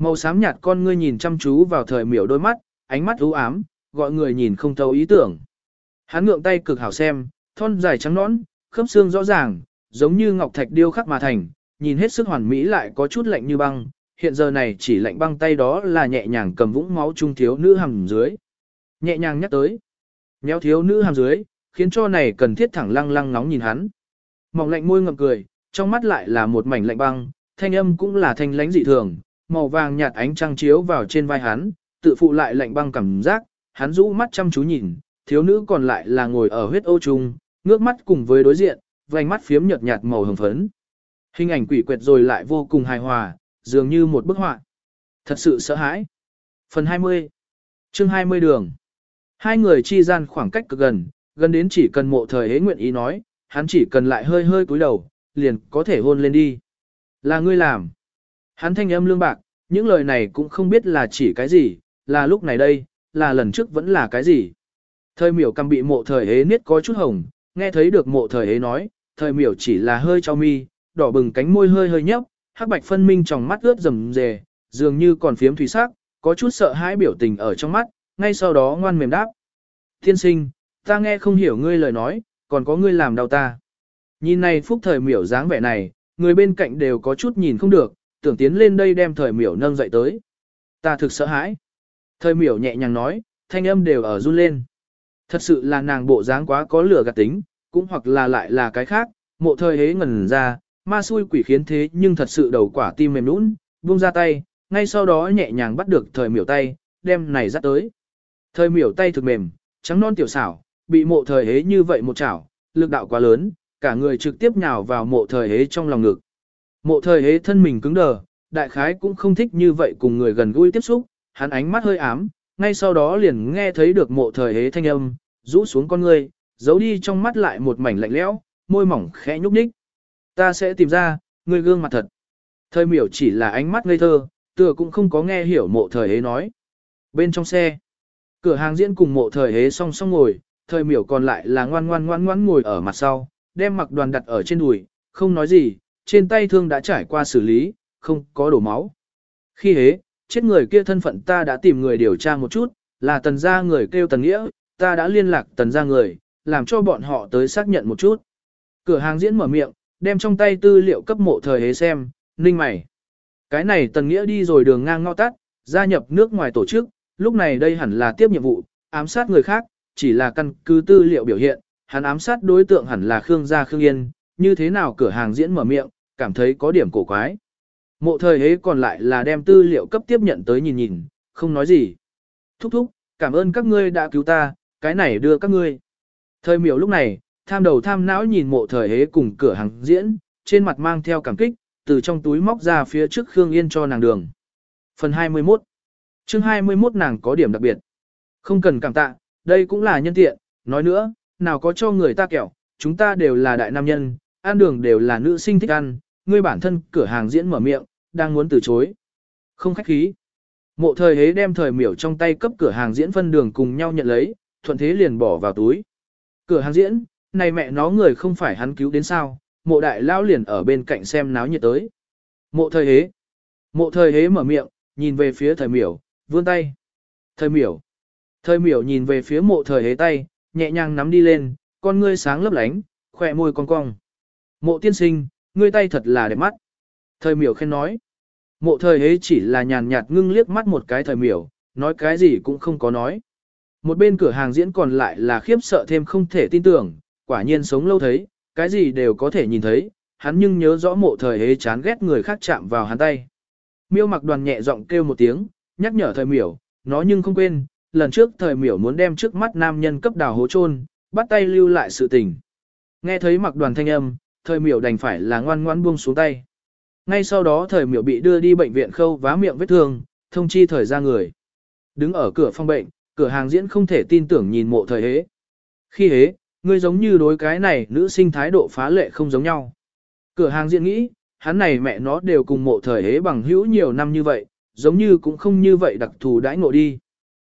Màu xám nhạt con ngươi nhìn chăm chú vào thời miểu đôi mắt, ánh mắt u ám, gọi người nhìn không thấu ý tưởng. Hắn ngượng tay cực hảo xem, thon dài trắng nõn, khớp xương rõ ràng, giống như ngọc thạch điêu khắc mà thành, nhìn hết sức hoàn mỹ lại có chút lạnh như băng, hiện giờ này chỉ lạnh băng tay đó là nhẹ nhàng cầm vũng máu trung thiếu nữ hầm dưới. Nhẹ nhàng nhắc tới. Nhéo thiếu nữ hàm dưới, khiến cho này cần thiết thẳng lăng lăng nóng nhìn hắn. Mỏng lạnh môi ngậm cười, trong mắt lại là một mảnh lạnh băng, thanh âm cũng là thanh lãnh dị thường, màu vàng nhạt ánh trăng chiếu vào trên vai hắn, tự phụ lại lạnh băng cảm giác, hắn rũ mắt chăm chú nhìn, thiếu nữ còn lại là ngồi ở huyết ô trung, ngước mắt cùng với đối diện, vành mắt phiếm nhợt nhạt màu hồng phấn. Hình ảnh quỷ quyệt rồi lại vô cùng hài hòa, dường như một bức họa. Thật sự sợ hãi. Phần 20 chương 20 đường Hai người chi gian khoảng cách cực gần, gần đến chỉ cần mộ thời hế nguyện ý nói, hắn chỉ cần lại hơi hơi cúi đầu, liền có thể hôn lên đi. Là ngươi làm. Hắn thanh âm lương bạc, những lời này cũng không biết là chỉ cái gì, là lúc này đây, là lần trước vẫn là cái gì. Thời miểu cầm bị mộ thời hế niết có chút hồng, nghe thấy được mộ thời hế nói, thời miểu chỉ là hơi cho mi, đỏ bừng cánh môi hơi hơi nhấp, hắc bạch phân minh trong mắt ướt rầm rề, dường như còn phiếm thủy sắc, có chút sợ hãi biểu tình ở trong mắt, ngay sau đó ngoan mềm đáp. Thiên sinh, ta nghe không hiểu ngươi lời nói, còn có ngươi làm đau ta. Nhìn này phúc thời miểu dáng vẻ này, người bên cạnh đều có chút nhìn không được, tưởng tiến lên đây đem thời miểu nâng dậy tới. Ta thực sợ hãi. Thời miểu nhẹ nhàng nói, thanh âm đều ở run lên. Thật sự là nàng bộ dáng quá có lửa gạt tính, cũng hoặc là lại là cái khác, mộ thời hế ngẩn ra, ma xui quỷ khiến thế nhưng thật sự đầu quả tim mềm nũng, buông ra tay, ngay sau đó nhẹ nhàng bắt được thời miểu tay, đem này dắt tới. Thời miểu tay thực mềm, trắng non tiểu xảo, bị mộ thời hế như vậy một chảo, lực đạo quá lớn, cả người trực tiếp nhào vào mộ thời hế trong lòng ngực. Mộ thời hế thân mình cứng đờ, đại khái cũng không thích như vậy cùng người gần gũi tiếp xúc, hắn ánh mắt hơi ám, ngay sau đó liền nghe thấy được mộ thời hế thanh âm, rũ xuống con người, giấu đi trong mắt lại một mảnh lạnh lẽo, môi mỏng khẽ nhúc nhích. Ta sẽ tìm ra, người gương mặt thật. Thời miểu chỉ là ánh mắt ngây thơ, tựa cũng không có nghe hiểu mộ thời hế nói. Bên trong xe, cửa hàng diễn cùng mộ thời hế song song ngồi, thời miểu còn lại là ngoan ngoan ngoan ngoan ngồi ở mặt sau, đem mặc đoàn đặt ở trên đùi, không nói gì, trên tay thương đã trải qua xử lý, không có đổ máu. Khi hế, chết người kia thân phận ta đã tìm người điều tra một chút, là tần gia người kêu tần nghĩa, ta đã liên lạc tần gia người, làm cho bọn họ tới xác nhận một chút. Cửa hàng diễn mở miệng, đem trong tay tư liệu cấp mộ thời hế xem, ninh mày. Cái này tần nghĩa đi rồi đường ngang ngõ tắt, gia nhập nước ngoài tổ chức, lúc này đây hẳn là tiếp nhiệm vụ, ám sát người khác, chỉ là căn cứ tư liệu biểu hiện, hắn ám sát đối tượng hẳn là Khương gia Khương Yên, như thế nào cửa hàng diễn mở miệng, cảm thấy có điểm cổ quái. Mộ thời hế còn lại là đem tư liệu cấp tiếp nhận tới nhìn nhìn, không nói gì. Thúc thúc, cảm ơn các ngươi đã cứu ta, cái này đưa các ngươi. Thời miểu lúc này, tham đầu tham não nhìn mộ thời hế cùng cửa hàng diễn, trên mặt mang theo cảm kích, từ trong túi móc ra phía trước Khương Yên cho nàng đường. Phần 21 chương 21 nàng có điểm đặc biệt. Không cần cảm tạ, đây cũng là nhân tiện, nói nữa, nào có cho người ta kẹo, chúng ta đều là đại nam nhân, ăn đường đều là nữ sinh thích ăn, ngươi bản thân cửa hàng diễn mở miệng, đang muốn từ chối. Không khách khí. Mộ thời hế đem thời miểu trong tay cấp cửa hàng diễn phân đường cùng nhau nhận lấy, thuận thế liền bỏ vào túi. Cửa hàng diễn, này mẹ nó người không phải hắn cứu đến sao, mộ đại lao liền ở bên cạnh xem náo nhiệt tới. Mộ thời hế. Mộ thời hế mở miệng, nhìn về phía thời miểu, vươn tay. Thời miểu. Thời miểu nhìn về phía mộ thời hế tay, nhẹ nhàng nắm đi lên, con ngươi sáng lấp lánh, khỏe môi cong cong. Mộ tiên sinh, ngươi tay thật là đẹp mắt. Thời miểu khen nói. Mộ thời ấy chỉ là nhàn nhạt ngưng liếc mắt một cái thời miểu, nói cái gì cũng không có nói. Một bên cửa hàng diễn còn lại là khiếp sợ thêm không thể tin tưởng, quả nhiên sống lâu thấy, cái gì đều có thể nhìn thấy, hắn nhưng nhớ rõ mộ thời ấy chán ghét người khác chạm vào hắn tay. Miêu mặc đoàn nhẹ giọng kêu một tiếng, nhắc nhở thời miểu, nó nhưng không quên, lần trước thời miểu muốn đem trước mắt nam nhân cấp đào hố chôn bắt tay lưu lại sự tình. Nghe thấy mặc đoàn thanh âm, thời miểu đành phải là ngoan ngoan buông xuống tay. Ngay sau đó thời miểu bị đưa đi bệnh viện khâu vá miệng vết thương, thông chi thời ra người. Đứng ở cửa phòng bệnh, cửa hàng diễn không thể tin tưởng nhìn mộ thời hế. Khi hế, ngươi giống như đối cái này nữ sinh thái độ phá lệ không giống nhau. Cửa hàng diễn nghĩ, hắn này mẹ nó đều cùng mộ thời hế bằng hữu nhiều năm như vậy, giống như cũng không như vậy đặc thù đãi ngộ đi.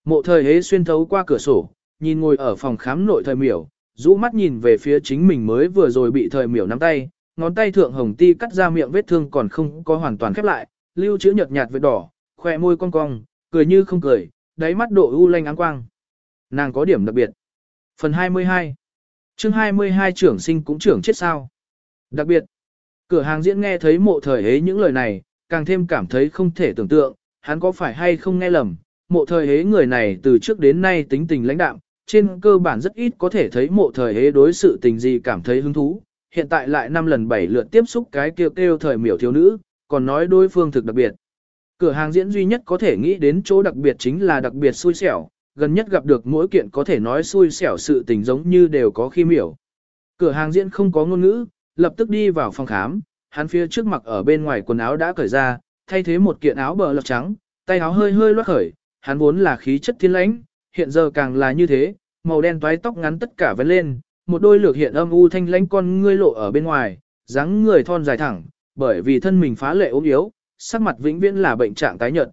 Mộ thời hế xuyên thấu qua cửa sổ, nhìn ngồi ở phòng khám nội thời miểu, rũ mắt nhìn về phía chính mình mới vừa rồi bị thời miểu nắm tay, ngón tay thượng hồng ti cắt ra miệng vết thương còn không có hoàn toàn khép lại, lưu chữ nhợt nhạt vết đỏ, khoe môi cong cong, cười như không cười, đáy mắt độ u lanh áng quang. Nàng có điểm đặc biệt. Phần 22 chương 22 trưởng sinh cũng trưởng chết sao. Đặc biệt, cửa hàng diễn nghe thấy mộ thời ấy những lời này, càng thêm cảm thấy không thể tưởng tượng, hắn có phải hay không nghe lầm. Mộ thời ấy người này từ trước đến nay tính tình lãnh đạm, trên cơ bản rất ít có thể thấy mộ thời ấy đối sự tình gì cảm thấy hứng thú. Hiện tại lại năm lần bảy lượt tiếp xúc cái kêu kêu thời miểu thiếu nữ, còn nói đối phương thực đặc biệt. Cửa hàng diễn duy nhất có thể nghĩ đến chỗ đặc biệt chính là đặc biệt xui xẻo, gần nhất gặp được mỗi kiện có thể nói xui xẻo sự tình giống như đều có khi miểu. Cửa hàng diễn không có ngôn ngữ, lập tức đi vào phòng khám, hắn phía trước mặt ở bên ngoài quần áo đã cởi ra, thay thế một kiện áo bờ lọc trắng, tay áo hơi hơi loát khởi, hắn vốn là khí chất thiên lãnh, hiện giờ càng là như thế, màu đen toái tóc ngắn tất cả vén lên, một đôi lược hiện âm u thanh lãnh con ngươi lộ ở bên ngoài, dáng người thon dài thẳng, bởi vì thân mình phá lệ ốm yếu, sắc mặt vĩnh viễn là bệnh trạng tái nhợt.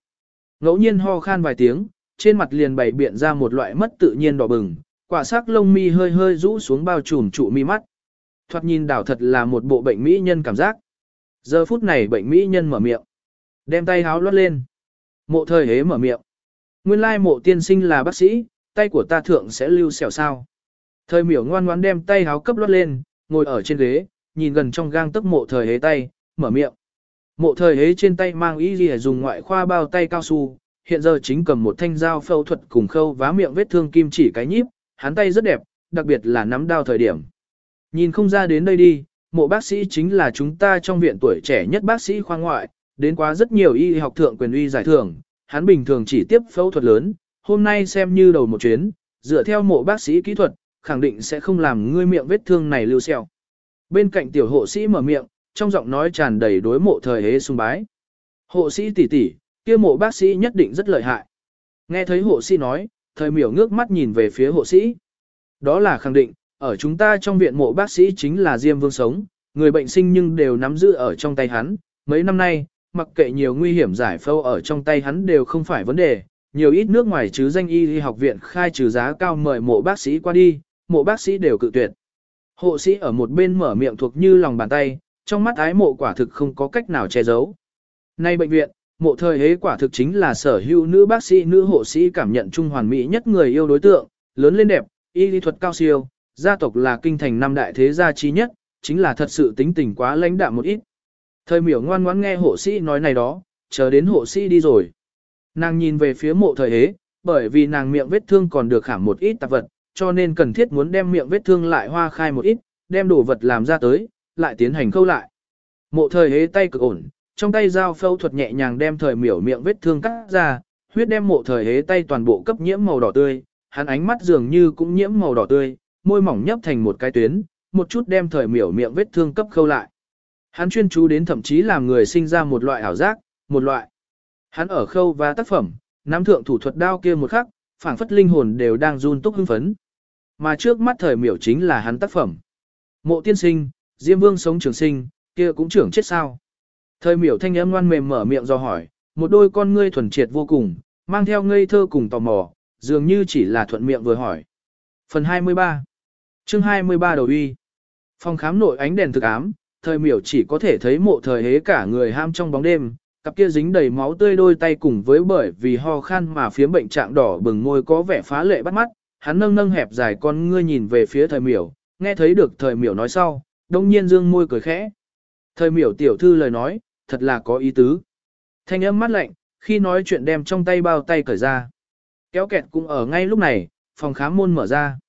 Ngẫu nhiên ho khan vài tiếng, trên mặt liền bày biện ra một loại mất tự nhiên đỏ bừng, quả sắc lông mi hơi hơi rũ xuống bao trùm trụ mi mắt. Thoạt nhìn đảo thật là một bộ bệnh mỹ nhân cảm giác. Giờ phút này bệnh mỹ nhân mở miệng, đem tay háo lót lên. Mộ thời hế mở miệng. Nguyên lai mộ tiên sinh là bác sĩ, tay của ta thượng sẽ lưu xẻo sao. Thời miểu ngoan ngoãn đem tay háo cấp lót lên, ngồi ở trên ghế, nhìn gần trong gang tấc mộ thời hế tay, mở miệng. Mộ thời hế trên tay mang ý gì dùng ngoại khoa bao tay cao su, hiện giờ chính cầm một thanh dao phẫu thuật cùng khâu vá miệng vết thương kim chỉ cái nhíp, hắn tay rất đẹp, đặc biệt là nắm đao thời điểm. Nhìn không ra đến đây đi, mộ bác sĩ chính là chúng ta trong viện tuổi trẻ nhất bác sĩ khoa ngoại, đến quá rất nhiều y học thượng quyền uy giải thưởng, hắn bình thường chỉ tiếp phẫu thuật lớn, hôm nay xem như đầu một chuyến, dựa theo mộ bác sĩ kỹ thuật, khẳng định sẽ không làm ngươi miệng vết thương này lưu sẹo. Bên cạnh tiểu hộ sĩ mở miệng, trong giọng nói tràn đầy đối mộ thời hế sung bái. Hộ sĩ tỷ tỷ, kia mộ bác sĩ nhất định rất lợi hại. Nghe thấy hộ sĩ nói, thời miểu ngước mắt nhìn về phía hộ sĩ. Đó là khẳng định, ở chúng ta trong viện mộ bác sĩ chính là Diêm Vương sống, người bệnh sinh nhưng đều nắm giữ ở trong tay hắn. Mấy năm nay, mặc kệ nhiều nguy hiểm giải phẫu ở trong tay hắn đều không phải vấn đề, nhiều ít nước ngoài chứ danh y học viện khai trừ giá cao mời mộ bác sĩ qua đi, mộ bác sĩ đều cự tuyệt. Hộ sĩ ở một bên mở miệng thuộc như lòng bàn tay, trong mắt ái mộ quả thực không có cách nào che giấu. Nay bệnh viện, mộ thời hế quả thực chính là sở hữu nữ bác sĩ nữ hộ sĩ cảm nhận trung hoàn mỹ nhất người yêu đối tượng, lớn lên đẹp, y lý thuật cao siêu, gia tộc là kinh thành năm đại thế gia chi nhất, chính là thật sự tính tình quá lãnh đạm một ít. Thời miểu ngoan ngoãn nghe hộ sĩ nói này đó, chờ đến hộ sĩ đi rồi. Nàng nhìn về phía mộ thời hế, bởi vì nàng miệng vết thương còn được khảm một ít tạp vật, cho nên cần thiết muốn đem miệng vết thương lại hoa khai một ít, đem đồ vật làm ra tới, lại tiến hành khâu lại. Mộ thời hế tay cực ổn, trong tay dao phẫu thuật nhẹ nhàng đem thời miểu miệng vết thương cắt ra, huyết đem mộ thời hế tay toàn bộ cấp nhiễm màu đỏ tươi, hắn ánh mắt dường như cũng nhiễm màu đỏ tươi, môi mỏng nhấp thành một cái tuyến, một chút đem thời miểu miệng vết thương cấp khâu lại. Hắn chuyên chú đến thậm chí làm người sinh ra một loại ảo giác, một loại. Hắn ở khâu và tác phẩm, nắm thượng thủ thuật đao kia một khắc, phảng phất linh hồn đều đang run túc hưng phấn. Mà trước mắt thời miểu chính là hắn tác phẩm. Mộ tiên sinh, Diêm Vương sống trường sinh, kia cũng trưởng chết sao. Thời miểu thanh âm ngoan mềm mở miệng do hỏi, một đôi con ngươi thuần triệt vô cùng, mang theo ngây thơ cùng tò mò, dường như chỉ là thuận miệng vừa hỏi. Phần 23 chương 23 đầu uy Phòng khám nội ánh đèn thực ám, thời miểu chỉ có thể thấy mộ thời hế cả người ham trong bóng đêm, cặp kia dính đầy máu tươi đôi tay cùng với bởi vì ho khan mà phía bệnh trạng đỏ bừng môi có vẻ phá lệ bắt mắt, hắn nâng nâng hẹp dài con ngươi nhìn về phía thời miểu, nghe thấy được thời miểu nói sau, đông nhiên dương môi cười khẽ. Thời miểu tiểu thư lời nói, thật là có ý tứ. Thanh âm mắt lạnh, khi nói chuyện đem trong tay bao tay cởi ra. Kéo kẹt cũng ở ngay lúc này, phòng khám môn mở ra.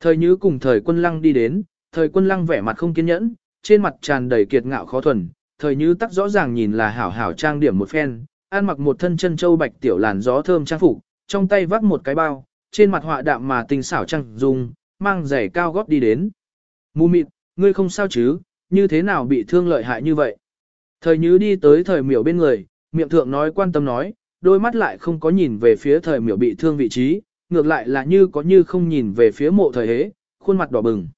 Thời Như cùng thời quân lăng đi đến, thời quân lăng vẻ mặt không kiên nhẫn, trên mặt tràn đầy kiệt ngạo khó thuần, thời như tắc rõ ràng nhìn là hảo hảo trang điểm một phen, ăn mặc một thân chân châu bạch tiểu làn gió thơm trang phục, trong tay vác một cái bao, trên mặt họa đạm mà tinh xảo trang dung, mang giày cao gót đi đến. Mù mịt, ngươi không sao chứ, như thế nào bị thương lợi hại như vậy? Thời Như đi tới thời miểu bên người, miệng thượng nói quan tâm nói, đôi mắt lại không có nhìn về phía thời miểu bị thương vị trí, ngược lại là như có như không nhìn về phía mộ thời hế, khuôn mặt đỏ bừng.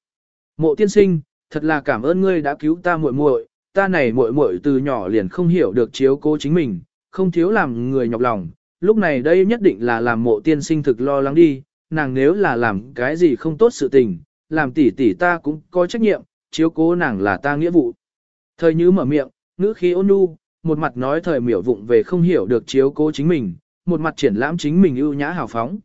Mộ tiên sinh, thật là cảm ơn ngươi đã cứu ta muội muội, ta này muội muội từ nhỏ liền không hiểu được chiếu cố chính mình, không thiếu làm người nhọc lòng, lúc này đây nhất định là làm mộ tiên sinh thực lo lắng đi, nàng nếu là làm cái gì không tốt sự tình, làm tỷ tỷ ta cũng có trách nhiệm, chiếu cố nàng là ta nghĩa vụ. Thời như mở miệng, ngữ khí ôn nhu, một mặt nói thời miểu vụng về không hiểu được chiếu cố chính mình, một mặt triển lãm chính mình ưu nhã hào phóng.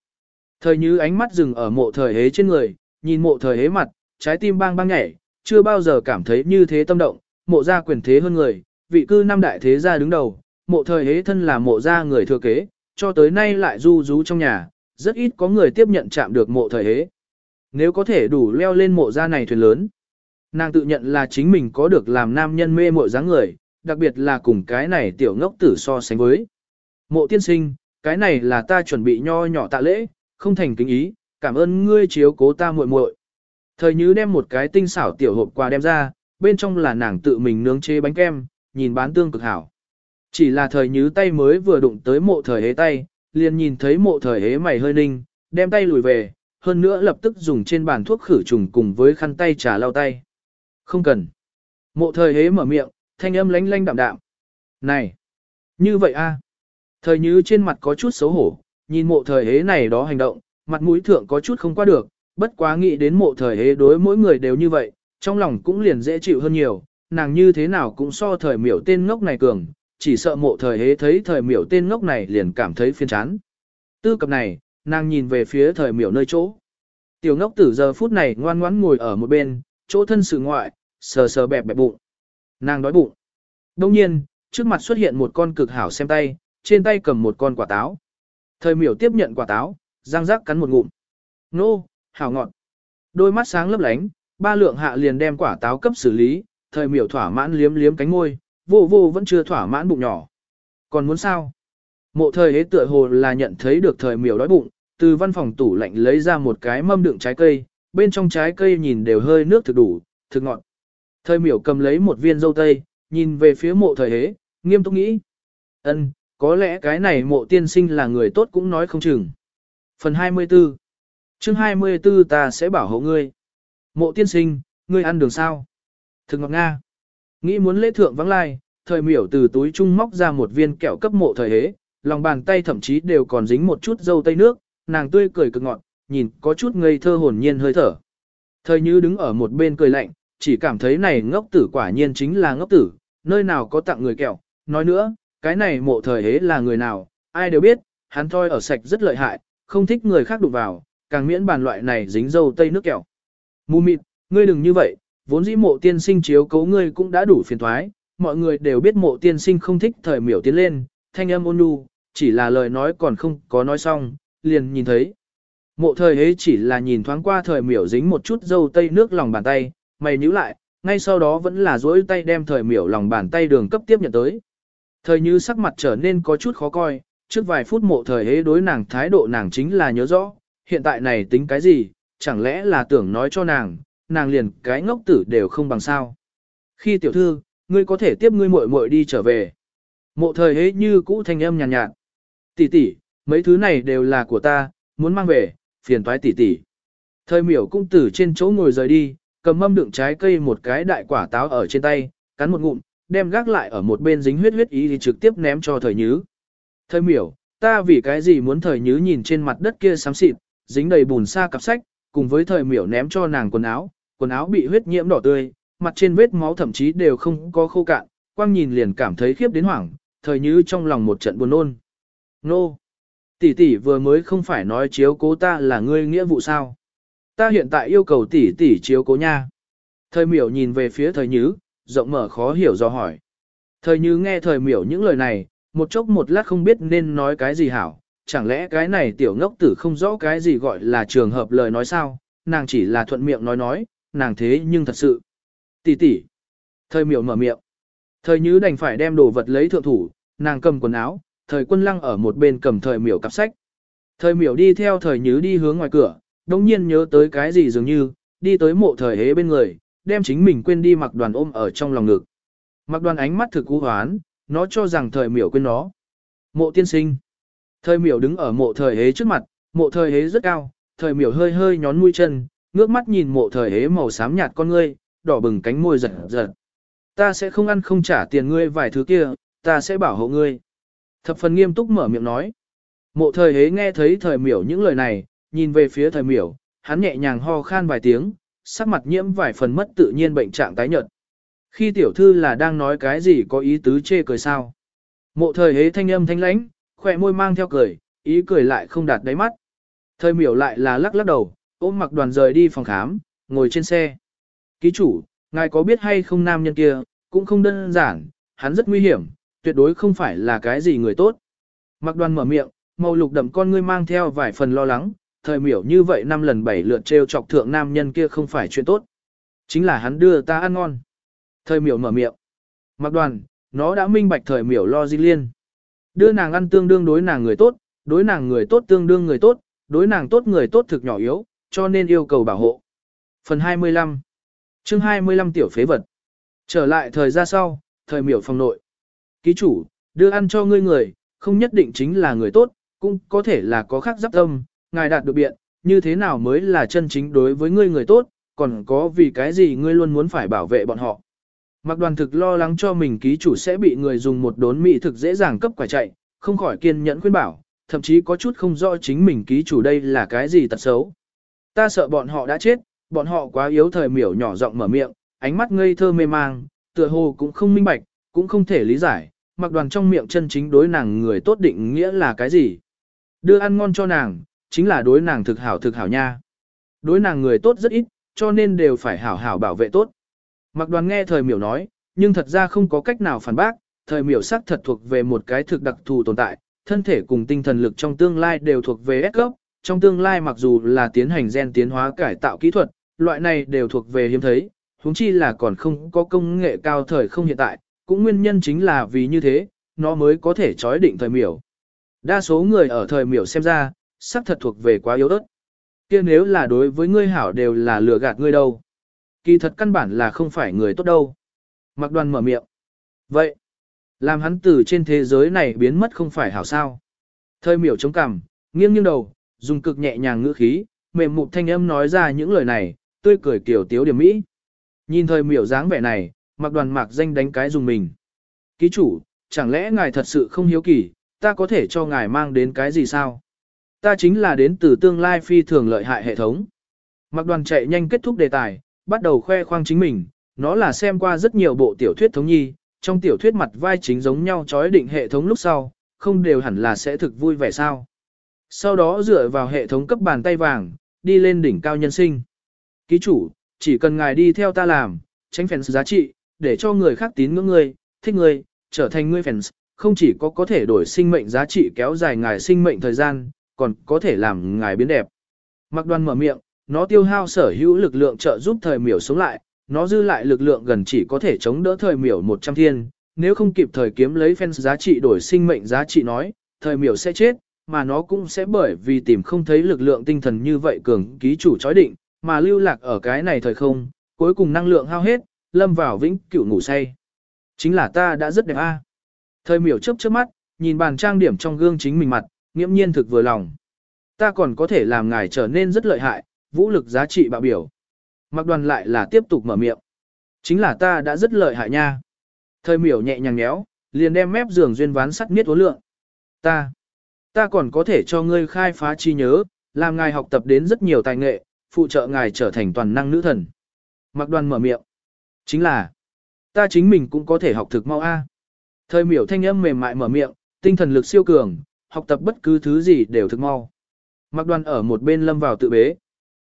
Thời như ánh mắt dừng ở mộ thời hế trên người, nhìn mộ thời hế mặt, trái tim bang bang nhảy, chưa bao giờ cảm thấy như thế tâm động, mộ gia quyền thế hơn người, vị cư năm đại thế gia đứng đầu, mộ thời hế thân là mộ gia người thừa kế, cho tới nay lại du rú trong nhà, rất ít có người tiếp nhận chạm được mộ thời hế. Nếu có thể đủ leo lên mộ gia này thuyền lớn, nàng tự nhận là chính mình có được làm nam nhân mê mộ dáng người, đặc biệt là cùng cái này tiểu ngốc tử so sánh với. Mộ tiên sinh, cái này là ta chuẩn bị nho nhỏ tạ lễ, không thành kính ý, cảm ơn ngươi chiếu cố ta muội muội. Thời Như đem một cái tinh xảo tiểu hộp quà đem ra, bên trong là nàng tự mình nướng chế bánh kem, nhìn bán tương cực hảo. Chỉ là thời Như tay mới vừa đụng tới mộ thời hế tay, liền nhìn thấy mộ thời hế mày hơi ninh, đem tay lùi về, hơn nữa lập tức dùng trên bàn thuốc khử trùng cùng với khăn tay trà lau tay. Không cần. Mộ thời hế mở miệng, thanh âm lánh lánh đạm đạm. Này! Như vậy a Thời Như trên mặt có chút xấu hổ, nhìn mộ thời hế này đó hành động, mặt mũi thượng có chút không qua được, bất quá nghĩ đến mộ thời hế đối mỗi người đều như vậy, trong lòng cũng liền dễ chịu hơn nhiều, nàng như thế nào cũng so thời miểu tên ngốc này cường, chỉ sợ mộ thời hế thấy thời miểu tên ngốc này liền cảm thấy phiền chán. Tư cập này, nàng nhìn về phía thời miểu nơi chỗ. Tiểu ngốc tử giờ phút này ngoan ngoãn ngồi ở một bên, chỗ thân sự ngoại, sờ sờ bẹp bẹp bụng. Nàng đói bụng. Đông nhiên, trước mặt xuất hiện một con cực hảo xem tay, trên tay cầm một con quả táo. Thời miểu tiếp nhận quả táo, răng rắc cắn một ngụm. Nô, hảo ngọt. Đôi mắt sáng lấp lánh, ba lượng hạ liền đem quả táo cấp xử lý, thời miểu thỏa mãn liếm liếm cánh môi, vô vô vẫn chưa thỏa mãn bụng nhỏ. Còn muốn sao? Mộ thời hế tựa hồ là nhận thấy được thời miểu đói bụng, từ văn phòng tủ lạnh lấy ra một cái mâm đựng trái cây, bên trong trái cây nhìn đều hơi nước thực đủ, thực ngọt. Thời miểu cầm lấy một viên dâu tây, nhìn về phía mộ thời hế, nghiêm túc nghĩ. ân có lẽ cái này mộ tiên sinh là người tốt cũng nói không chừng. Phần 24 chương 24 ta sẽ bảo hộ ngươi. Mộ tiên sinh, ngươi ăn đường sao? Thực ngọc Nga. Nghĩ muốn lễ thượng vắng lai, thời miểu từ túi trung móc ra một viên kẹo cấp mộ thời hế, lòng bàn tay thậm chí đều còn dính một chút dâu tây nước, nàng tươi cười cực ngọt, nhìn có chút ngây thơ hồn nhiên hơi thở. Thời như đứng ở một bên cười lạnh, chỉ cảm thấy này ngốc tử quả nhiên chính là ngốc tử, nơi nào có tặng người kẹo. Nói nữa, cái này mộ thời hế là người nào, ai đều biết, hắn thôi ở sạch rất lợi hại, không thích người khác đụng vào, càng miễn bàn loại này dính dâu tây nước kẹo. Mù mịt, ngươi đừng như vậy, vốn dĩ mộ tiên sinh chiếu cấu ngươi cũng đã đủ phiền thoái, mọi người đều biết mộ tiên sinh không thích thời miểu tiến lên, thanh âm ôn nhu, chỉ là lời nói còn không có nói xong, liền nhìn thấy. Mộ thời ấy chỉ là nhìn thoáng qua thời miểu dính một chút dâu tây nước lòng bàn tay, mày nhíu lại, ngay sau đó vẫn là dối tay đem thời miểu lòng bàn tay đường cấp tiếp nhận tới. Thời như sắc mặt trở nên có chút khó coi, trước vài phút mộ thời hế đối nàng thái độ nàng chính là nhớ rõ, hiện tại này tính cái gì, chẳng lẽ là tưởng nói cho nàng, nàng liền cái ngốc tử đều không bằng sao. Khi tiểu thư, ngươi có thể tiếp ngươi muội muội đi trở về. Mộ thời hế như cũ thanh âm nhàn nhạt, nhạt. Tỷ tỷ, mấy thứ này đều là của ta, muốn mang về, phiền toái tỷ tỷ. Thời miểu cung tử trên chỗ ngồi rời đi, cầm mâm đựng trái cây một cái đại quả táo ở trên tay, cắn một ngụm, đem gác lại ở một bên dính huyết huyết ý thì trực tiếp ném cho thời nhứ. Thời miểu, ta vì cái gì muốn thời nhứ nhìn trên mặt đất kia xám xịt, dính đầy bùn sa cặp sách, cùng với thời miểu ném cho nàng quần áo, quần áo bị huyết nhiễm đỏ tươi, mặt trên vết máu thậm chí đều không có khô cạn, quang nhìn liền cảm thấy khiếp đến hoảng, thời như trong lòng một trận buồn nôn. Nô! Tỷ tỷ vừa mới không phải nói chiếu cố ta là ngươi nghĩa vụ sao? Ta hiện tại yêu cầu tỷ tỷ chiếu cố nha. Thời miểu nhìn về phía thời nhứ, rộng mở khó hiểu do hỏi. Thời như nghe thời miểu những lời này, một chốc một lát không biết nên nói cái gì hảo, chẳng lẽ cái này tiểu ngốc tử không rõ cái gì gọi là trường hợp lời nói sao, nàng chỉ là thuận miệng nói nói, nàng thế nhưng thật sự. Tỷ tỷ, Thời miểu mở miệng. Thời nhứ đành phải đem đồ vật lấy thượng thủ, nàng cầm quần áo, thời quân lăng ở một bên cầm thời miểu cặp sách. Thời miểu đi theo thời nhứ đi hướng ngoài cửa, đồng nhiên nhớ tới cái gì dường như, đi tới mộ thời hế bên người, đem chính mình quên đi mặc đoàn ôm ở trong lòng ngực. Mặc đoàn ánh mắt thực cú hoán, nó cho rằng thời miểu quên nó. Mộ tiên sinh. Thời miểu đứng ở mộ thời hế trước mặt, mộ thời hế rất cao, thời miểu hơi hơi nhón mũi chân, ngước mắt nhìn mộ thời hế màu xám nhạt con ngươi, đỏ bừng cánh môi giật giật. Ta sẽ không ăn không trả tiền ngươi vài thứ kia, ta sẽ bảo hộ ngươi. Thập phần nghiêm túc mở miệng nói. Mộ thời hế nghe thấy thời miểu những lời này, nhìn về phía thời miểu, hắn nhẹ nhàng ho khan vài tiếng, sắc mặt nhiễm vài phần mất tự nhiên bệnh trạng tái nhợt. Khi tiểu thư là đang nói cái gì có ý tứ chê cười sao? Mộ thời hế thanh âm thanh lãnh, khỏe môi mang theo cười, ý cười lại không đạt đáy mắt. Thời miểu lại là lắc lắc đầu, ôm mặc đoàn rời đi phòng khám, ngồi trên xe. Ký chủ, ngài có biết hay không nam nhân kia, cũng không đơn giản, hắn rất nguy hiểm, tuyệt đối không phải là cái gì người tốt. Mặc đoàn mở miệng, màu lục đậm con ngươi mang theo vài phần lo lắng, thời miểu như vậy năm lần bảy lượt trêu chọc thượng nam nhân kia không phải chuyện tốt. Chính là hắn đưa ta ăn ngon. Thời miểu mở miệng. Mặc đoàn, nó đã minh bạch thời miểu lo di liên. Đưa nàng ăn tương đương đối nàng người tốt, đối nàng người tốt tương đương người tốt, đối nàng tốt người tốt thực nhỏ yếu, cho nên yêu cầu bảo hộ. Phần 25 chương 25 tiểu phế vật Trở lại thời gian sau, thời miểu phòng nội. Ký chủ, đưa ăn cho ngươi người, không nhất định chính là người tốt, cũng có thể là có khác giáp tâm, ngài đạt được biện, như thế nào mới là chân chính đối với ngươi người tốt, còn có vì cái gì ngươi luôn muốn phải bảo vệ bọn họ. Mặc đoàn thực lo lắng cho mình ký chủ sẽ bị người dùng một đốn mỹ thực dễ dàng cấp quả chạy, không khỏi kiên nhẫn khuyên bảo, thậm chí có chút không rõ chính mình ký chủ đây là cái gì tật xấu. Ta sợ bọn họ đã chết, bọn họ quá yếu thời miểu nhỏ giọng mở miệng, ánh mắt ngây thơ mê mang, tựa hồ cũng không minh bạch, cũng không thể lý giải, mặc đoàn trong miệng chân chính đối nàng người tốt định nghĩa là cái gì. Đưa ăn ngon cho nàng, chính là đối nàng thực hảo thực hảo nha. Đối nàng người tốt rất ít, cho nên đều phải hảo hảo bảo vệ tốt. Mặc đoàn nghe thời miểu nói, nhưng thật ra không có cách nào phản bác, thời miểu sắc thật thuộc về một cái thực đặc thù tồn tại, thân thể cùng tinh thần lực trong tương lai đều thuộc về S gốc, trong tương lai mặc dù là tiến hành gen tiến hóa cải tạo kỹ thuật, loại này đều thuộc về hiếm thấy, huống chi là còn không có công nghệ cao thời không hiện tại, cũng nguyên nhân chính là vì như thế, nó mới có thể chói định thời miểu. Đa số người ở thời miểu xem ra, sắc thật thuộc về quá yếu ớt. kia nếu là đối với ngươi hảo đều là lừa gạt ngươi đâu. Kỳ thật căn bản là không phải người tốt đâu. Mặc đoàn mở miệng. Vậy, làm hắn từ trên thế giới này biến mất không phải hảo sao. Thời miểu chống cằm, nghiêng nghiêng đầu, dùng cực nhẹ nhàng ngữ khí, mềm mụt thanh âm nói ra những lời này, tươi cười kiểu tiếu điểm mỹ. Nhìn thời miểu dáng vẻ này, mặc đoàn mạc danh đánh cái dùng mình. Ký chủ, chẳng lẽ ngài thật sự không hiếu kỳ, ta có thể cho ngài mang đến cái gì sao? Ta chính là đến từ tương lai phi thường lợi hại hệ thống. Mặc đoàn chạy nhanh kết thúc đề tài, bắt đầu khoe khoang chính mình, nó là xem qua rất nhiều bộ tiểu thuyết thống nhi, trong tiểu thuyết mặt vai chính giống nhau chói định hệ thống lúc sau, không đều hẳn là sẽ thực vui vẻ sao. Sau đó dựa vào hệ thống cấp bàn tay vàng, đi lên đỉnh cao nhân sinh. Ký chủ, chỉ cần ngài đi theo ta làm, tránh fans giá trị, để cho người khác tín ngưỡng người, thích người, trở thành người fans, không chỉ có có thể đổi sinh mệnh giá trị kéo dài ngài sinh mệnh thời gian, còn có thể làm ngài biến đẹp. Mặc đoàn mở miệng, nó tiêu hao sở hữu lực lượng trợ giúp thời miểu sống lại, nó dư lại lực lượng gần chỉ có thể chống đỡ thời miểu 100 thiên, nếu không kịp thời kiếm lấy fans giá trị đổi sinh mệnh giá trị nói, thời miểu sẽ chết, mà nó cũng sẽ bởi vì tìm không thấy lực lượng tinh thần như vậy cường ký chủ chói định, mà lưu lạc ở cái này thời không, cuối cùng năng lượng hao hết, lâm vào vĩnh cửu ngủ say. Chính là ta đã rất đẹp a. Thời miểu chớp chớp mắt, nhìn bàn trang điểm trong gương chính mình mặt, nghiễm nhiên thực vừa lòng. Ta còn có thể làm ngài trở nên rất lợi hại, vũ lực giá trị bạo biểu. Mặc đoàn lại là tiếp tục mở miệng. Chính là ta đã rất lợi hại nha. Thời miểu nhẹ nhàng nhéo, liền đem mép giường duyên ván sắt miết uốn lượng. Ta, ta còn có thể cho ngươi khai phá chi nhớ, làm ngài học tập đến rất nhiều tài nghệ, phụ trợ ngài trở thành toàn năng nữ thần. Mặc đoàn mở miệng. Chính là, ta chính mình cũng có thể học thực mau a. Thời miểu thanh âm mềm mại mở miệng, tinh thần lực siêu cường, học tập bất cứ thứ gì đều thực mau. Mặc đoàn ở một bên lâm vào tự bế.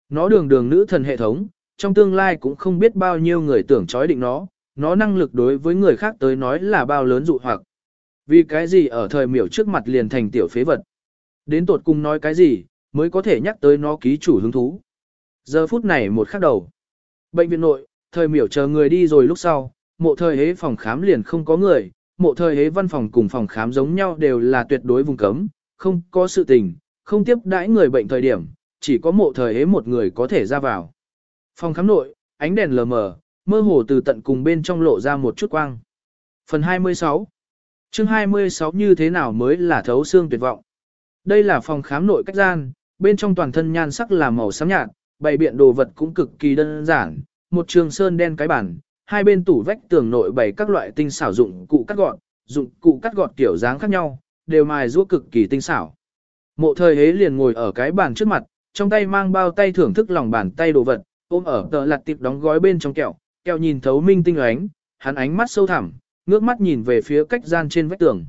Nó đường đường nữ thần hệ thống, trong tương lai cũng không biết bao nhiêu người tưởng chói định nó, nó năng lực đối với người khác tới nói là bao lớn dụ hoặc. Vì cái gì ở thời miểu trước mặt liền thành tiểu phế vật. Đến tột cùng nói cái gì, mới có thể nhắc tới nó ký chủ hứng thú. Giờ phút này một khắc đầu. Bệnh viện nội, thời miểu chờ người đi rồi lúc sau, mộ thời hế phòng khám liền không có người, mộ thời hế văn phòng cùng phòng khám giống nhau đều là tuyệt đối vùng cấm, không có sự tình, không tiếp đãi người bệnh thời điểm, chỉ có mộ thời hế một người có thể ra vào. Phòng khám nội, ánh đèn lờ mờ, mơ hồ từ tận cùng bên trong lộ ra một chút quang. Phần 26 chương 26 như thế nào mới là thấu xương tuyệt vọng. Đây là phòng khám nội cách gian, bên trong toàn thân nhan sắc là màu xám nhạt, bày biện đồ vật cũng cực kỳ đơn giản, một trường sơn đen cái bản, hai bên tủ vách tường nội bày các loại tinh xảo dụng cụ cắt gọn, dụng cụ cắt gọn kiểu dáng khác nhau, đều mài rũa cực kỳ tinh xảo. Mộ thời hế liền ngồi ở cái bàn trước mặt, trong tay mang bao tay thưởng thức lòng bàn tay đồ vật, ôm ở tờ lặt tiệp đóng gói bên trong kẹo, kẹo nhìn thấu minh tinh ánh, hắn ánh mắt sâu thẳm, ngước mắt nhìn về phía cách gian trên vách tường.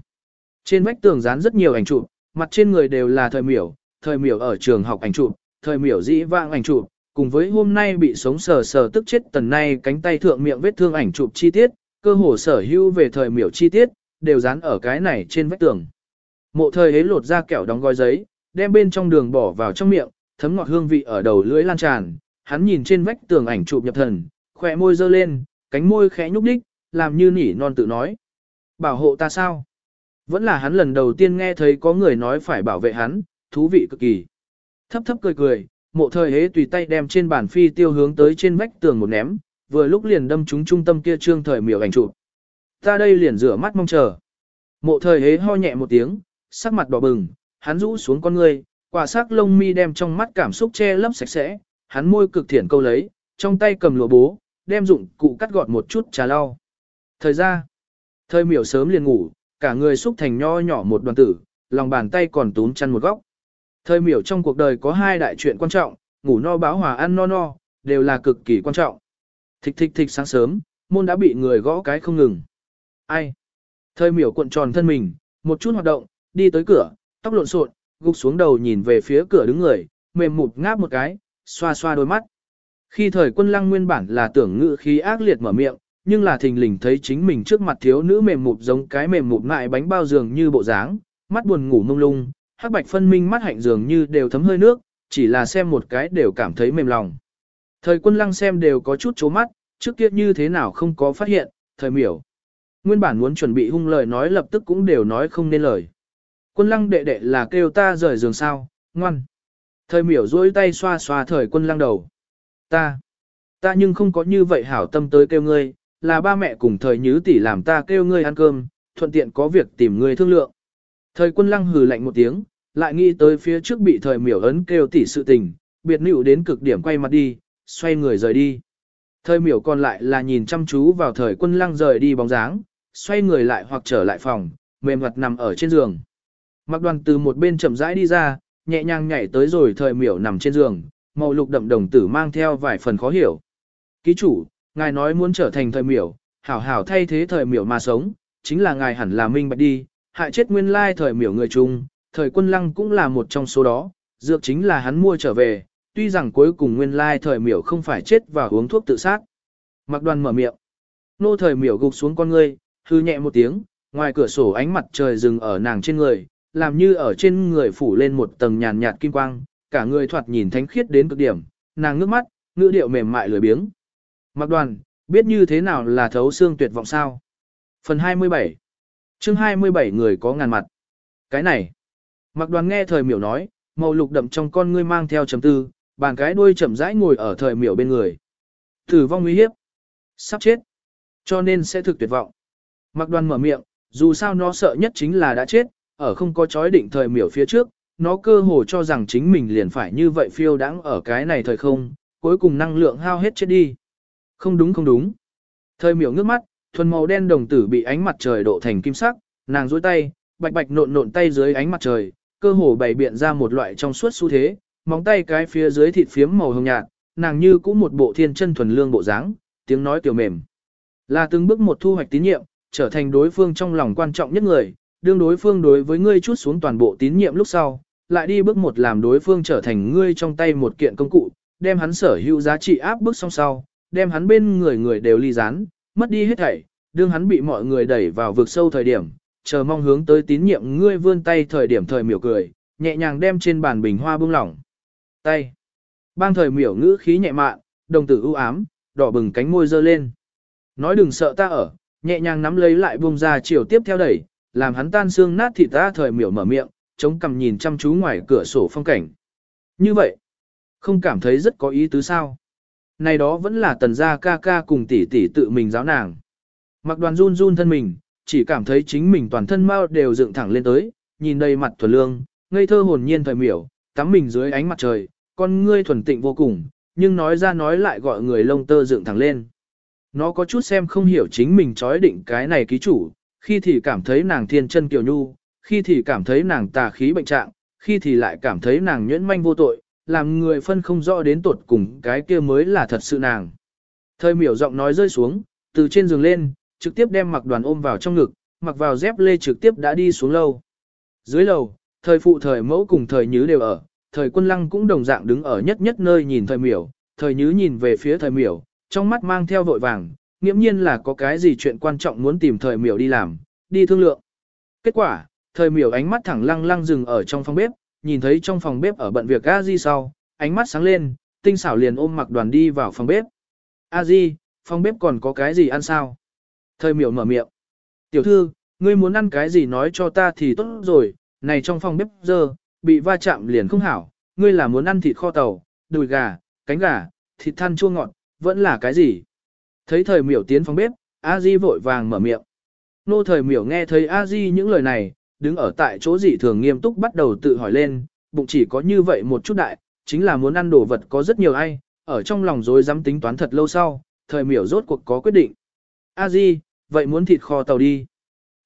Trên vách tường dán rất nhiều ảnh chụp, mặt trên người đều là thời miểu, thời miểu ở trường học ảnh chụp, thời miểu dĩ vãng ảnh chụp, cùng với hôm nay bị sống sờ sờ tức chết tần nay cánh tay thượng miệng vết thương ảnh chụp chi tiết, cơ hồ sở hữu về thời miểu chi tiết, đều dán ở cái này trên vách tường. Mộ thời ấy lột ra kẹo đóng gói giấy, đem bên trong đường bỏ vào trong miệng, thấm ngọt hương vị ở đầu lưỡi lan tràn, hắn nhìn trên vách tường ảnh chụp nhập thần, khỏe môi dơ lên, cánh môi khẽ nhúc đích, làm như nỉ non tự nói. Bảo hộ ta sao? Vẫn là hắn lần đầu tiên nghe thấy có người nói phải bảo vệ hắn, thú vị cực kỳ. Thấp thấp cười cười, mộ thời hế tùy tay đem trên bàn phi tiêu hướng tới trên vách tường một ném, vừa lúc liền đâm trúng trung tâm kia trương thời miểu ảnh chụp. Ta đây liền rửa mắt mong chờ. Mộ thời hế ho nhẹ một tiếng, sắc mặt đỏ bừng, hắn rũ xuống con người, quả sắc lông mi đem trong mắt cảm xúc che lấp sạch sẽ, hắn môi cực thiển câu lấy, trong tay cầm lụa bố, đem dụng cụ cắt gọt một chút trà lau. Thời ra, thời miểu sớm liền ngủ, cả người xúc thành nho nhỏ một đoàn tử, lòng bàn tay còn túm chăn một góc. Thời miểu trong cuộc đời có hai đại chuyện quan trọng, ngủ no báo hòa ăn no no, đều là cực kỳ quan trọng. Thịch thịch thịch sáng sớm, môn đã bị người gõ cái không ngừng. Ai? Thời miểu cuộn tròn thân mình, một chút hoạt động, đi tới cửa, tóc lộn xộn, gục xuống đầu nhìn về phía cửa đứng người, mềm mụt ngáp một cái, xoa xoa đôi mắt. Khi thời quân lăng nguyên bản là tưởng ngự khí ác liệt mở miệng, nhưng là thình lình thấy chính mình trước mặt thiếu nữ mềm mụt giống cái mềm mụt ngại bánh bao giường như bộ dáng, mắt buồn ngủ mông lung, hắc bạch phân minh mắt hạnh dường như đều thấm hơi nước, chỉ là xem một cái đều cảm thấy mềm lòng. Thời quân lăng xem đều có chút chố mắt, trước kia như thế nào không có phát hiện, thời miểu. Nguyên bản muốn chuẩn bị hung lời nói lập tức cũng đều nói không nên lời. Quân lăng đệ đệ là kêu ta rời giường sao, ngoan. Thời miểu duỗi tay xoa xoa thời quân lăng đầu. Ta, ta nhưng không có như vậy hảo tâm tới kêu ngươi, là ba mẹ cùng thời nhứ tỷ làm ta kêu ngươi ăn cơm, thuận tiện có việc tìm ngươi thương lượng. Thời quân lăng hừ lạnh một tiếng, lại nghĩ tới phía trước bị thời miểu ấn kêu tỷ sự tình, biệt nữ đến cực điểm quay mặt đi, xoay người rời đi. Thời miểu còn lại là nhìn chăm chú vào thời quân lăng rời đi bóng dáng, xoay người lại hoặc trở lại phòng, mềm mặt nằm ở trên giường. Mặc đoàn từ một bên chậm rãi đi ra, nhẹ nhàng nhảy tới rồi thời miểu nằm trên giường, màu lục đậm đồng tử mang theo vài phần khó hiểu. Ký chủ, ngài nói muốn trở thành thời miểu, hảo hảo thay thế thời miểu mà sống, chính là ngài hẳn là minh bạch đi, hại chết nguyên lai thời miểu người chung, thời quân lăng cũng là một trong số đó, dược chính là hắn mua trở về, tuy rằng cuối cùng nguyên lai thời miểu không phải chết và uống thuốc tự sát. Mặc đoàn mở miệng, nô thời miểu gục xuống con ngươi, hư nhẹ một tiếng, ngoài cửa sổ ánh mặt trời dừng ở nàng trên người, làm như ở trên người phủ lên một tầng nhàn nhạt kim quang, cả người thoạt nhìn thánh khiết đến cực điểm, nàng ngước mắt, ngữ điệu mềm mại lười biếng. Mặc đoàn, biết như thế nào là thấu xương tuyệt vọng sao? Phần 27 chương 27 người có ngàn mặt. Cái này, mặc đoàn nghe thời miểu nói, màu lục đậm trong con ngươi mang theo chấm tư, bàn cái đuôi chậm rãi ngồi ở thời miểu bên người. Tử vong nguy hiếp. Sắp chết. Cho nên sẽ thực tuyệt vọng. Mặc đoàn mở miệng, dù sao nó sợ nhất chính là đã chết, ở không có chói định thời miểu phía trước, nó cơ hồ cho rằng chính mình liền phải như vậy phiêu đãng ở cái này thời không, cuối cùng năng lượng hao hết chết đi. Không đúng không đúng. Thời miểu ngước mắt, thuần màu đen đồng tử bị ánh mặt trời độ thành kim sắc, nàng duỗi tay, bạch bạch nộn nộn tay dưới ánh mặt trời, cơ hồ bày biện ra một loại trong suốt xu thế, móng tay cái phía dưới thịt phiếm màu hồng nhạt, nàng như cũng một bộ thiên chân thuần lương bộ dáng, tiếng nói tiểu mềm. Là từng bước một thu hoạch tín nhiệm, trở thành đối phương trong lòng quan trọng nhất người, đương đối phương đối với ngươi chút xuống toàn bộ tín nhiệm lúc sau, lại đi bước một làm đối phương trở thành ngươi trong tay một kiện công cụ, đem hắn sở hữu giá trị áp bức song sau, đem hắn bên người người đều ly rán mất đi hết thảy, đương hắn bị mọi người đẩy vào vực sâu thời điểm, chờ mong hướng tới tín nhiệm ngươi vươn tay thời điểm thời miểu cười, nhẹ nhàng đem trên bàn bình hoa buông lỏng. Tay. Bang thời miểu ngữ khí nhẹ mạn, đồng tử ưu ám, đỏ bừng cánh môi dơ lên. Nói đừng sợ ta ở, nhẹ nhàng nắm lấy lại buông ra chiều tiếp theo đẩy, làm hắn tan xương nát thịt ta thời miểu mở miệng, chống cằm nhìn chăm chú ngoài cửa sổ phong cảnh. Như vậy, không cảm thấy rất có ý tứ sao. Này đó vẫn là tần gia ca ca cùng tỷ tỷ tự mình giáo nàng. Mặc đoàn run run thân mình, chỉ cảm thấy chính mình toàn thân mau đều dựng thẳng lên tới, nhìn đầy mặt thuần lương, ngây thơ hồn nhiên thời miểu, tắm mình dưới ánh mặt trời, con ngươi thuần tịnh vô cùng, nhưng nói ra nói lại gọi người lông tơ dựng thẳng lên. Nó có chút xem không hiểu chính mình chói định cái này ký chủ, khi thì cảm thấy nàng thiên chân kiều nhu, khi thì cảm thấy nàng tà khí bệnh trạng, khi thì lại cảm thấy nàng nhuyễn manh vô tội, làm người phân không rõ đến tột cùng cái kia mới là thật sự nàng. Thời miểu giọng nói rơi xuống, từ trên giường lên, trực tiếp đem mặc đoàn ôm vào trong ngực, mặc vào dép lê trực tiếp đã đi xuống lâu. Dưới lầu, thời phụ thời mẫu cùng thời nhứ đều ở, thời quân lăng cũng đồng dạng đứng ở nhất nhất nơi nhìn thời miểu, thời nhứ nhìn về phía thời miểu, trong mắt mang theo vội vàng, nghiễm nhiên là có cái gì chuyện quan trọng muốn tìm thời miểu đi làm, đi thương lượng. Kết quả, thời miểu ánh mắt thẳng lăng lăng dừng ở trong phòng bếp, nhìn thấy trong phòng bếp ở bận việc a di sau, ánh mắt sáng lên, tinh xảo liền ôm mặc đoàn đi vào phòng bếp. a di, phòng bếp còn có cái gì ăn sao? Thời miểu mở miệng. Tiểu thư, ngươi muốn ăn cái gì nói cho ta thì tốt rồi, này trong phòng bếp giờ, bị va chạm liền không hảo, ngươi là muốn ăn thịt kho tàu, đùi gà, cánh gà, thịt than chua ngọt, vẫn là cái gì? Thấy thời miểu tiến phòng bếp, a di vội vàng mở miệng. Nô thời miểu nghe thấy a di những lời này, đứng ở tại chỗ dị thường nghiêm túc bắt đầu tự hỏi lên, bụng chỉ có như vậy một chút đại, chính là muốn ăn đồ vật có rất nhiều ai, ở trong lòng rồi dám tính toán thật lâu sau, thời miểu rốt cuộc có quyết định. A di, vậy muốn thịt kho tàu đi.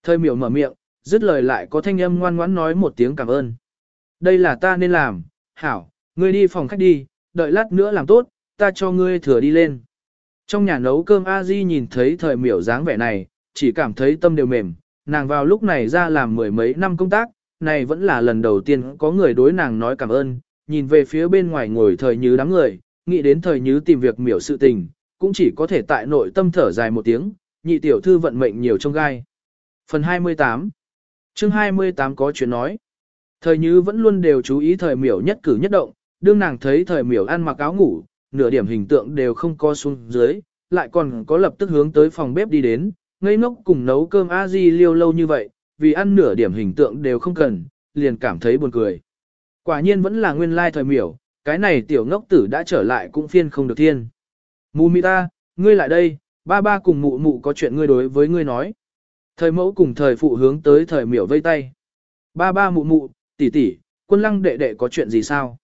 Thời miểu mở miệng, dứt lời lại có thanh âm ngoan ngoãn nói một tiếng cảm ơn. Đây là ta nên làm, hảo, ngươi đi phòng khách đi, đợi lát nữa làm tốt, ta cho ngươi thừa đi lên. Trong nhà nấu cơm A Di nhìn thấy thời miểu dáng vẻ này, chỉ cảm thấy tâm đều mềm, nàng vào lúc này ra làm mười mấy năm công tác, này vẫn là lần đầu tiên có người đối nàng nói cảm ơn, nhìn về phía bên ngoài ngồi thời như đám người, nghĩ đến thời như tìm việc miểu sự tình, cũng chỉ có thể tại nội tâm thở dài một tiếng, nhị tiểu thư vận mệnh nhiều trong gai. Phần 28 chương 28 có chuyện nói. Thời như vẫn luôn đều chú ý thời miểu nhất cử nhất động, đương nàng thấy thời miểu ăn mặc áo ngủ, nửa điểm hình tượng đều không co xuống dưới, lại còn có lập tức hướng tới phòng bếp đi đến, ngây ngốc cùng nấu cơm a di liêu lâu như vậy, vì ăn nửa điểm hình tượng đều không cần, liền cảm thấy buồn cười. Quả nhiên vẫn là nguyên lai thời miểu, cái này tiểu ngốc tử đã trở lại cũng phiên không được thiên. Mù mì ta, ngươi lại đây, ba ba cùng mụ mụ có chuyện ngươi đối với ngươi nói. Thời mẫu cùng thời phụ hướng tới thời miểu vây tay. Ba ba mụ mụ, tỷ tỷ, quân lăng đệ đệ có chuyện gì sao?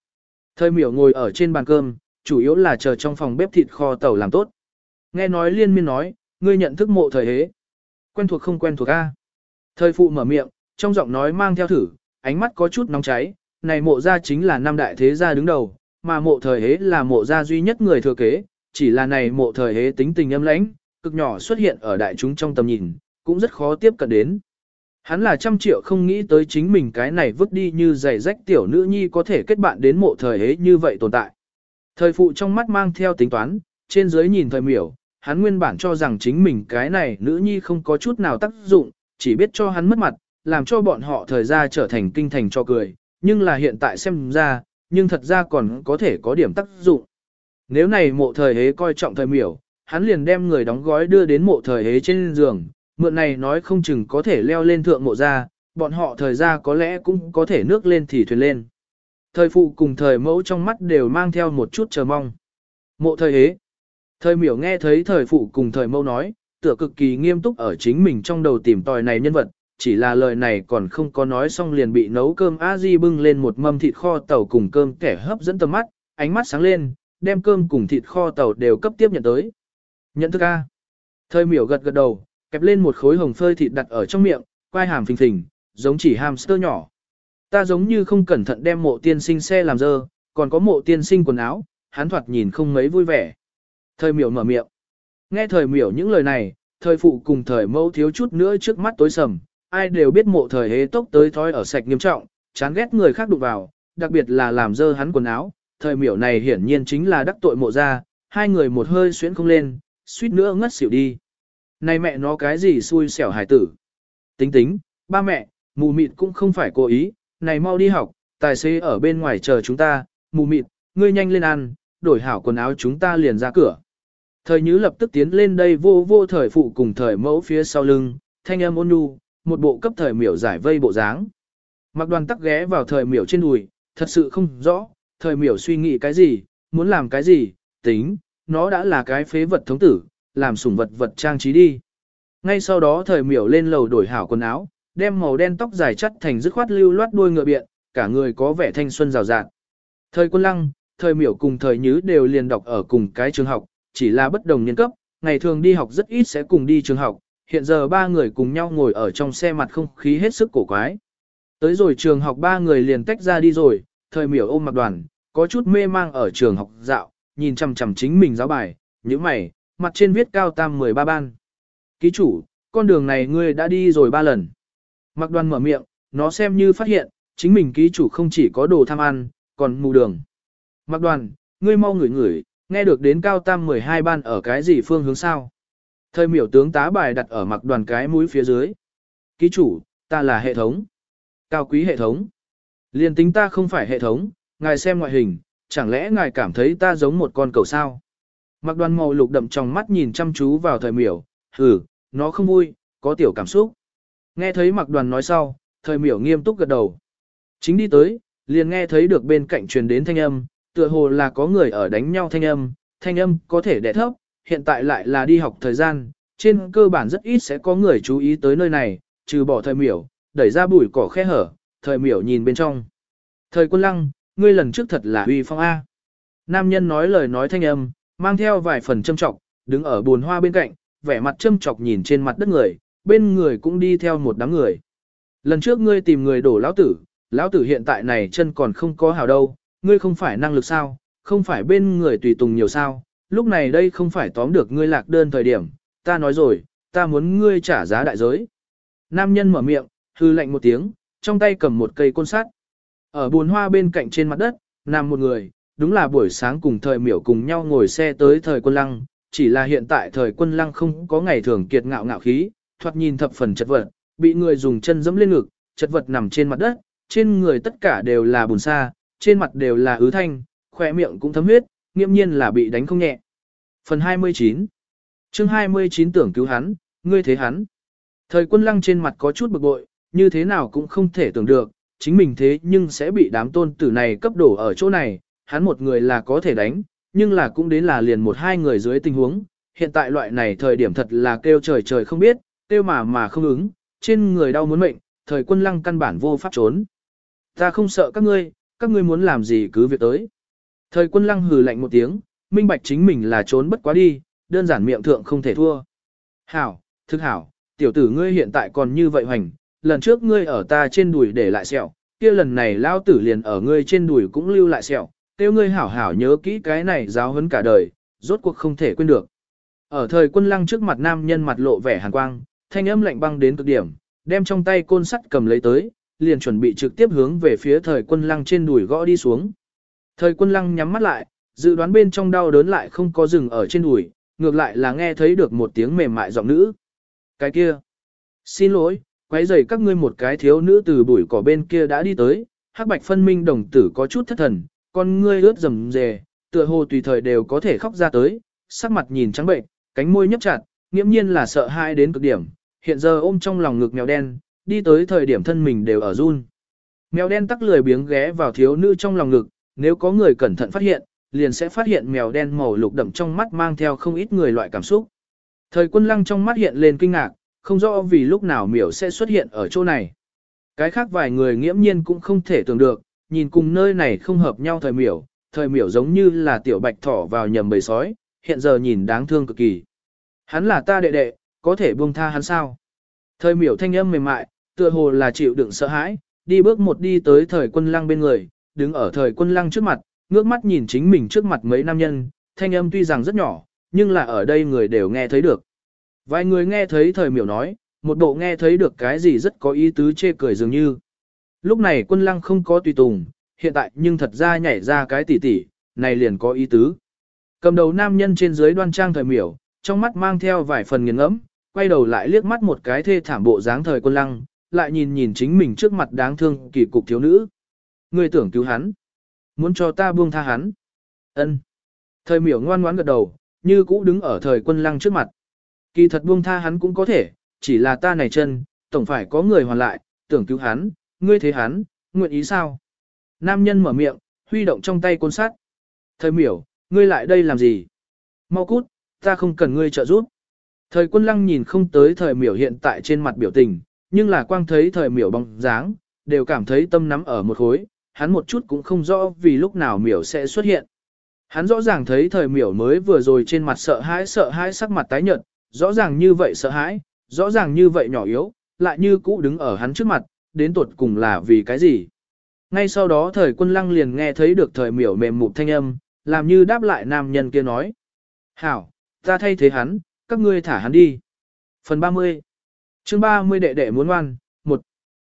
Thời miểu ngồi ở trên bàn cơm, chủ yếu là chờ trong phòng bếp thịt kho tàu làm tốt. Nghe nói liên miên nói, ngươi nhận thức mộ thời hế. Quen thuộc không quen thuộc a? Thời phụ mở miệng, trong giọng nói mang theo thử, ánh mắt có chút nóng cháy, này mộ gia chính là năm đại thế gia đứng đầu, mà mộ thời hế là mộ gia duy nhất người thừa kế, chỉ là này mộ thời hế tính tình âm lãnh, cực nhỏ xuất hiện ở đại chúng trong tầm nhìn, cũng rất khó tiếp cận đến. Hắn là trăm triệu không nghĩ tới chính mình cái này vứt đi như giày rách tiểu nữ nhi có thể kết bạn đến mộ thời hế như vậy tồn tại. Thời phụ trong mắt mang theo tính toán, trên dưới nhìn thời miểu, hắn nguyên bản cho rằng chính mình cái này nữ nhi không có chút nào tác dụng, chỉ biết cho hắn mất mặt, làm cho bọn họ thời gian trở thành kinh thành cho cười, nhưng là hiện tại xem ra, nhưng thật ra còn có thể có điểm tác dụng. Nếu này mộ thời hế coi trọng thời miểu, hắn liền đem người đóng gói đưa đến mộ thời hế trên giường, mượn này nói không chừng có thể leo lên thượng mộ ra, bọn họ thời gian có lẽ cũng có thể nước lên thì thuyền lên. Thời phụ cùng thời mẫu trong mắt đều mang theo một chút chờ mong. Mộ thời hế. Thời miểu nghe thấy thời phụ cùng thời mẫu nói, tựa cực kỳ nghiêm túc ở chính mình trong đầu tìm tòi này nhân vật, chỉ là lời này còn không có nói xong liền bị nấu cơm a di bưng lên một mâm thịt kho tàu cùng cơm kẻ hấp dẫn tầm mắt, ánh mắt sáng lên, đem cơm cùng thịt kho tàu đều cấp tiếp nhận tới. Nhận thức a. Thời miểu gật gật đầu, kẹp lên một khối hồng phơi thịt đặt ở trong miệng, quai hàm phình phình, giống chỉ hamster nhỏ. Ta giống như không cẩn thận đem mộ tiên sinh xe làm dơ, còn có mộ tiên sinh quần áo, hắn thoạt nhìn không mấy vui vẻ. Thời miểu mở miệng. Nghe thời miểu những lời này, thời phụ cùng thời mẫu thiếu chút nữa trước mắt tối sầm, ai đều biết mộ thời hế tốc tới thói ở sạch nghiêm trọng, chán ghét người khác đụng vào, đặc biệt là làm dơ hắn quần áo, thời miểu này hiển nhiên chính là đắc tội mộ ra, hai người một hơi xuyến không lên, suýt nữa ngất xỉu đi. Này mẹ nó cái gì xui xẻo hải tử. Tính tính, ba mẹ, mù mịt cũng không phải cố ý, này mau đi học, tài xế ở bên ngoài chờ chúng ta, mù mịt, ngươi nhanh lên ăn, đổi hảo quần áo chúng ta liền ra cửa. Thời nhứ lập tức tiến lên đây vô vô thời phụ cùng thời mẫu phía sau lưng, thanh âm ôn nhu, một bộ cấp thời miểu giải vây bộ dáng. Mặc đoàn tắc ghé vào thời miểu trên đùi, thật sự không rõ, thời miểu suy nghĩ cái gì, muốn làm cái gì, tính, nó đã là cái phế vật thống tử, làm sủng vật vật trang trí đi. Ngay sau đó thời miểu lên lầu đổi hảo quần áo, đem màu đen tóc dài chắt thành dứt khoát lưu loát đuôi ngựa biện, cả người có vẻ thanh xuân rào rạt. Thời quân lăng, thời miểu cùng thời nhứ đều liền đọc ở cùng cái trường học, chỉ là bất đồng niên cấp, ngày thường đi học rất ít sẽ cùng đi trường học, hiện giờ ba người cùng nhau ngồi ở trong xe mặt không khí hết sức cổ quái. Tới rồi trường học ba người liền tách ra đi rồi, thời miểu ôm mặc đoàn, có chút mê mang ở trường học dạo, nhìn chằm chằm chính mình giáo bài, những mày, mặt trên viết cao tam 13 ban. Ký chủ, con đường này ngươi đã đi rồi ba lần. Mặc đoàn mở miệng, nó xem như phát hiện, chính mình ký chủ không chỉ có đồ tham ăn, còn mù đường. Mặc đoàn, ngươi mau ngửi ngửi, nghe được đến cao tam 12 ban ở cái gì phương hướng sao. Thời miểu tướng tá bài đặt ở mặc đoàn cái mũi phía dưới. Ký chủ, ta là hệ thống. Cao quý hệ thống. Liên tính ta không phải hệ thống, ngài xem ngoại hình, chẳng lẽ ngài cảm thấy ta giống một con cầu sao? Mặc đoàn màu lục đậm trong mắt nhìn chăm chú vào thời miểu, hừ, nó không vui, có tiểu cảm xúc. Nghe thấy mặc đoàn nói sau, thời miểu nghiêm túc gật đầu. Chính đi tới, liền nghe thấy được bên cạnh truyền đến thanh âm, tựa hồ là có người ở đánh nhau thanh âm, thanh âm có thể đẻ thấp, hiện tại lại là đi học thời gian, trên cơ bản rất ít sẽ có người chú ý tới nơi này, trừ bỏ thời miểu, đẩy ra bụi cỏ khe hở, thời miểu nhìn bên trong. Thời quân lăng, ngươi lần trước thật là uy phong A. Nam nhân nói lời nói thanh âm, mang theo vài phần châm trọng, đứng ở buồn hoa bên cạnh, vẻ mặt châm chọc nhìn trên mặt đất người, bên người cũng đi theo một đám người. Lần trước ngươi tìm người đổ lão tử, lão tử hiện tại này chân còn không có hào đâu, ngươi không phải năng lực sao, không phải bên người tùy tùng nhiều sao, lúc này đây không phải tóm được ngươi lạc đơn thời điểm, ta nói rồi, ta muốn ngươi trả giá đại giới. Nam nhân mở miệng, hư lạnh một tiếng, trong tay cầm một cây côn sắt. Ở buồn hoa bên cạnh trên mặt đất, nằm một người, đúng là buổi sáng cùng thời miểu cùng nhau ngồi xe tới thời quân lăng, chỉ là hiện tại thời quân lăng không có ngày thường kiệt ngạo ngạo khí, thoạt nhìn thập phần chật vật, bị người dùng chân dẫm lên ngực, chật vật nằm trên mặt đất, trên người tất cả đều là bùn sa, trên mặt đều là ứ thanh, khỏe miệng cũng thấm huyết, nghiêm nhiên là bị đánh không nhẹ. Phần 29 chương 29 tưởng cứu hắn, ngươi thế hắn. Thời quân lăng trên mặt có chút bực bội, như thế nào cũng không thể tưởng được, chính mình thế nhưng sẽ bị đám tôn tử này cấp đổ ở chỗ này, hắn một người là có thể đánh, nhưng là cũng đến là liền một hai người dưới tình huống, hiện tại loại này thời điểm thật là kêu trời trời không biết, kêu mà mà không ứng, trên người đau muốn mệnh, thời quân lăng căn bản vô pháp trốn. Ta không sợ các ngươi, các ngươi muốn làm gì cứ việc tới. Thời quân lăng hừ lạnh một tiếng, minh bạch chính mình là trốn bất quá đi, đơn giản miệng thượng không thể thua. Hảo, thức hảo, tiểu tử ngươi hiện tại còn như vậy hoành, lần trước ngươi ở ta trên đùi để lại sẹo, kia lần này lao tử liền ở ngươi trên đùi cũng lưu lại sẹo, tiêu ngươi hảo hảo nhớ kỹ cái này giáo huấn cả đời, rốt cuộc không thể quên được. Ở thời quân lăng trước mặt nam nhân mặt lộ vẻ hàn quang, thanh âm lạnh băng đến cực điểm, đem trong tay côn sắt cầm lấy tới, liền chuẩn bị trực tiếp hướng về phía thời quân lăng trên đùi gõ đi xuống. Thời quân lăng nhắm mắt lại, dự đoán bên trong đau đớn lại không có dừng ở trên đùi, ngược lại là nghe thấy được một tiếng mềm mại giọng nữ. Cái kia, xin lỗi, quấy rầy các ngươi một cái thiếu nữ từ bụi cỏ bên kia đã đi tới, hắc bạch phân minh đồng tử có chút thất thần, con ngươi ướt rầm rề, tựa hồ tùy thời đều có thể khóc ra tới, sắc mặt nhìn trắng bệnh, cánh môi nhấp chặt, nghiễm nhiên là sợ hãi đến cực điểm, hiện giờ ôm trong lòng ngực mèo đen, đi tới thời điểm thân mình đều ở run. Mèo đen tắc lười biếng ghé vào thiếu nữ trong lòng ngực, nếu có người cẩn thận phát hiện, liền sẽ phát hiện mèo đen màu lục đậm trong mắt mang theo không ít người loại cảm xúc. Thời quân lăng trong mắt hiện lên kinh ngạc, không rõ vì lúc nào miểu sẽ xuất hiện ở chỗ này. Cái khác vài người nghiễm nhiên cũng không thể tưởng được, nhìn cùng nơi này không hợp nhau thời miểu, thời miểu giống như là tiểu bạch thỏ vào nhầm bầy sói, hiện giờ nhìn đáng thương cực kỳ. Hắn là ta đệ đệ, có thể buông tha hắn sao? Thời miểu thanh âm mềm mại, tựa hồ là chịu đựng sợ hãi, đi bước một đi tới thời quân lăng bên người, đứng ở thời quân lăng trước mặt, ngước mắt nhìn chính mình trước mặt mấy nam nhân, thanh âm tuy rằng rất nhỏ, nhưng là ở đây người đều nghe thấy được. Vài người nghe thấy thời miểu nói, một bộ nghe thấy được cái gì rất có ý tứ chê cười dường như. Lúc này quân lăng không có tùy tùng, hiện tại nhưng thật ra nhảy ra cái tỉ tỉ, này liền có ý tứ. Cầm đầu nam nhân trên dưới đoan trang thời miểu, trong mắt mang theo vài phần nghiền ngẫm, quay đầu lại liếc mắt một cái thê thảm bộ dáng thời quân lăng, lại nhìn nhìn chính mình trước mặt đáng thương kỳ cục thiếu nữ. ngươi tưởng cứu hắn, muốn cho ta buông tha hắn. ân Thời miểu ngoan ngoãn gật đầu, như cũ đứng ở thời quân lăng trước mặt. Kỳ thật buông tha hắn cũng có thể, chỉ là ta này chân, tổng phải có người hoàn lại, tưởng cứu hắn, ngươi thế hắn, nguyện ý sao? Nam nhân mở miệng, huy động trong tay côn sắt. Thời miểu, ngươi lại đây làm gì? Mau cút, ta không cần ngươi trợ giúp. Thời quân lăng nhìn không tới thời miểu hiện tại trên mặt biểu tình, nhưng là quang thấy thời miểu bóng dáng, đều cảm thấy tâm nắm ở một khối, hắn một chút cũng không rõ vì lúc nào miểu sẽ xuất hiện. Hắn rõ ràng thấy thời miểu mới vừa rồi trên mặt sợ hãi sợ hãi sắc mặt tái nhợt, rõ ràng như vậy sợ hãi, rõ ràng như vậy nhỏ yếu, lại như cũ đứng ở hắn trước mặt, đến tuột cùng là vì cái gì. Ngay sau đó thời quân lăng liền nghe thấy được thời miểu mềm mụt thanh âm, làm như đáp lại nam nhân kia nói. Hảo, ta thay thế hắn, các ngươi thả hắn đi. Phần 30 chương 30 đệ đệ muốn ngoan, một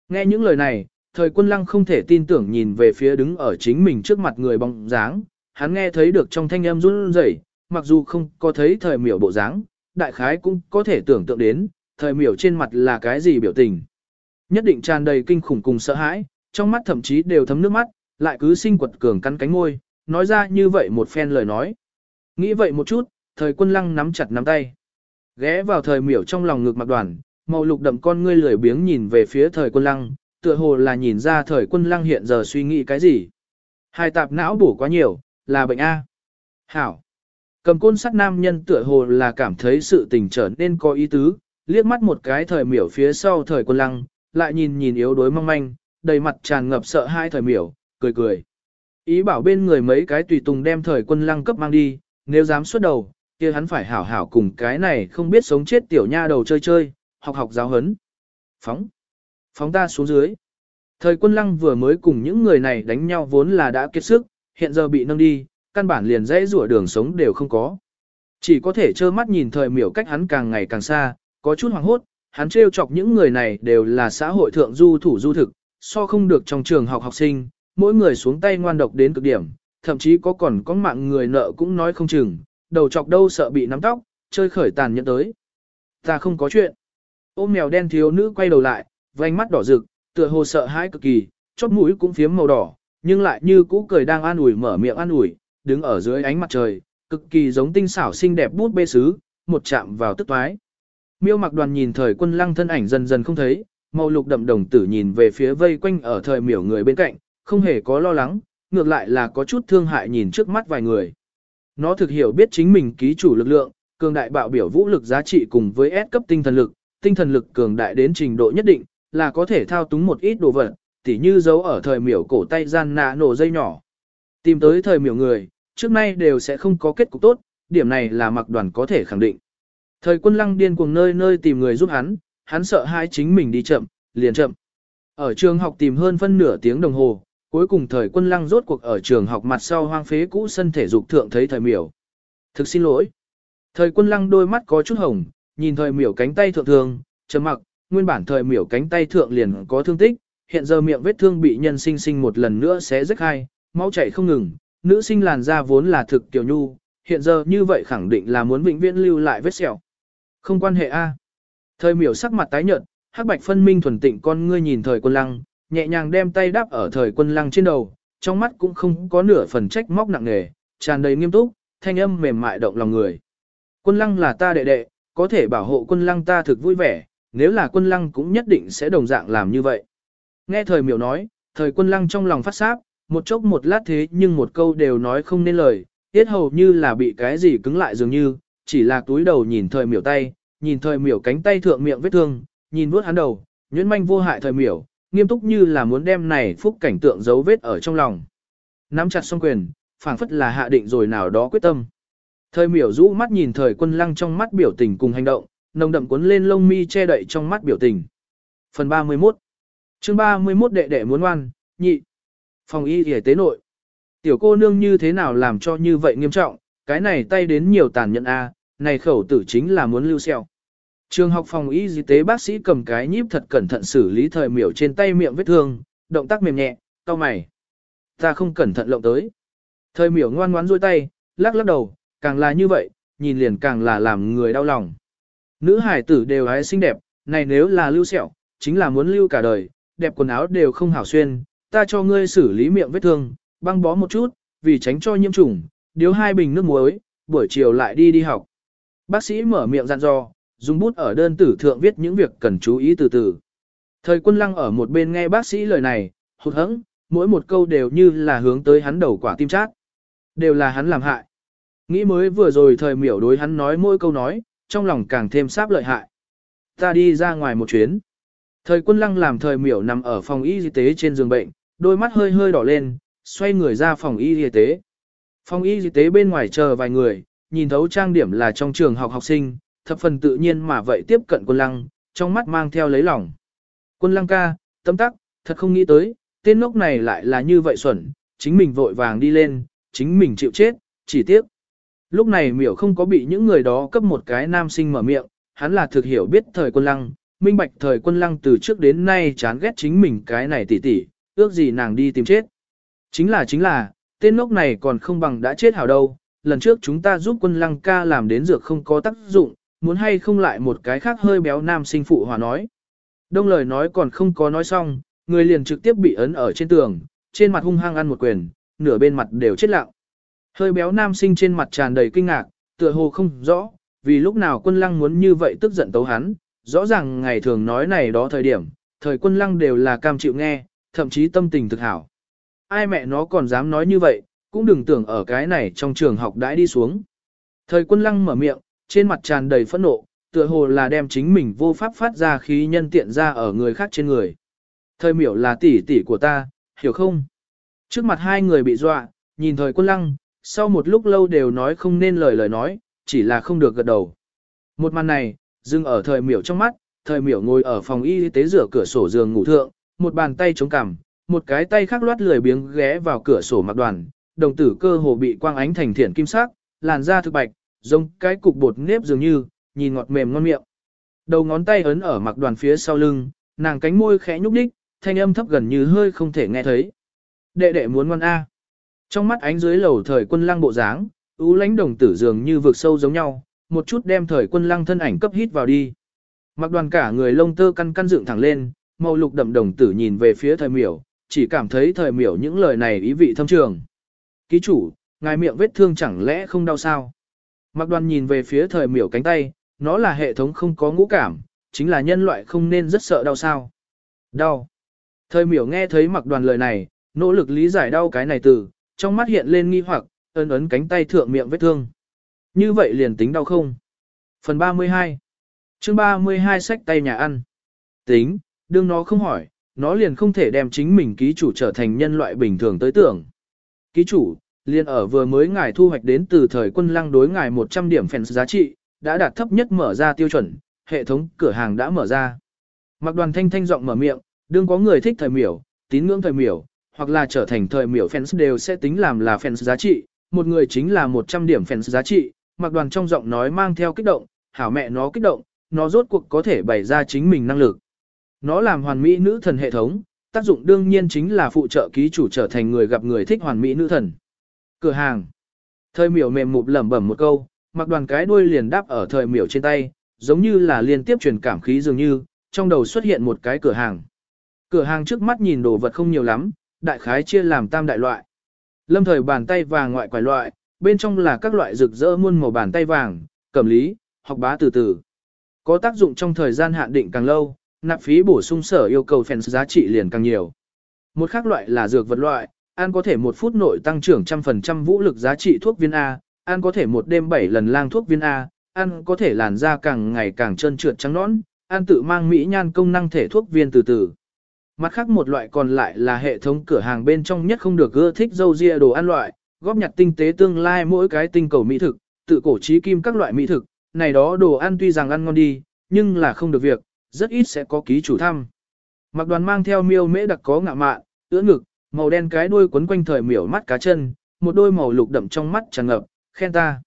Nghe những lời này, thời quân lăng không thể tin tưởng nhìn về phía đứng ở chính mình trước mặt người bóng dáng, hắn nghe thấy được trong thanh âm run rẩy, mặc dù không có thấy thời miểu bộ dáng, đại khái cũng có thể tưởng tượng đến, thời miểu trên mặt là cái gì biểu tình. Nhất định tràn đầy kinh khủng cùng sợ hãi, trong mắt thậm chí đều thấm nước mắt, lại cứ sinh quật cường cắn cánh ngôi, nói ra như vậy một phen lời nói. Nghĩ vậy một chút, thời quân lăng nắm chặt nắm tay. Ghé vào thời miểu trong lòng ngực mặc đoàn, màu lục đậm con ngươi lười biếng nhìn về phía thời quân lăng, tựa hồ là nhìn ra thời quân lăng hiện giờ suy nghĩ cái gì. Hai tạp não bổ quá nhiều, là bệnh A. Hảo. Cầm côn sắt nam nhân tựa hồ là cảm thấy sự tình trở nên có ý tứ, liếc mắt một cái thời miểu phía sau thời quân lăng, lại nhìn nhìn yếu đuối mong manh, đầy mặt tràn ngập sợ hai thời miểu, cười cười. Ý bảo bên người mấy cái tùy tùng đem thời quân lăng cấp mang đi, nếu dám xuất đầu, kia hắn phải hảo hảo cùng cái này không biết sống chết tiểu nha đầu chơi chơi, học học giáo hấn. Phóng. Phóng ta xuống dưới. Thời quân lăng vừa mới cùng những người này đánh nhau vốn là đã kiệt sức, hiện giờ bị nâng đi, căn bản liền dãy rủa đường sống đều không có. Chỉ có thể trơ mắt nhìn thời miểu cách hắn càng ngày càng xa, có chút hoảng hốt, hắn trêu chọc những người này đều là xã hội thượng du thủ du thực, so không được trong trường học học sinh, mỗi người xuống tay ngoan độc đến cực điểm, thậm chí có còn có mạng người nợ cũng nói không chừng, đầu chọc đâu sợ bị nắm tóc, chơi khởi tàn nhẫn tới. Ta không có chuyện. Ôm mèo đen thiếu nữ quay đầu lại, vành mắt đỏ rực, tựa hồ sợ hãi cực kỳ, chóp mũi cũng phiếm màu đỏ, nhưng lại như cũ cười đang an ủi mở miệng an ủi, đứng ở dưới ánh mặt trời, cực kỳ giống tinh xảo xinh đẹp bút bê sứ, một chạm vào tức toái. Miêu mặc đoàn nhìn thời quân lăng thân ảnh dần dần không thấy, màu lục đậm đồng tử nhìn về phía vây quanh ở thời miểu người bên cạnh, không hề có lo lắng, ngược lại là có chút thương hại nhìn trước mắt vài người. Nó thực hiểu biết chính mình ký chủ lực lượng, cường đại bạo biểu vũ lực giá trị cùng với S cấp tinh thần lực, tinh thần lực cường đại đến trình độ nhất định, là có thể thao túng một ít đồ vật, tỉ như giấu ở thời miểu cổ tay gian nạ nổ dây nhỏ. Tìm tới thời miểu người, trước nay đều sẽ không có kết cục tốt, điểm này là mặc đoàn có thể khẳng định. Thời quân lăng điên cuồng nơi nơi tìm người giúp hắn, hắn sợ hai chính mình đi chậm, liền chậm. Ở trường học tìm hơn phân nửa tiếng đồng hồ, cuối cùng thời quân lăng rốt cuộc ở trường học mặt sau hoang phế cũ sân thể dục thượng thấy thời miểu. Thực xin lỗi. Thời quân lăng đôi mắt có chút hồng, nhìn thời miểu cánh tay thượng thường, chấm mặc, nguyên bản thời miểu cánh tay thượng liền có thương tích, hiện giờ miệng vết thương bị nhân sinh sinh một lần nữa sẽ rách hai, máu chảy không ngừng, nữ sinh làn da vốn là thực tiểu nhu, hiện giờ như vậy khẳng định là muốn vĩnh viễn lưu lại vết sẹo. Không quan hệ a. Thời miểu sắc mặt tái nhợt, hắc bạch phân minh thuần tịnh con ngươi nhìn thời quân lăng, nhẹ nhàng đem tay đáp ở thời quân lăng trên đầu, trong mắt cũng không có nửa phần trách móc nặng nề, tràn đầy nghiêm túc, thanh âm mềm mại động lòng người. Quân lăng là ta đệ đệ, có thể bảo hộ quân lăng ta thực vui vẻ, nếu là quân lăng cũng nhất định sẽ đồng dạng làm như vậy. Nghe thời miểu nói, thời quân lăng trong lòng phát sáp, một chốc một lát thế nhưng một câu đều nói không nên lời, tiết hầu như là bị cái gì cứng lại dường như, chỉ là túi đầu nhìn thời miểu tay, nhìn thời miểu cánh tay thượng miệng vết thương, nhìn vuốt hắn đầu, nhuyễn manh vô hại thời miểu, nghiêm túc như là muốn đem này phúc cảnh tượng dấu vết ở trong lòng. Nắm chặt song quyền, phảng phất là hạ định rồi nào đó quyết tâm. Thời miểu rũ mắt nhìn thời quân lăng trong mắt biểu tình cùng hành động, nồng đậm cuốn lên lông mi che đậy trong mắt biểu tình. Phần 31 chương 31 đệ đệ muốn ngoan, nhị. Phòng y y tế nội. Tiểu cô nương như thế nào làm cho như vậy nghiêm trọng, cái này tay đến nhiều tàn nhẫn a, này khẩu tử chính là muốn lưu xeo. Trường học phòng y y tế bác sĩ cầm cái nhíp thật cẩn thận xử lý thời miểu trên tay miệng vết thương, động tác mềm nhẹ, cau mày. Ta không cẩn thận lộng tới. Thời miểu ngoan ngoãn duỗi tay, lắc lắc đầu, càng là như vậy, nhìn liền càng là làm người đau lòng. Nữ hải tử đều hái xinh đẹp, này nếu là lưu sẹo, chính là muốn lưu cả đời, đẹp quần áo đều không hảo xuyên, ta cho ngươi xử lý miệng vết thương, băng bó một chút, vì tránh cho nhiễm trùng, điếu hai bình nước muối, buổi chiều lại đi đi học. Bác sĩ mở miệng dặn dò, dùng bút ở đơn tử thượng viết những việc cần chú ý từ từ. Thời quân lăng ở một bên nghe bác sĩ lời này, hụt hẫng, mỗi một câu đều như là hướng tới hắn đầu quả tim chát. Đều là hắn làm hại. Nghĩ mới vừa rồi thời miểu đối hắn nói mỗi câu nói, trong lòng càng thêm sáp lợi hại. Ta đi ra ngoài một chuyến. Thời quân lăng làm thời miểu nằm ở phòng y tế trên giường bệnh, đôi mắt hơi hơi đỏ lên, xoay người ra phòng y tế. Phòng y tế bên ngoài chờ vài người, nhìn thấu trang điểm là trong trường học học sinh, thập phần tự nhiên mà vậy tiếp cận quân lăng, trong mắt mang theo lấy lòng. Quân lăng ca, tâm tắc, thật không nghĩ tới, tên ngốc này lại là như vậy xuẩn, chính mình vội vàng đi lên, chính mình chịu chết, chỉ tiếc. Lúc này miểu không có bị những người đó cấp một cái nam sinh mở miệng, hắn là thực hiểu biết thời quân lăng, minh bạch thời quân lăng từ trước đến nay chán ghét chính mình cái này tỉ tỉ, ước gì nàng đi tìm chết. Chính là chính là, tên ngốc này còn không bằng đã chết hảo đâu, lần trước chúng ta giúp quân lăng ca làm đến dược không có tác dụng, muốn hay không lại một cái khác hơi béo nam sinh phụ hòa nói. Đông lời nói còn không có nói xong, người liền trực tiếp bị ấn ở trên tường, trên mặt hung hăng ăn một quyền, nửa bên mặt đều chết lặng. Hơi béo nam sinh trên mặt tràn đầy kinh ngạc, tựa hồ không rõ, vì lúc nào quân lăng muốn như vậy tức giận tấu hắn, rõ ràng ngày thường nói này đó thời điểm, thời quân lăng đều là cam chịu nghe, thậm chí tâm tình thực hảo. Ai mẹ nó còn dám nói như vậy, cũng đừng tưởng ở cái này trong trường học đãi đi xuống. Thời quân lăng mở miệng, trên mặt tràn đầy phẫn nộ, tựa hồ là đem chính mình vô pháp phát ra khí nhân tiện ra ở người khác trên người. Thời miểu là tỷ tỷ của ta, hiểu không? Trước mặt hai người bị dọa, nhìn thời quân lăng, sau một lúc lâu đều nói không nên lời lời nói, chỉ là không được gật đầu. Một màn này, dừng ở thời miểu trong mắt, thời miểu ngồi ở phòng y tế rửa cửa sổ giường ngủ thượng, một bàn tay chống cằm, một cái tay khác loát lười biếng ghé vào cửa sổ mặc đoàn, đồng tử cơ hồ bị quang ánh thành thiện kim sắc, làn da thực bạch, giống cái cục bột nếp dường như, nhìn ngọt mềm ngon miệng. Đầu ngón tay ấn ở mặc đoàn phía sau lưng, nàng cánh môi khẽ nhúc đích, thanh âm thấp gần như hơi không thể nghe thấy. Đệ đệ muốn ngoan A. Trong mắt ánh dưới lầu thời quân lăng bộ dáng, ú lánh đồng tử dường như vượt sâu giống nhau, một chút đem thời quân lăng thân ảnh cấp hít vào đi. Mặc đoàn cả người lông tơ căn căn dựng thẳng lên, màu lục đậm đồng tử nhìn về phía thời miểu, chỉ cảm thấy thời miểu những lời này ý vị thâm trường. Ký chủ, ngài miệng vết thương chẳng lẽ không đau sao? Mặc đoàn nhìn về phía thời miểu cánh tay, nó là hệ thống không có ngũ cảm, chính là nhân loại không nên rất sợ đau sao. Đau. Thời miểu nghe thấy mặc đoàn lời này, nỗ lực lý giải đau cái này từ, trong mắt hiện lên nghi hoặc, ấn ấn cánh tay thượng miệng vết thương. Như vậy liền tính đau không? Phần 32 chương 32 sách tay nhà ăn. Tính, đương nó không hỏi, nó liền không thể đem chính mình ký chủ trở thành nhân loại bình thường tới tưởng. Ký chủ, liền ở vừa mới ngài thu hoạch đến từ thời quân lăng đối ngài 100 điểm fans giá trị, đã đạt thấp nhất mở ra tiêu chuẩn, hệ thống cửa hàng đã mở ra. Mặc đoàn thanh thanh giọng mở miệng, đương có người thích thời miểu, tín ngưỡng thời miểu, hoặc là trở thành thời miểu fans đều sẽ tính làm là fans giá trị, một người chính là 100 điểm fans giá trị, mặc đoàn trong giọng nói mang theo kích động, hảo mẹ nó kích động, nó rốt cuộc có thể bày ra chính mình năng lực. Nó làm hoàn mỹ nữ thần hệ thống, tác dụng đương nhiên chính là phụ trợ ký chủ trở thành người gặp người thích hoàn mỹ nữ thần. Cửa hàng. Thời miểu mềm mụp lẩm bẩm một câu, mặc đoàn cái đuôi liền đáp ở thời miểu trên tay, giống như là liên tiếp truyền cảm khí dường như, trong đầu xuất hiện một cái cửa hàng. Cửa hàng trước mắt nhìn đồ vật không nhiều lắm, đại khái chia làm tam đại loại. Lâm thời bàn tay vàng ngoại quải loại, bên trong là các loại rực rỡ muôn màu bàn tay vàng, cẩm lý, học bá từ từ. Có tác dụng trong thời gian hạn định càng lâu, nạp phí bổ sung sở yêu cầu fans giá trị liền càng nhiều. Một khác loại là dược vật loại, ăn có thể một phút nội tăng trưởng trăm phần trăm vũ lực giá trị thuốc viên A, ăn có thể một đêm bảy lần lang thuốc viên A, ăn có thể làn da càng ngày càng trơn trượt trắng nõn, ăn tự mang mỹ nhan công năng thể thuốc viên từ từ. Mặt khác một loại còn lại là hệ thống cửa hàng bên trong nhất không được ưa thích dâu ria đồ ăn loại, góp nhặt tinh tế tương lai mỗi cái tinh cầu mỹ thực, tự cổ trí kim các loại mỹ thực, này đó đồ ăn tuy rằng ăn ngon đi, nhưng là không được việc, rất ít sẽ có ký chủ thăm. Mặc đoàn mang theo miêu mễ đặc có ngạ mạn, ưỡn ngực, màu đen cái đuôi quấn quanh thời miểu mắt cá chân, một đôi màu lục đậm trong mắt tràn ngập, khen ta.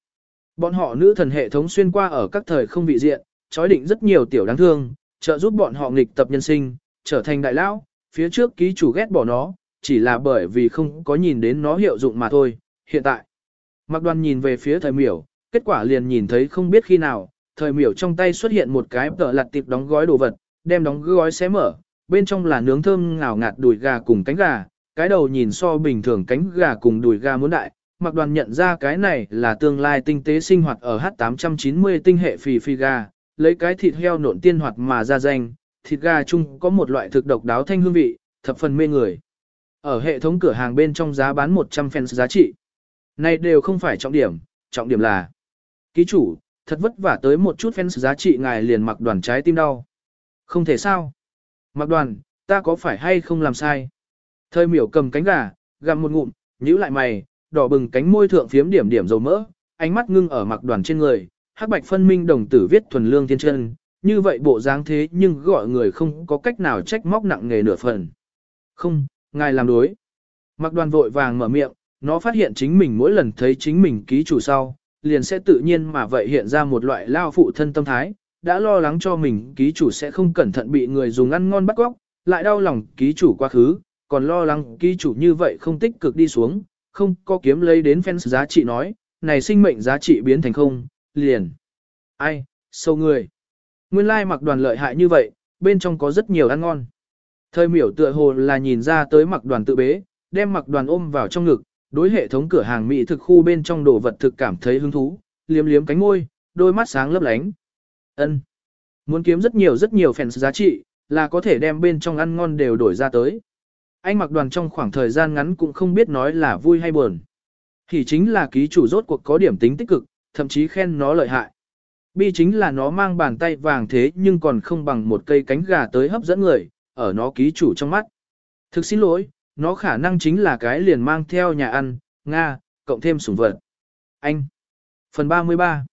Bọn họ nữ thần hệ thống xuyên qua ở các thời không vị diện, chói định rất nhiều tiểu đáng thương, trợ giúp bọn họ nghịch tập nhân sinh, trở thành đại lão, phía trước ký chủ ghét bỏ nó, chỉ là bởi vì không có nhìn đến nó hiệu dụng mà thôi, hiện tại. Mặc đoàn nhìn về phía thời miểu, kết quả liền nhìn thấy không biết khi nào, thời miểu trong tay xuất hiện một cái tờ lặt tiệp đóng gói đồ vật, đem đóng gói xé mở, bên trong là nướng thơm ngào ngạt đùi gà cùng cánh gà, cái đầu nhìn so bình thường cánh gà cùng đùi gà muốn đại, mặc đoàn nhận ra cái này là tương lai tinh tế sinh hoạt ở H890 tinh hệ phì phì gà, lấy cái thịt heo nộn tiên hoạt mà ra danh, thịt gà chung có một loại thực độc đáo thanh hương vị, thập phần mê người. Ở hệ thống cửa hàng bên trong giá bán 100 fans giá trị. Này đều không phải trọng điểm, trọng điểm là Ký chủ, thật vất vả tới một chút fans giá trị ngài liền mặc đoàn trái tim đau. Không thể sao. Mặc đoàn, ta có phải hay không làm sai? Thời miểu cầm cánh gà, gặm một ngụm, nhíu lại mày, đỏ bừng cánh môi thượng phiếm điểm điểm dầu mỡ, ánh mắt ngưng ở mặc đoàn trên người, hắc bạch phân minh đồng tử viết thuần lương thiên chân, như vậy bộ dáng thế nhưng gọi người không có cách nào trách móc nặng nghề nửa phần. Không, ngài làm đối. Mặc đoàn vội vàng mở miệng, nó phát hiện chính mình mỗi lần thấy chính mình ký chủ sau, liền sẽ tự nhiên mà vậy hiện ra một loại lao phụ thân tâm thái, đã lo lắng cho mình ký chủ sẽ không cẩn thận bị người dùng ăn ngon bắt góc, lại đau lòng ký chủ quá khứ, còn lo lắng ký chủ như vậy không tích cực đi xuống, không có kiếm lấy đến fans giá trị nói, này sinh mệnh giá trị biến thành không, liền. Ai, sâu người. Nguyên lai mặc đoàn lợi hại như vậy, bên trong có rất nhiều ăn ngon. Thời miểu tựa hồ là nhìn ra tới mặc đoàn tự bế, đem mặc đoàn ôm vào trong ngực, đối hệ thống cửa hàng mỹ thực khu bên trong đồ vật thực cảm thấy hứng thú, liếm liếm cánh môi, đôi mắt sáng lấp lánh. Ân, Muốn kiếm rất nhiều rất nhiều fans giá trị, là có thể đem bên trong ăn ngon đều đổi ra tới. Anh mặc đoàn trong khoảng thời gian ngắn cũng không biết nói là vui hay buồn. Thì chính là ký chủ rốt cuộc có điểm tính tích cực, thậm chí khen nó lợi hại. Bi chính là nó mang bàn tay vàng thế nhưng còn không bằng một cây cánh gà tới hấp dẫn người, ở nó ký chủ trong mắt. Thực xin lỗi, nó khả năng chính là cái liền mang theo nhà ăn, Nga, cộng thêm sủng vật. Anh. Phần 33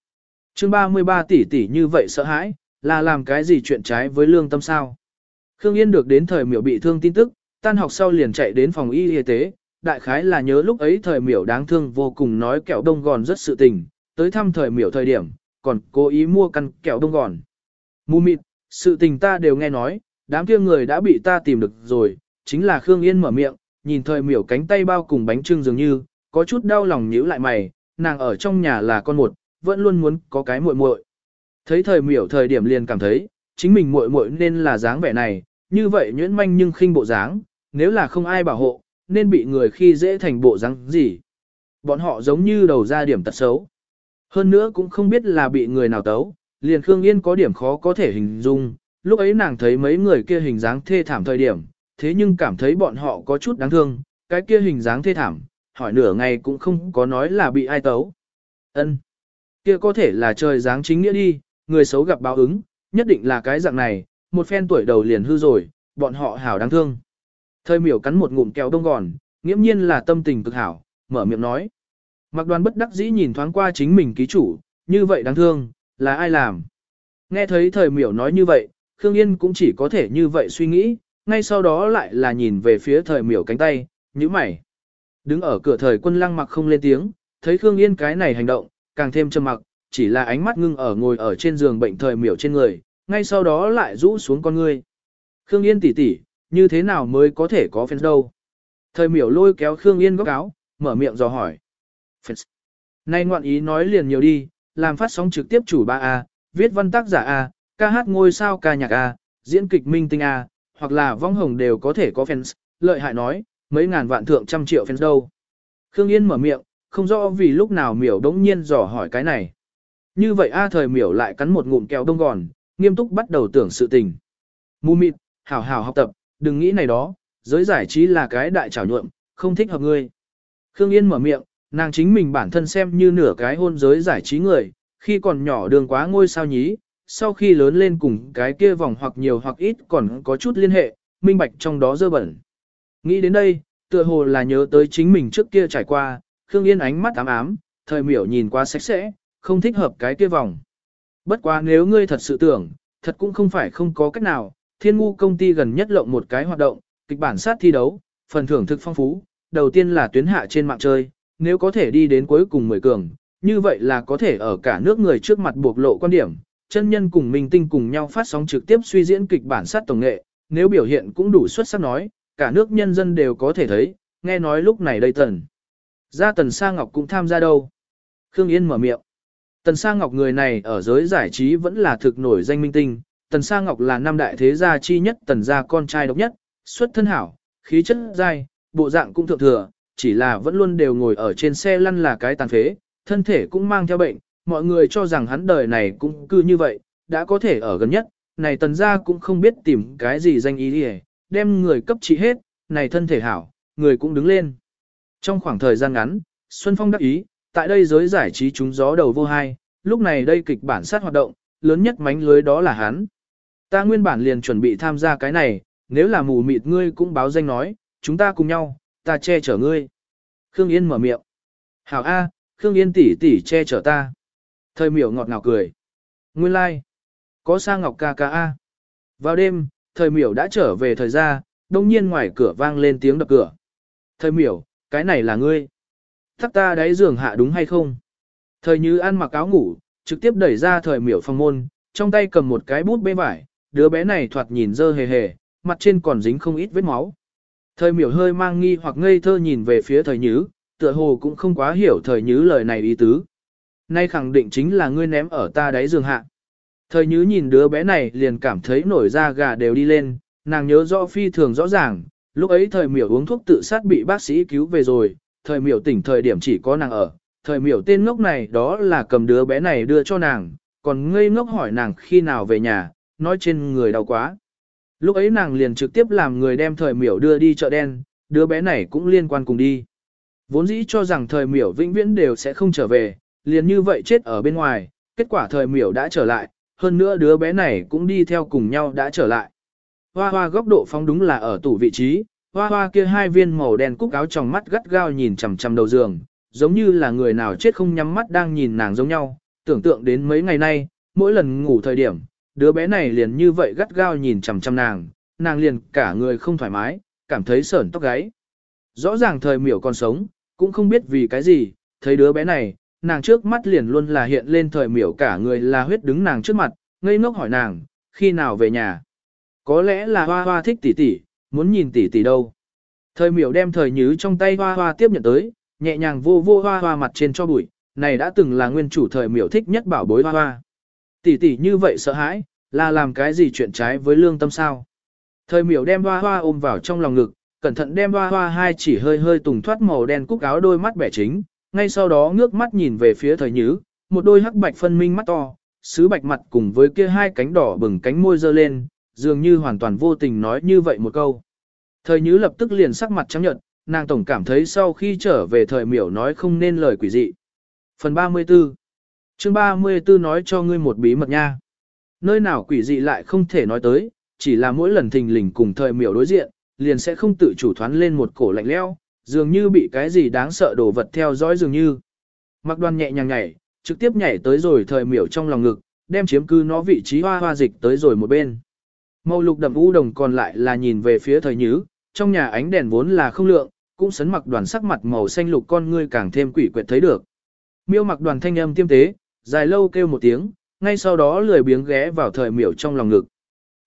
chương 33 tỷ tỷ như vậy sợ hãi, là làm cái gì chuyện trái với lương tâm sao? Khương Yên được đến thời miểu bị thương tin tức, tan học sau liền chạy đến phòng y y tế, đại khái là nhớ lúc ấy thời miểu đáng thương vô cùng nói kẹo đông gòn rất sự tình, tới thăm thời miểu thời điểm, còn cố ý mua căn kẹo đông gòn. Mù mịt, sự tình ta đều nghe nói, đám kia người đã bị ta tìm được rồi, chính là Khương Yên mở miệng, nhìn thời miểu cánh tay bao cùng bánh trưng dường như, có chút đau lòng nhíu lại mày, nàng ở trong nhà là con một, vẫn luôn muốn có cái muội muội. Thấy thời miểu thời điểm liền cảm thấy, chính mình muội muội nên là dáng vẻ này, như vậy nhuyễn manh nhưng khinh bộ dáng, nếu là không ai bảo hộ, nên bị người khi dễ thành bộ răng gì. Bọn họ giống như đầu ra điểm tật xấu. Hơn nữa cũng không biết là bị người nào tấu, liền Khương Yên có điểm khó có thể hình dung, lúc ấy nàng thấy mấy người kia hình dáng thê thảm thời điểm, thế nhưng cảm thấy bọn họ có chút đáng thương, cái kia hình dáng thê thảm, hỏi nửa ngày cũng không có nói là bị ai tấu. ân Kia có thể là trời dáng chính nghĩa đi, người xấu gặp báo ứng, nhất định là cái dạng này, một phen tuổi đầu liền hư rồi, bọn họ hảo đáng thương. Thời miểu cắn một ngụm kẹo đông gòn, nghiễm nhiên là tâm tình cực hảo, mở miệng nói. Mặc đoàn bất đắc dĩ nhìn thoáng qua chính mình ký chủ, như vậy đáng thương, là ai làm? Nghe thấy thời miểu nói như vậy, Khương Yên cũng chỉ có thể như vậy suy nghĩ, ngay sau đó lại là nhìn về phía thời miểu cánh tay, như mày. Đứng ở cửa thời quân lăng mặc không lên tiếng, thấy Khương Yên cái này hành động, càng thêm trầm mặc, chỉ là ánh mắt ngưng ở ngồi ở trên giường bệnh thời miểu trên người, ngay sau đó lại rũ xuống con ngươi. Khương Yên tỉ tỉ, như thế nào mới có thể có fans đâu? Thời miểu lôi kéo Khương Yên góc áo, mở miệng dò hỏi. Fans. Nay ngoạn ý nói liền nhiều đi, làm phát sóng trực tiếp chủ ba a viết văn tác giả A, ca hát ngôi sao ca nhạc A, diễn kịch minh tinh A, hoặc là vong hồng đều có thể có fans, lợi hại nói, mấy ngàn vạn thượng trăm triệu fans đâu. Khương Yên mở miệng, không rõ vì lúc nào miểu đống nhiên dò hỏi cái này. Như vậy A thời miểu lại cắn một ngụm kẹo đông gòn, nghiêm túc bắt đầu tưởng sự tình. Mù mịt, hảo hảo học tập, đừng nghĩ này đó, giới giải trí là cái đại trảo nhuộm, không thích hợp ngươi. Khương Yên mở miệng, nàng chính mình bản thân xem như nửa cái hôn giới giải trí người, khi còn nhỏ đường quá ngôi sao nhí, sau khi lớn lên cùng cái kia vòng hoặc nhiều hoặc ít còn có chút liên hệ, minh bạch trong đó dơ bẩn. Nghĩ đến đây, tựa hồ là nhớ tới chính mình trước kia trải qua, Khương Yên ánh mắt ám ám, thời miểu nhìn qua sạch sẽ, không thích hợp cái kia vòng. Bất quá nếu ngươi thật sự tưởng, thật cũng không phải không có cách nào, thiên ngu công ty gần nhất lộng một cái hoạt động, kịch bản sát thi đấu, phần thưởng thực phong phú, đầu tiên là tuyến hạ trên mạng chơi, nếu có thể đi đến cuối cùng 10 cường, như vậy là có thể ở cả nước người trước mặt buộc lộ quan điểm, chân nhân cùng minh tinh cùng nhau phát sóng trực tiếp suy diễn kịch bản sát tổng nghệ, nếu biểu hiện cũng đủ xuất sắc nói, cả nước nhân dân đều có thể thấy, nghe nói lúc này đây tần. Ra tần Sa Ngọc cũng tham gia đâu. Khương Yên mở miệng. Tần Sa Ngọc người này ở giới giải trí vẫn là thực nổi danh minh tinh, Tần Sa Ngọc là năm đại thế gia chi nhất tần gia con trai độc nhất, xuất thân hảo, khí chất dai, bộ dạng cũng thượng thừa, chỉ là vẫn luôn đều ngồi ở trên xe lăn là cái tàn phế, thân thể cũng mang theo bệnh, mọi người cho rằng hắn đời này cũng cứ như vậy, đã có thể ở gần nhất, này tần gia cũng không biết tìm cái gì danh ý đi đem người cấp trị hết, này thân thể hảo, người cũng đứng lên. Trong khoảng thời gian ngắn, Xuân Phong đắc ý, tại đây giới giải trí chúng gió đầu vô hai, lúc này đây kịch bản sát hoạt động, lớn nhất mánh lưới đó là hắn. Ta nguyên bản liền chuẩn bị tham gia cái này, nếu là mù mịt ngươi cũng báo danh nói, chúng ta cùng nhau, ta che chở ngươi. Khương Yên mở miệng. Hảo A, Khương Yên tỷ tỷ che chở ta. Thời miểu ngọt ngào cười. Nguyên lai. Like. Có sang ngọc ca ca A. Vào đêm, thời miểu đã trở về thời gia, đông nhiên ngoài cửa vang lên tiếng đập cửa. Thời miểu, cái này là ngươi. Thắc ta đáy giường hạ đúng hay không? Thời như ăn mặc áo ngủ, trực tiếp đẩy ra thời miểu phòng môn, trong tay cầm một cái bút bê vải, đứa bé này thoạt nhìn dơ hề hề, mặt trên còn dính không ít vết máu. Thời miểu hơi mang nghi hoặc ngây thơ nhìn về phía thời nhứ, tựa hồ cũng không quá hiểu thời nhứ lời này ý tứ. Nay khẳng định chính là ngươi ném ở ta đáy giường hạ. Thời nhứ nhìn đứa bé này liền cảm thấy nổi da gà đều đi lên, nàng nhớ rõ phi thường rõ ràng, lúc ấy thời miểu uống thuốc tự sát bị bác sĩ cứu về rồi, thời miểu tỉnh thời điểm chỉ có nàng ở, thời miểu tên ngốc này đó là cầm đứa bé này đưa cho nàng, còn ngây ngốc hỏi nàng khi nào về nhà, nói trên người đau quá. Lúc ấy nàng liền trực tiếp làm người đem thời miểu đưa đi chợ đen, đứa bé này cũng liên quan cùng đi. Vốn dĩ cho rằng thời miểu vĩnh viễn đều sẽ không trở về, liền như vậy chết ở bên ngoài, kết quả thời miểu đã trở lại, hơn nữa đứa bé này cũng đi theo cùng nhau đã trở lại. Hoa hoa góc độ phóng đúng là ở tủ vị trí, hoa hoa kia hai viên màu đen cúc áo trong mắt gắt gao nhìn chằm chằm đầu giường, giống như là người nào chết không nhắm mắt đang nhìn nàng giống nhau, tưởng tượng đến mấy ngày nay, mỗi lần ngủ thời điểm, đứa bé này liền như vậy gắt gao nhìn chằm chằm nàng, nàng liền cả người không thoải mái, cảm thấy sởn tóc gáy. Rõ ràng thời miểu còn sống, cũng không biết vì cái gì, thấy đứa bé này, nàng trước mắt liền luôn là hiện lên thời miểu cả người là huyết đứng nàng trước mặt, ngây ngốc hỏi nàng, khi nào về nhà. Có lẽ là hoa hoa thích tỷ tỷ, muốn nhìn tỷ tỷ đâu. Thời miểu đem thời nhứ trong tay hoa hoa tiếp nhận tới, nhẹ nhàng vô vô hoa hoa mặt trên cho bụi, này đã từng là nguyên chủ thời miểu thích nhất bảo bối hoa hoa. Tỷ tỷ như vậy sợ hãi, là làm cái gì chuyện trái với lương tâm sao? Thời miểu đem hoa hoa ôm vào trong lòng ngực, cẩn thận đem hoa hoa hai chỉ hơi hơi tùng thoát màu đen cúc áo đôi mắt bẻ chính, ngay sau đó ngước mắt nhìn về phía thời nhứ, một đôi hắc bạch phân minh mắt to, sứ bạch mặt cùng với kia hai cánh đỏ bừng cánh môi dơ lên, dường như hoàn toàn vô tình nói như vậy một câu. Thời nhứ lập tức liền sắc mặt trắng nhợt, nàng tổng cảm thấy sau khi trở về thời miểu nói không nên lời quỷ dị. Phần 34 chương 34 nói cho ngươi một bí mật nha. Nơi nào quỷ dị lại không thể nói tới, chỉ là mỗi lần thình lình cùng thời miểu đối diện, liền sẽ không tự chủ thoán lên một cổ lạnh leo, dường như bị cái gì đáng sợ đồ vật theo dõi dường như. Mặc đoan nhẹ nhàng nhảy, trực tiếp nhảy tới rồi thời miểu trong lòng ngực, đem chiếm cư nó vị trí hoa hoa dịch tới rồi một bên. Màu lục đậm u đồng còn lại là nhìn về phía thời nhứ, trong nhà ánh đèn vốn là không lượng, cũng sấn mặc đoàn sắc mặt màu xanh lục con ngươi càng thêm quỷ quyệt thấy được. Miêu mặc đoàn thanh âm tiêm tế, dài lâu kêu một tiếng, ngay sau đó lười biếng ghé vào thời miểu trong lòng ngực.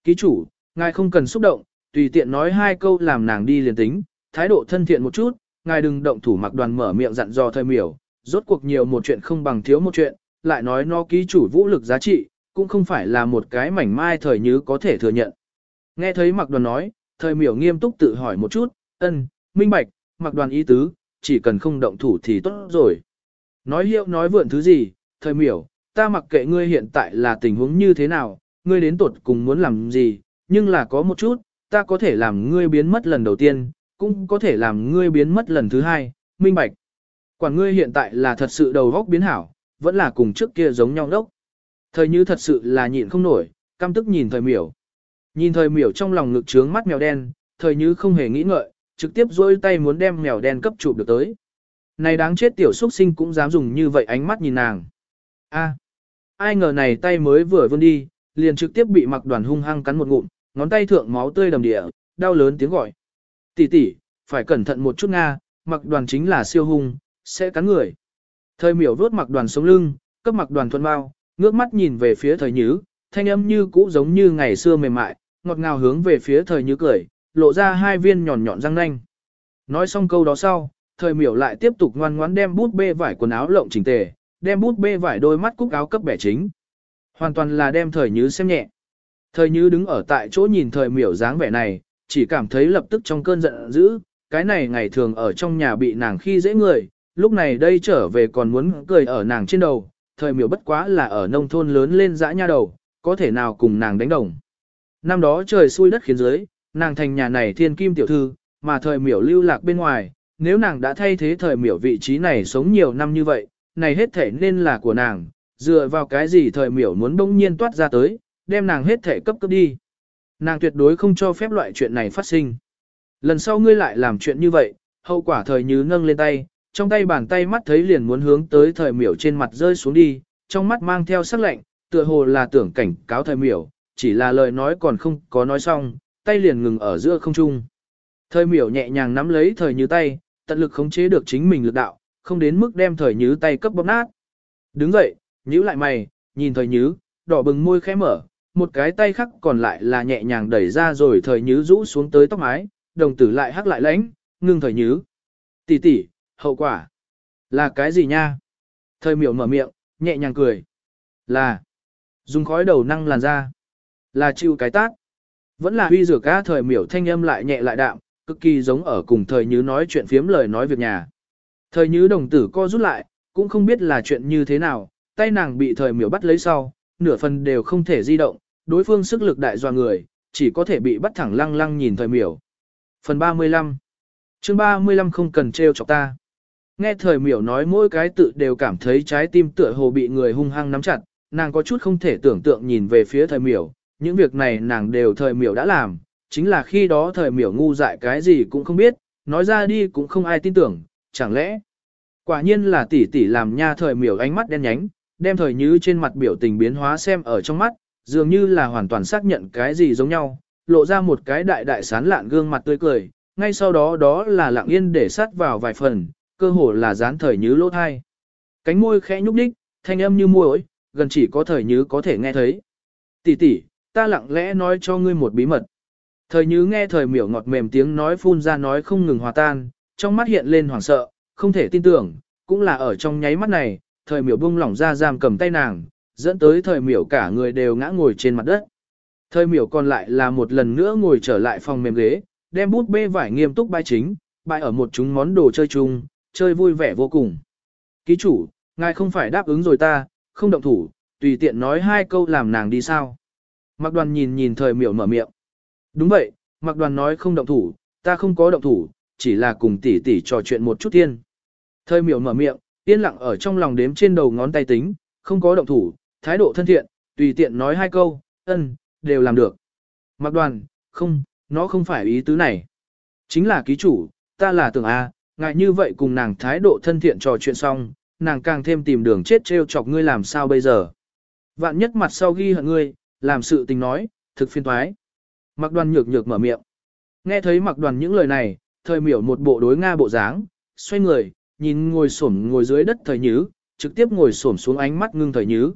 Ký chủ, ngài không cần xúc động, tùy tiện nói hai câu làm nàng đi liền tính, thái độ thân thiện một chút, ngài đừng động thủ mặc đoàn mở miệng dặn dò thời miểu, rốt cuộc nhiều một chuyện không bằng thiếu một chuyện, lại nói nó ký chủ vũ lực giá trị, cũng không phải là một cái mảnh mai thời như có thể thừa nhận. Nghe thấy mặc đoàn nói, thời miểu nghiêm túc tự hỏi một chút, ân, minh bạch, mặc đoàn ý tứ, chỉ cần không động thủ thì tốt rồi. Nói hiệu nói vượn thứ gì, thời miểu, ta mặc kệ ngươi hiện tại là tình huống như thế nào, ngươi đến tột cùng muốn làm gì, nhưng là có một chút, ta có thể làm ngươi biến mất lần đầu tiên, cũng có thể làm ngươi biến mất lần thứ hai, minh bạch. Quản ngươi hiện tại là thật sự đầu góc biến hảo, vẫn là cùng trước kia giống nhau đốc. Thời như thật sự là nhịn không nổi, căm tức nhìn thời miểu. Nhìn thời miểu trong lòng ngực trướng mắt mèo đen, thời như không hề nghĩ ngợi, trực tiếp dôi tay muốn đem mèo đen cấp chụp được tới. Này đáng chết tiểu xuất sinh cũng dám dùng như vậy ánh mắt nhìn nàng. A, ai ngờ này tay mới vừa vươn đi, liền trực tiếp bị mặc đoàn hung hăng cắn một ngụm, ngón tay thượng máu tươi đầm địa, đau lớn tiếng gọi. Tỷ tỷ, phải cẩn thận một chút nga, mặc đoàn chính là siêu hung, sẽ cắn người. Thời miểu vớt mặc đoàn sống lưng, cấp mặc đoàn thuận bao, ngước mắt nhìn về phía thời nhứ, thanh âm như cũ giống như ngày xưa mềm mại, ngọt ngào hướng về phía thời nhứ cười, lộ ra hai viên nhọn nhọn răng nanh. Nói xong câu đó sau, thời miểu lại tiếp tục ngoan ngoãn đem bút bê vải quần áo lộng chỉnh tề, đem bút bê vải đôi mắt cúc áo cấp bẻ chính. Hoàn toàn là đem thời nhứ xem nhẹ. Thời nhứ đứng ở tại chỗ nhìn thời miểu dáng vẻ này, chỉ cảm thấy lập tức trong cơn giận dữ, cái này ngày thường ở trong nhà bị nàng khi dễ người, lúc này đây trở về còn muốn cười ở nàng trên đầu, thời miểu bất quá là ở nông thôn lớn lên dã nha đầu, có thể nào cùng nàng đánh đồng. Năm đó trời xui đất khiến dưới, nàng thành nhà này thiên kim tiểu thư, mà thời miểu lưu lạc bên ngoài, nếu nàng đã thay thế thời miểu vị trí này sống nhiều năm như vậy, này hết thể nên là của nàng, dựa vào cái gì thời miểu muốn bỗng nhiên toát ra tới, đem nàng hết thể cấp cấp đi. Nàng tuyệt đối không cho phép loại chuyện này phát sinh. Lần sau ngươi lại làm chuyện như vậy, hậu quả thời như nâng lên tay, trong tay bàn tay mắt thấy liền muốn hướng tới thời miểu trên mặt rơi xuống đi, trong mắt mang theo sắc lạnh, tựa hồ là tưởng cảnh cáo thời miểu, chỉ là lời nói còn không có nói xong, tay liền ngừng ở giữa không trung. Thời miểu nhẹ nhàng nắm lấy thời như tay, tận lực khống chế được chính mình lực đạo, không đến mức đem thời nhứ tay cấp bóp nát. Đứng dậy, nhíu lại mày, nhìn thời nhứ, đỏ bừng môi khẽ mở, một cái tay khác còn lại là nhẹ nhàng đẩy ra rồi thời nhứ rũ xuống tới tóc mái, đồng tử lại hắc lại lãnh, ngưng thời nhứ. Tỷ tỷ, hậu quả. Là cái gì nha? Thời miểu mở miệng, nhẹ nhàng cười. Là. Dùng khói đầu năng làn da. Là chịu cái tát. Vẫn là huy rửa cá thời miểu thanh âm lại nhẹ lại đạm, cực kỳ giống ở cùng thời nhứ nói chuyện phiếm lời nói việc nhà. Thời như đồng tử co rút lại, cũng không biết là chuyện như thế nào, tay nàng bị thời miểu bắt lấy sau, nửa phần đều không thể di động, đối phương sức lực đại doa người, chỉ có thể bị bắt thẳng lăng lăng nhìn thời miểu. Phần 35 chương 35 không cần trêu chọc ta. Nghe thời miểu nói mỗi cái tự đều cảm thấy trái tim tựa hồ bị người hung hăng nắm chặt, nàng có chút không thể tưởng tượng nhìn về phía thời miểu, những việc này nàng đều thời miểu đã làm, chính là khi đó thời miểu ngu dại cái gì cũng không biết, nói ra đi cũng không ai tin tưởng, chẳng lẽ. Quả nhiên là tỷ tỷ làm nha thời miểu ánh mắt đen nhánh, đem thời như trên mặt biểu tình biến hóa xem ở trong mắt, dường như là hoàn toàn xác nhận cái gì giống nhau, lộ ra một cái đại đại sán lạn gương mặt tươi cười, ngay sau đó đó là lặng yên để sát vào vài phần, cơ hồ là dán thời như lỗ thai. Cánh môi khẽ nhúc đích, thanh âm như muối, gần chỉ có thời như có thể nghe thấy. Tỷ tỷ, ta lặng lẽ nói cho ngươi một bí mật. Thời như nghe thời miểu ngọt mềm tiếng nói phun ra nói không ngừng hòa tan, trong mắt hiện lên hoảng sợ, không thể tin tưởng, cũng là ở trong nháy mắt này, thời miểu buông lỏng ra giam cầm tay nàng, dẫn tới thời miểu cả người đều ngã ngồi trên mặt đất. Thời miểu còn lại là một lần nữa ngồi trở lại phòng mềm ghế, đem bút bê vải nghiêm túc bài chính, bài ở một chúng món đồ chơi chung, chơi vui vẻ vô cùng. Ký chủ, ngài không phải đáp ứng rồi ta, không động thủ, tùy tiện nói hai câu làm nàng đi sao. Mặc đoàn nhìn nhìn thời miểu mở miệng. Đúng vậy, mặc đoàn nói không động thủ, ta không có động thủ, chỉ là cùng tỷ tỷ trò chuyện một chút tiên. Thời miểu mở miệng, yên lặng ở trong lòng đếm trên đầu ngón tay tính, không có động thủ, thái độ thân thiện, tùy tiện nói hai câu, ân, đều làm được. Mặc đoàn, không, nó không phải ý tứ này. Chính là ký chủ, ta là tưởng A, ngại như vậy cùng nàng thái độ thân thiện trò chuyện xong, nàng càng thêm tìm đường chết trêu chọc ngươi làm sao bây giờ. Vạn nhất mặt sau ghi hận ngươi, làm sự tình nói, thực phiên thoái. Mặc đoàn nhược nhược mở miệng. Nghe thấy mặc đoàn những lời này, thời miểu một bộ đối Nga bộ dáng, xoay người, nhìn ngồi xổm ngồi dưới đất thời nhứ, trực tiếp ngồi xổm xuống ánh mắt ngưng thời nhứ.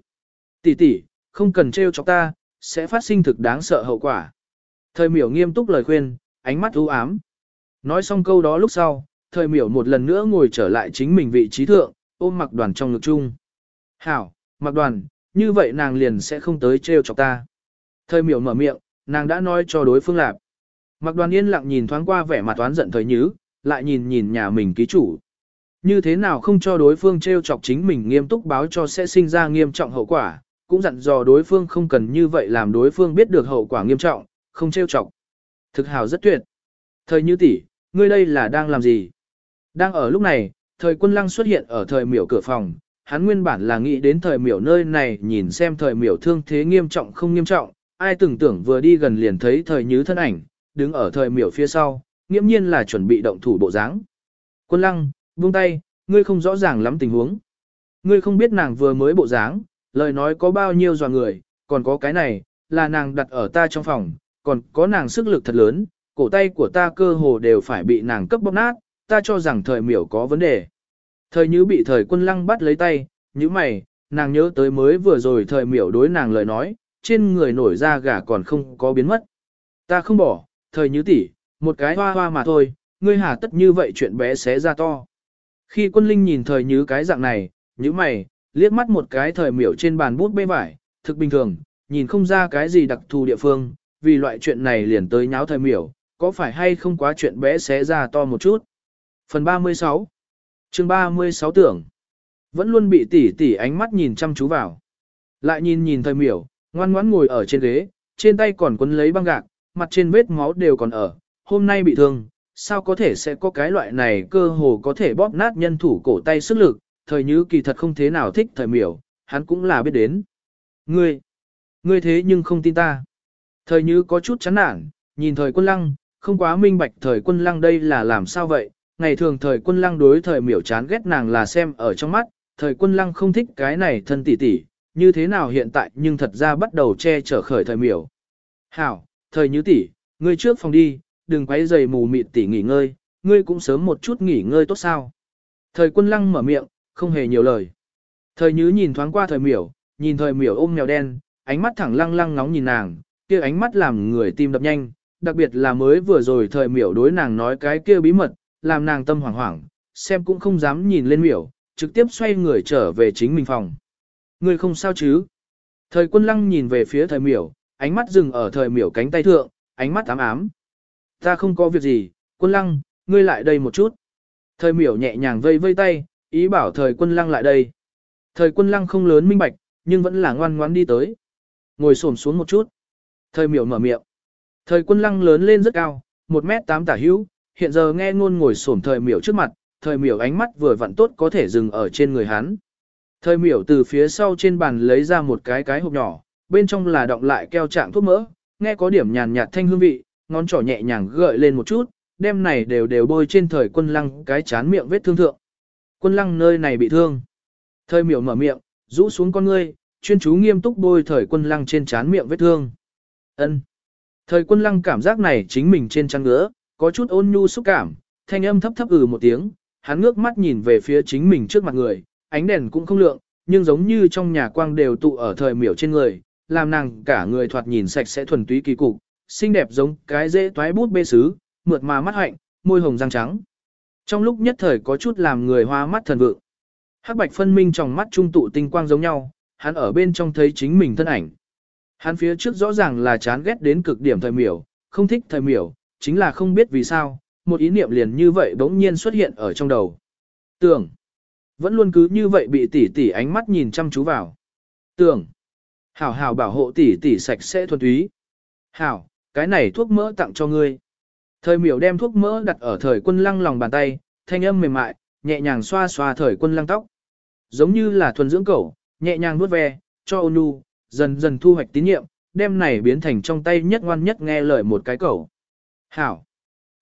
Tỷ tỷ, không cần trêu chọc ta, sẽ phát sinh thực đáng sợ hậu quả. Thời miểu nghiêm túc lời khuyên, ánh mắt u ám. Nói xong câu đó lúc sau, thời miểu một lần nữa ngồi trở lại chính mình vị trí thượng, ôm mặc đoàn trong ngực chung. Hảo, mặc đoàn, như vậy nàng liền sẽ không tới trêu chọc ta. Thời miểu mở miệng, nàng đã nói cho đối phương lạp. Mặc đoàn yên lặng nhìn thoáng qua vẻ mặt toán giận thời nhứ, lại nhìn nhìn nhà mình ký chủ. Như thế nào không cho đối phương trêu chọc chính mình nghiêm túc báo cho sẽ sinh ra nghiêm trọng hậu quả, cũng dặn dò đối phương không cần như vậy làm đối phương biết được hậu quả nghiêm trọng, không trêu chọc. Thực hào rất tuyệt. Thời như tỷ, ngươi đây là đang làm gì? Đang ở lúc này, thời quân lăng xuất hiện ở thời miểu cửa phòng, hắn nguyên bản là nghĩ đến thời miểu nơi này nhìn xem thời miểu thương thế nghiêm trọng không nghiêm trọng, ai tưởng tưởng vừa đi gần liền thấy thời như thân ảnh, đứng ở thời miểu phía sau, nghiễm nhiên là chuẩn bị động thủ bộ dáng. Quân lăng, buông tay, ngươi không rõ ràng lắm tình huống. Ngươi không biết nàng vừa mới bộ dáng, lời nói có bao nhiêu dò người, còn có cái này, là nàng đặt ở ta trong phòng, còn có nàng sức lực thật lớn, cổ tay của ta cơ hồ đều phải bị nàng cấp bóp nát, ta cho rằng thời miểu có vấn đề. Thời như bị thời quân lăng bắt lấy tay, như mày, nàng nhớ tới mới vừa rồi thời miểu đối nàng lời nói, trên người nổi da gà còn không có biến mất. Ta không bỏ, thời như tỷ, một cái hoa hoa mà thôi, ngươi hà tất như vậy chuyện bé xé ra to. Khi quân linh nhìn thời như cái dạng này, như mày, liếc mắt một cái thời miểu trên bàn bút bê vải, thực bình thường, nhìn không ra cái gì đặc thù địa phương, vì loại chuyện này liền tới nháo thời miểu, có phải hay không quá chuyện bé xé ra to một chút. Phần 36 chương 36 tưởng Vẫn luôn bị tỷ tỷ ánh mắt nhìn chăm chú vào. Lại nhìn nhìn thời miểu, ngoan ngoãn ngồi ở trên ghế, trên tay còn quấn lấy băng gạc, mặt trên vết máu đều còn ở. Hôm nay bị thương, sao có thể sẽ có cái loại này cơ hồ có thể bóp nát nhân thủ cổ tay sức lực, thời như kỳ thật không thế nào thích thời miểu, hắn cũng là biết đến. Ngươi, ngươi thế nhưng không tin ta. Thời như có chút chán nản, nhìn thời quân lăng, không quá minh bạch thời quân lăng đây là làm sao vậy, ngày thường thời quân lăng đối thời miểu chán ghét nàng là xem ở trong mắt, thời quân lăng không thích cái này thân tỷ tỷ, như thế nào hiện tại nhưng thật ra bắt đầu che chở khởi thời miểu. Hảo, thời như tỷ, ngươi trước phòng đi, đừng quấy giày mù mịt tỷ nghỉ ngơi, ngươi cũng sớm một chút nghỉ ngơi tốt sao. Thời quân lăng mở miệng, không hề nhiều lời. Thời nhứ nhìn thoáng qua thời miểu, nhìn thời miểu ôm mèo đen, ánh mắt thẳng lăng lăng nóng nhìn nàng, kia ánh mắt làm người tim đập nhanh, đặc biệt là mới vừa rồi thời miểu đối nàng nói cái kia bí mật, làm nàng tâm hoảng hoảng, xem cũng không dám nhìn lên miểu, trực tiếp xoay người trở về chính mình phòng. Người không sao chứ? Thời quân lăng nhìn về phía thời miểu, ánh mắt dừng ở thời miểu cánh tay thượng, ánh mắt ám ám. Ta không có việc gì, quân lăng, ngươi lại đây một chút. Thời miểu nhẹ nhàng vây vây tay, ý bảo thời quân lăng lại đây. Thời quân lăng không lớn minh bạch, nhưng vẫn là ngoan ngoan đi tới. Ngồi xổm xuống một chút. Thời miểu mở miệng. Thời quân lăng lớn lên rất cao, 1 mét 8 tả hữu, hiện giờ nghe ngôn ngồi xổm thời miểu trước mặt, thời miểu ánh mắt vừa vặn tốt có thể dừng ở trên người hắn. Thời miểu từ phía sau trên bàn lấy ra một cái cái hộp nhỏ, bên trong là động lại keo trạng thuốc mỡ, nghe có điểm nhàn nhạt thanh hương vị, ngón trỏ nhẹ nhàng gợi lên một chút, đem này đều đều bôi trên thời quân lăng cái chán miệng vết thương thượng. Quân lăng nơi này bị thương. Thời miểu mở miệng, rũ xuống con ngươi, chuyên chú nghiêm túc bôi thời quân lăng trên chán miệng vết thương. ân Thời quân lăng cảm giác này chính mình trên trăng ngứa, có chút ôn nhu xúc cảm, thanh âm thấp thấp ừ một tiếng, hắn ngước mắt nhìn về phía chính mình trước mặt người, ánh đèn cũng không lượng, nhưng giống như trong nhà quang đều tụ ở thời miểu trên người, làm nàng cả người thoạt nhìn sạch sẽ thuần túy kỳ cục, xinh đẹp giống cái dễ toái bút bê sứ, mượt mà mắt hạnh, môi hồng răng trắng. Trong lúc nhất thời có chút làm người hoa mắt thần vượng. Hắc bạch phân minh trong mắt trung tụ tinh quang giống nhau, hắn ở bên trong thấy chính mình thân ảnh. Hắn phía trước rõ ràng là chán ghét đến cực điểm thời miểu, không thích thời miểu, chính là không biết vì sao, một ý niệm liền như vậy bỗng nhiên xuất hiện ở trong đầu. Tưởng, vẫn luôn cứ như vậy bị tỷ tỷ ánh mắt nhìn chăm chú vào. Tưởng, hảo hảo bảo hộ tỷ tỷ sạch sẽ thuần túy. Hảo, cái này thuốc mỡ tặng cho ngươi. Thời miểu đem thuốc mỡ đặt ở thời quân lăng lòng bàn tay, thanh âm mềm mại, nhẹ nhàng xoa xoa thời quân lăng tóc. Giống như là thuần dưỡng cẩu, nhẹ nhàng nuốt ve, cho ôn nhu, dần dần thu hoạch tín nhiệm, đem này biến thành trong tay nhất ngoan nhất nghe lời một cái cẩu. Hảo.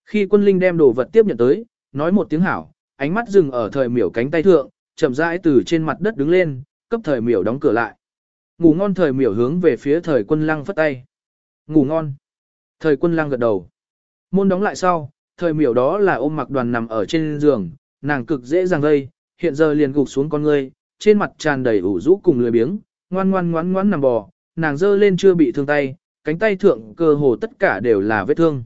Khi quân linh đem đồ vật tiếp nhận tới, nói một tiếng hảo, ánh mắt dừng ở thời miểu cánh tay thượng, chậm rãi từ trên mặt đất đứng lên, cấp thời miểu đóng cửa lại. Ngủ ngon thời miểu hướng về phía thời quân lăng phất tay. Ngủ ngon. Thời quân lăng gật đầu. Môn đóng lại sau, thời miểu đó là ôm mặc đoàn nằm ở trên giường, nàng cực dễ dàng gây, hiện giờ liền gục xuống con ngươi, trên mặt tràn đầy ủ rũ cùng lười biếng, ngoan ngoan ngoan ngoan nằm bò, nàng dơ lên chưa bị thương tay, cánh tay thượng cơ hồ tất cả đều là vết thương.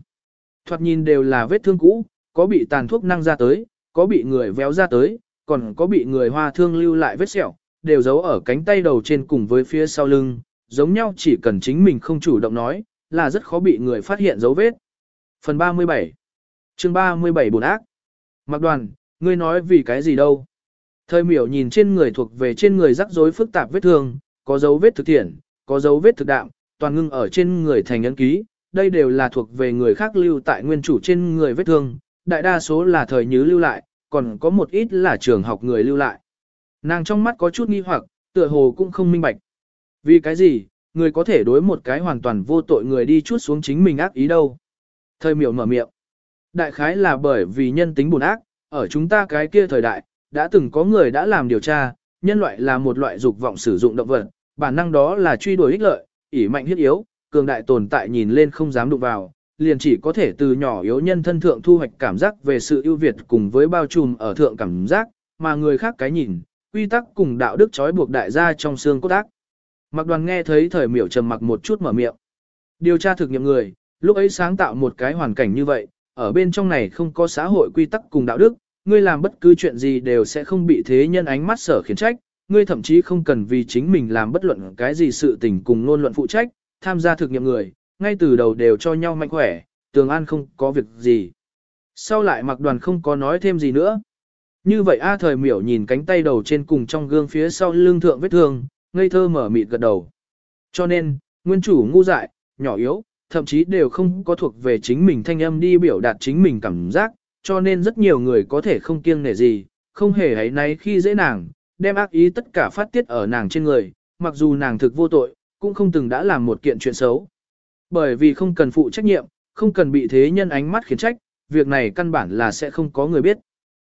Thoạt nhìn đều là vết thương cũ, có bị tàn thuốc năng ra tới, có bị người véo ra tới, còn có bị người hoa thương lưu lại vết sẹo, đều giấu ở cánh tay đầu trên cùng với phía sau lưng, giống nhau chỉ cần chính mình không chủ động nói, là rất khó bị người phát hiện dấu vết. Phần 37 chương 37 bùn ác Mặc đoàn, ngươi nói vì cái gì đâu? Thời miểu nhìn trên người thuộc về trên người rắc rối phức tạp vết thương, có dấu vết thực thiện, có dấu vết thực đạm, toàn ngưng ở trên người thành ấn ký, đây đều là thuộc về người khác lưu tại nguyên chủ trên người vết thương, đại đa số là thời nhứ lưu lại, còn có một ít là trường học người lưu lại. Nàng trong mắt có chút nghi hoặc, tựa hồ cũng không minh bạch. Vì cái gì, người có thể đối một cái hoàn toàn vô tội người đi chút xuống chính mình ác ý đâu. Thời miểu mở miệng. Đại khái là bởi vì nhân tính buồn ác, ở chúng ta cái kia thời đại, đã từng có người đã làm điều tra, nhân loại là một loại dục vọng sử dụng động vật, bản năng đó là truy đuổi ích lợi, ỷ mạnh hiết yếu, cường đại tồn tại nhìn lên không dám đụng vào, liền chỉ có thể từ nhỏ yếu nhân thân thượng thu hoạch cảm giác về sự ưu việt cùng với bao trùm ở thượng cảm giác, mà người khác cái nhìn, quy tắc cùng đạo đức trói buộc đại gia trong xương cốt ác. Mặc đoàn nghe thấy thời miểu trầm mặc một chút mở miệng. Điều tra thực nghiệm người, lúc ấy sáng tạo một cái hoàn cảnh như vậy, ở bên trong này không có xã hội quy tắc cùng đạo đức, ngươi làm bất cứ chuyện gì đều sẽ không bị thế nhân ánh mắt sở khiển trách, ngươi thậm chí không cần vì chính mình làm bất luận cái gì sự tình cùng ngôn luận phụ trách, tham gia thực nghiệm người, ngay từ đầu đều cho nhau mạnh khỏe, tường an không có việc gì. Sau lại mặc đoàn không có nói thêm gì nữa. Như vậy A thời miểu nhìn cánh tay đầu trên cùng trong gương phía sau lưng thượng vết thương, ngây thơ mở mịt gật đầu. Cho nên, nguyên chủ ngu dại, nhỏ yếu, thậm chí đều không có thuộc về chính mình thanh âm đi biểu đạt chính mình cảm giác, cho nên rất nhiều người có thể không kiêng nể gì, không hề hãy náy khi dễ nàng, đem ác ý tất cả phát tiết ở nàng trên người, mặc dù nàng thực vô tội, cũng không từng đã làm một kiện chuyện xấu. Bởi vì không cần phụ trách nhiệm, không cần bị thế nhân ánh mắt khiển trách, việc này căn bản là sẽ không có người biết.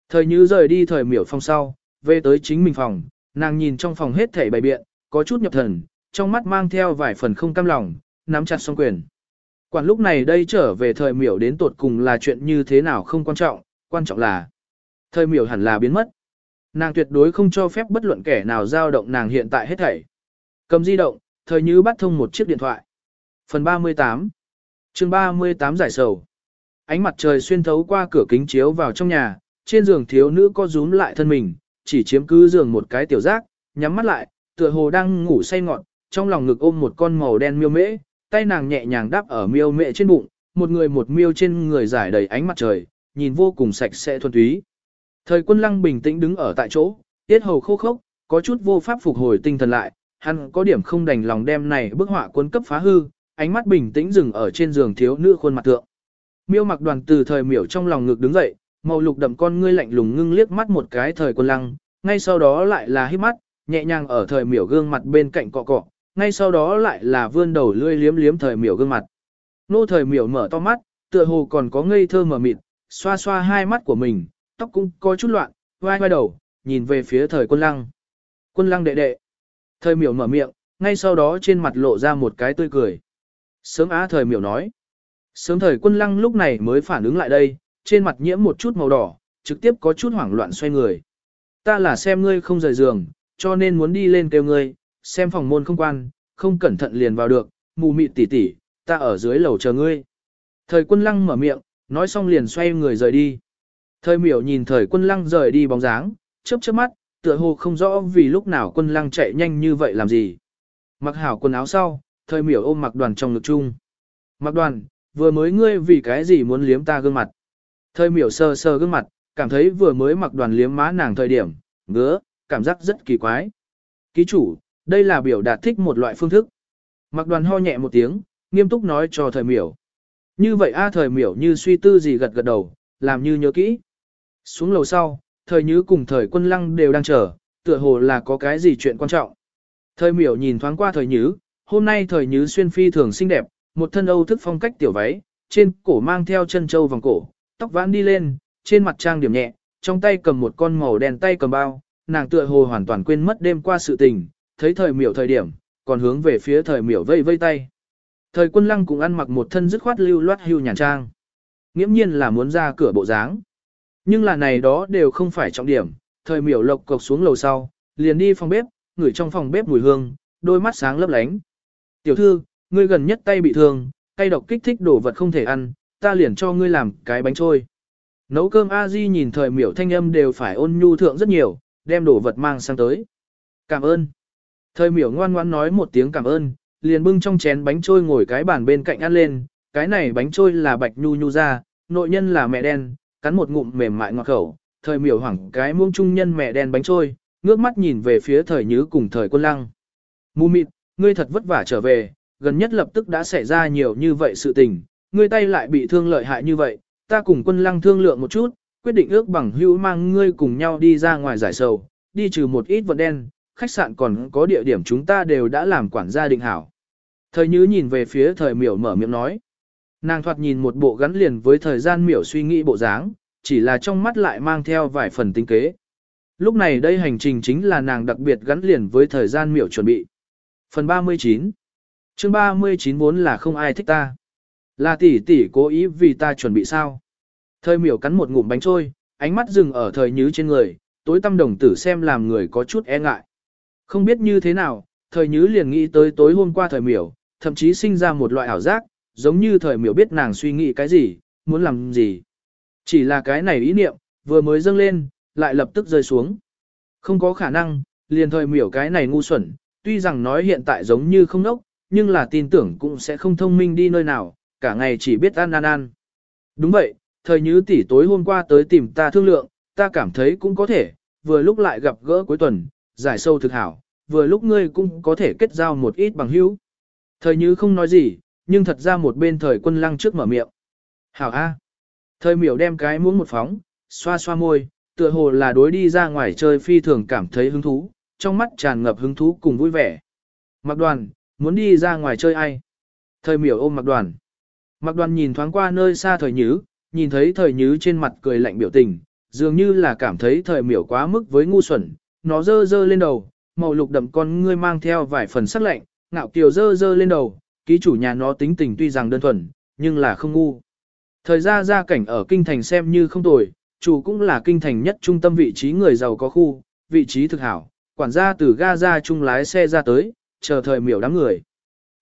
Thời như rời đi thời miểu phong sau, về tới chính mình phòng, nàng nhìn trong phòng hết thảy bày biện, có chút nhập thần, trong mắt mang theo vài phần không cam lòng, nắm chặt song quyền. Quản lúc này đây trở về thời miểu đến tột cùng là chuyện như thế nào không quan trọng, quan trọng là thời miểu hẳn là biến mất. Nàng tuyệt đối không cho phép bất luận kẻ nào giao động nàng hiện tại hết thảy. Cầm di động, thời như bắt thông một chiếc điện thoại. Phần 38 chương 38 giải sầu. Ánh mặt trời xuyên thấu qua cửa kính chiếu vào trong nhà, trên giường thiếu nữ co rúm lại thân mình, chỉ chiếm cứ giường một cái tiểu giác, nhắm mắt lại, tựa hồ đang ngủ say ngọn, trong lòng ngực ôm một con màu đen miêu mễ, tay nàng nhẹ nhàng đáp ở miêu mễ trên bụng, một người một miêu trên người giải đầy ánh mặt trời, nhìn vô cùng sạch sẽ thuần túy. Thời quân lăng bình tĩnh đứng ở tại chỗ, tiết hầu khô khốc, có chút vô pháp phục hồi tinh thần lại, hắn có điểm không đành lòng đem này bức họa quân cấp phá hư, ánh mắt bình tĩnh dừng ở trên giường thiếu nữ khuôn mặt tượng. Miêu mặc đoàn từ thời miểu trong lòng ngực đứng dậy, màu lục đậm con ngươi lạnh lùng ngưng liếc mắt một cái thời quân lăng, ngay sau đó lại là hít mắt, nhẹ nhàng ở thời miểu gương mặt bên cạnh cọ cọ, ngay sau đó lại là vươn đầu lươi liếm liếm thời miểu gương mặt. Nô thời miểu mở to mắt, tựa hồ còn có ngây thơ mở mịt, xoa xoa hai mắt của mình, tóc cũng có chút loạn, vai vai đầu, nhìn về phía thời quân lăng. Quân lăng đệ đệ. Thời miểu mở miệng, ngay sau đó trên mặt lộ ra một cái tươi cười. Sớm á thời miểu nói. Sớm thời quân lăng lúc này mới phản ứng lại đây, trên mặt nhiễm một chút màu đỏ, trực tiếp có chút hoảng loạn xoay người. Ta là xem ngươi không rời giường, cho nên muốn đi lên kêu ngươi, xem phòng môn không quan, không cẩn thận liền vào được, mù mịt tỉ tỉ, ta ở dưới lầu chờ ngươi. Thời quân lăng mở miệng, nói xong liền xoay người rời đi. Thời miểu nhìn thời quân lăng rời đi bóng dáng, chớp chớp mắt, tựa hồ không rõ vì lúc nào quân lăng chạy nhanh như vậy làm gì. Mặc hảo quần áo sau, thời miểu ôm mặc đoàn trong ngực chung. Mặc đoàn, vừa mới ngươi vì cái gì muốn liếm ta gương mặt. Thời miểu sờ sờ gương mặt, cảm thấy vừa mới mặc đoàn liếm má nàng thời điểm, ngứa, cảm giác rất kỳ quái. Ký chủ, đây là biểu đạt thích một loại phương thức. Mặc đoàn ho nhẹ một tiếng, nghiêm túc nói cho thời miểu. Như vậy a thời miểu như suy tư gì gật gật đầu, làm như nhớ kỹ. Xuống lầu sau, thời nhứ cùng thời quân lăng đều đang chờ, tựa hồ là có cái gì chuyện quan trọng. Thời miểu nhìn thoáng qua thời nhứ, hôm nay thời nhứ xuyên phi thường xinh đẹp, một thân âu thức phong cách tiểu váy, trên cổ mang theo chân châu vòng cổ, tóc vãn đi lên, trên mặt trang điểm nhẹ, trong tay cầm một con màu đen tay cầm bao, nàng tựa hồ hoàn toàn quên mất đêm qua sự tình, thấy thời miểu thời điểm, còn hướng về phía thời miểu vây vây tay. Thời quân lăng cũng ăn mặc một thân dứt khoát lưu loát hưu nhàn trang. Nghiễm nhiên là muốn ra cửa bộ dáng. Nhưng là này đó đều không phải trọng điểm, thời miểu lộc cộc xuống lầu sau, liền đi phòng bếp, ngửi trong phòng bếp mùi hương, đôi mắt sáng lấp lánh. Tiểu thư, ngươi gần nhất tay bị thương, tay độc kích thích đồ vật không thể ăn, ta liền cho ngươi làm cái bánh trôi. Nấu cơm a di nhìn thời miểu thanh âm đều phải ôn nhu thượng rất nhiều, đem đồ vật mang sang tới. Cảm ơn. Thời miểu ngoan ngoan nói một tiếng cảm ơn, liền bưng trong chén bánh trôi ngồi cái bàn bên cạnh ăn lên, cái này bánh trôi là bạch nhu nhu ra, nội nhân là mẹ đen, cắn một ngụm mềm mại ngọt khẩu, thời miểu hoảng cái muông trung nhân mẹ đen bánh trôi, ngước mắt nhìn về phía thời nhứ cùng thời quân lăng. Mù mịt, ngươi thật vất vả trở về, gần nhất lập tức đã xảy ra nhiều như vậy sự tình, ngươi tay lại bị thương lợi hại như vậy, ta cùng quân lăng thương lượng một chút, quyết định ước bằng hữu mang ngươi cùng nhau đi ra ngoài giải sầu, đi trừ một ít vật đen, khách sạn còn có địa điểm chúng ta đều đã làm quản gia định hảo. Thời Nhứ nhìn về phía thời miểu mở miệng nói. Nàng thoạt nhìn một bộ gắn liền với thời gian miểu suy nghĩ bộ dáng, chỉ là trong mắt lại mang theo vài phần tinh kế. Lúc này đây hành trình chính là nàng đặc biệt gắn liền với thời gian miểu chuẩn bị. Phần 39 chương 39 vốn là không ai thích ta. Là tỷ tỷ cố ý vì ta chuẩn bị sao. Thời miểu cắn một ngụm bánh trôi, ánh mắt dừng ở thời nhứ trên người, tối tâm đồng tử xem làm người có chút e ngại. Không biết như thế nào, thời nhứ liền nghĩ tới tối hôm qua thời miểu, thậm chí sinh ra một loại ảo giác, giống như thời miểu biết nàng suy nghĩ cái gì, muốn làm gì. Chỉ là cái này ý niệm, vừa mới dâng lên, lại lập tức rơi xuống. Không có khả năng, liền thời miểu cái này ngu xuẩn, tuy rằng nói hiện tại giống như không nốc, nhưng là tin tưởng cũng sẽ không thông minh đi nơi nào, cả ngày chỉ biết ăn ăn ăn. Đúng vậy, thời như tỷ tối hôm qua tới tìm ta thương lượng, ta cảm thấy cũng có thể, vừa lúc lại gặp gỡ cuối tuần, giải sâu thực hảo, vừa lúc ngươi cũng có thể kết giao một ít bằng hữu. Thời như không nói gì, nhưng thật ra một bên thời quân lăng trước mở miệng. Hảo A. Thời miểu đem cái muỗng một phóng, xoa xoa môi, tựa hồ là đối đi ra ngoài chơi phi thường cảm thấy hứng thú, trong mắt tràn ngập hứng thú cùng vui vẻ. Mặc đoàn, muốn đi ra ngoài chơi ai? Thời miểu ôm mặc đoàn. Mặc đoàn nhìn thoáng qua nơi xa thời nhứ, nhìn thấy thời nhứ trên mặt cười lạnh biểu tình, dường như là cảm thấy thời miểu quá mức với ngu xuẩn, nó dơ dơ lên đầu, màu lục đậm con ngươi mang theo vài phần sắc lạnh, ngạo kiều dơ dơ lên đầu, ký chủ nhà nó tính tình tuy rằng đơn thuần, nhưng là không ngu. Thời gian ra cảnh ở kinh thành xem như không tồi, chủ cũng là kinh thành nhất trung tâm vị trí người giàu có khu, vị trí thực hảo, quản gia từ ga ra chung lái xe ra tới, chờ thời miểu đám người.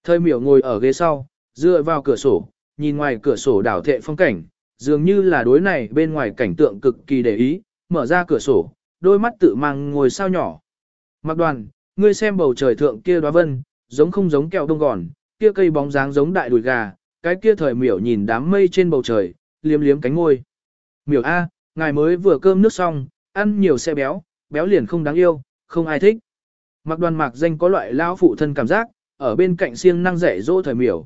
Thời miểu ngồi ở ghế sau, dựa vào cửa sổ, nhìn ngoài cửa sổ đảo thệ phong cảnh, dường như là đối này bên ngoài cảnh tượng cực kỳ để ý, mở ra cửa sổ, đôi mắt tự mang ngồi sao nhỏ. Mặc đoàn, ngươi xem bầu trời thượng kia đóa vân, giống không giống kẹo đông gòn, kia cây bóng dáng giống đại đùi gà, cái kia thời miểu nhìn đám mây trên bầu trời, liếm liếm cánh ngôi. Miểu A, ngài mới vừa cơm nước xong, ăn nhiều xe béo, béo liền không đáng yêu, không ai thích. Mặc đoàn mạc danh có loại lao phụ thân cảm giác, ở bên cạnh siêng năng rẻ dỗ thời miểu.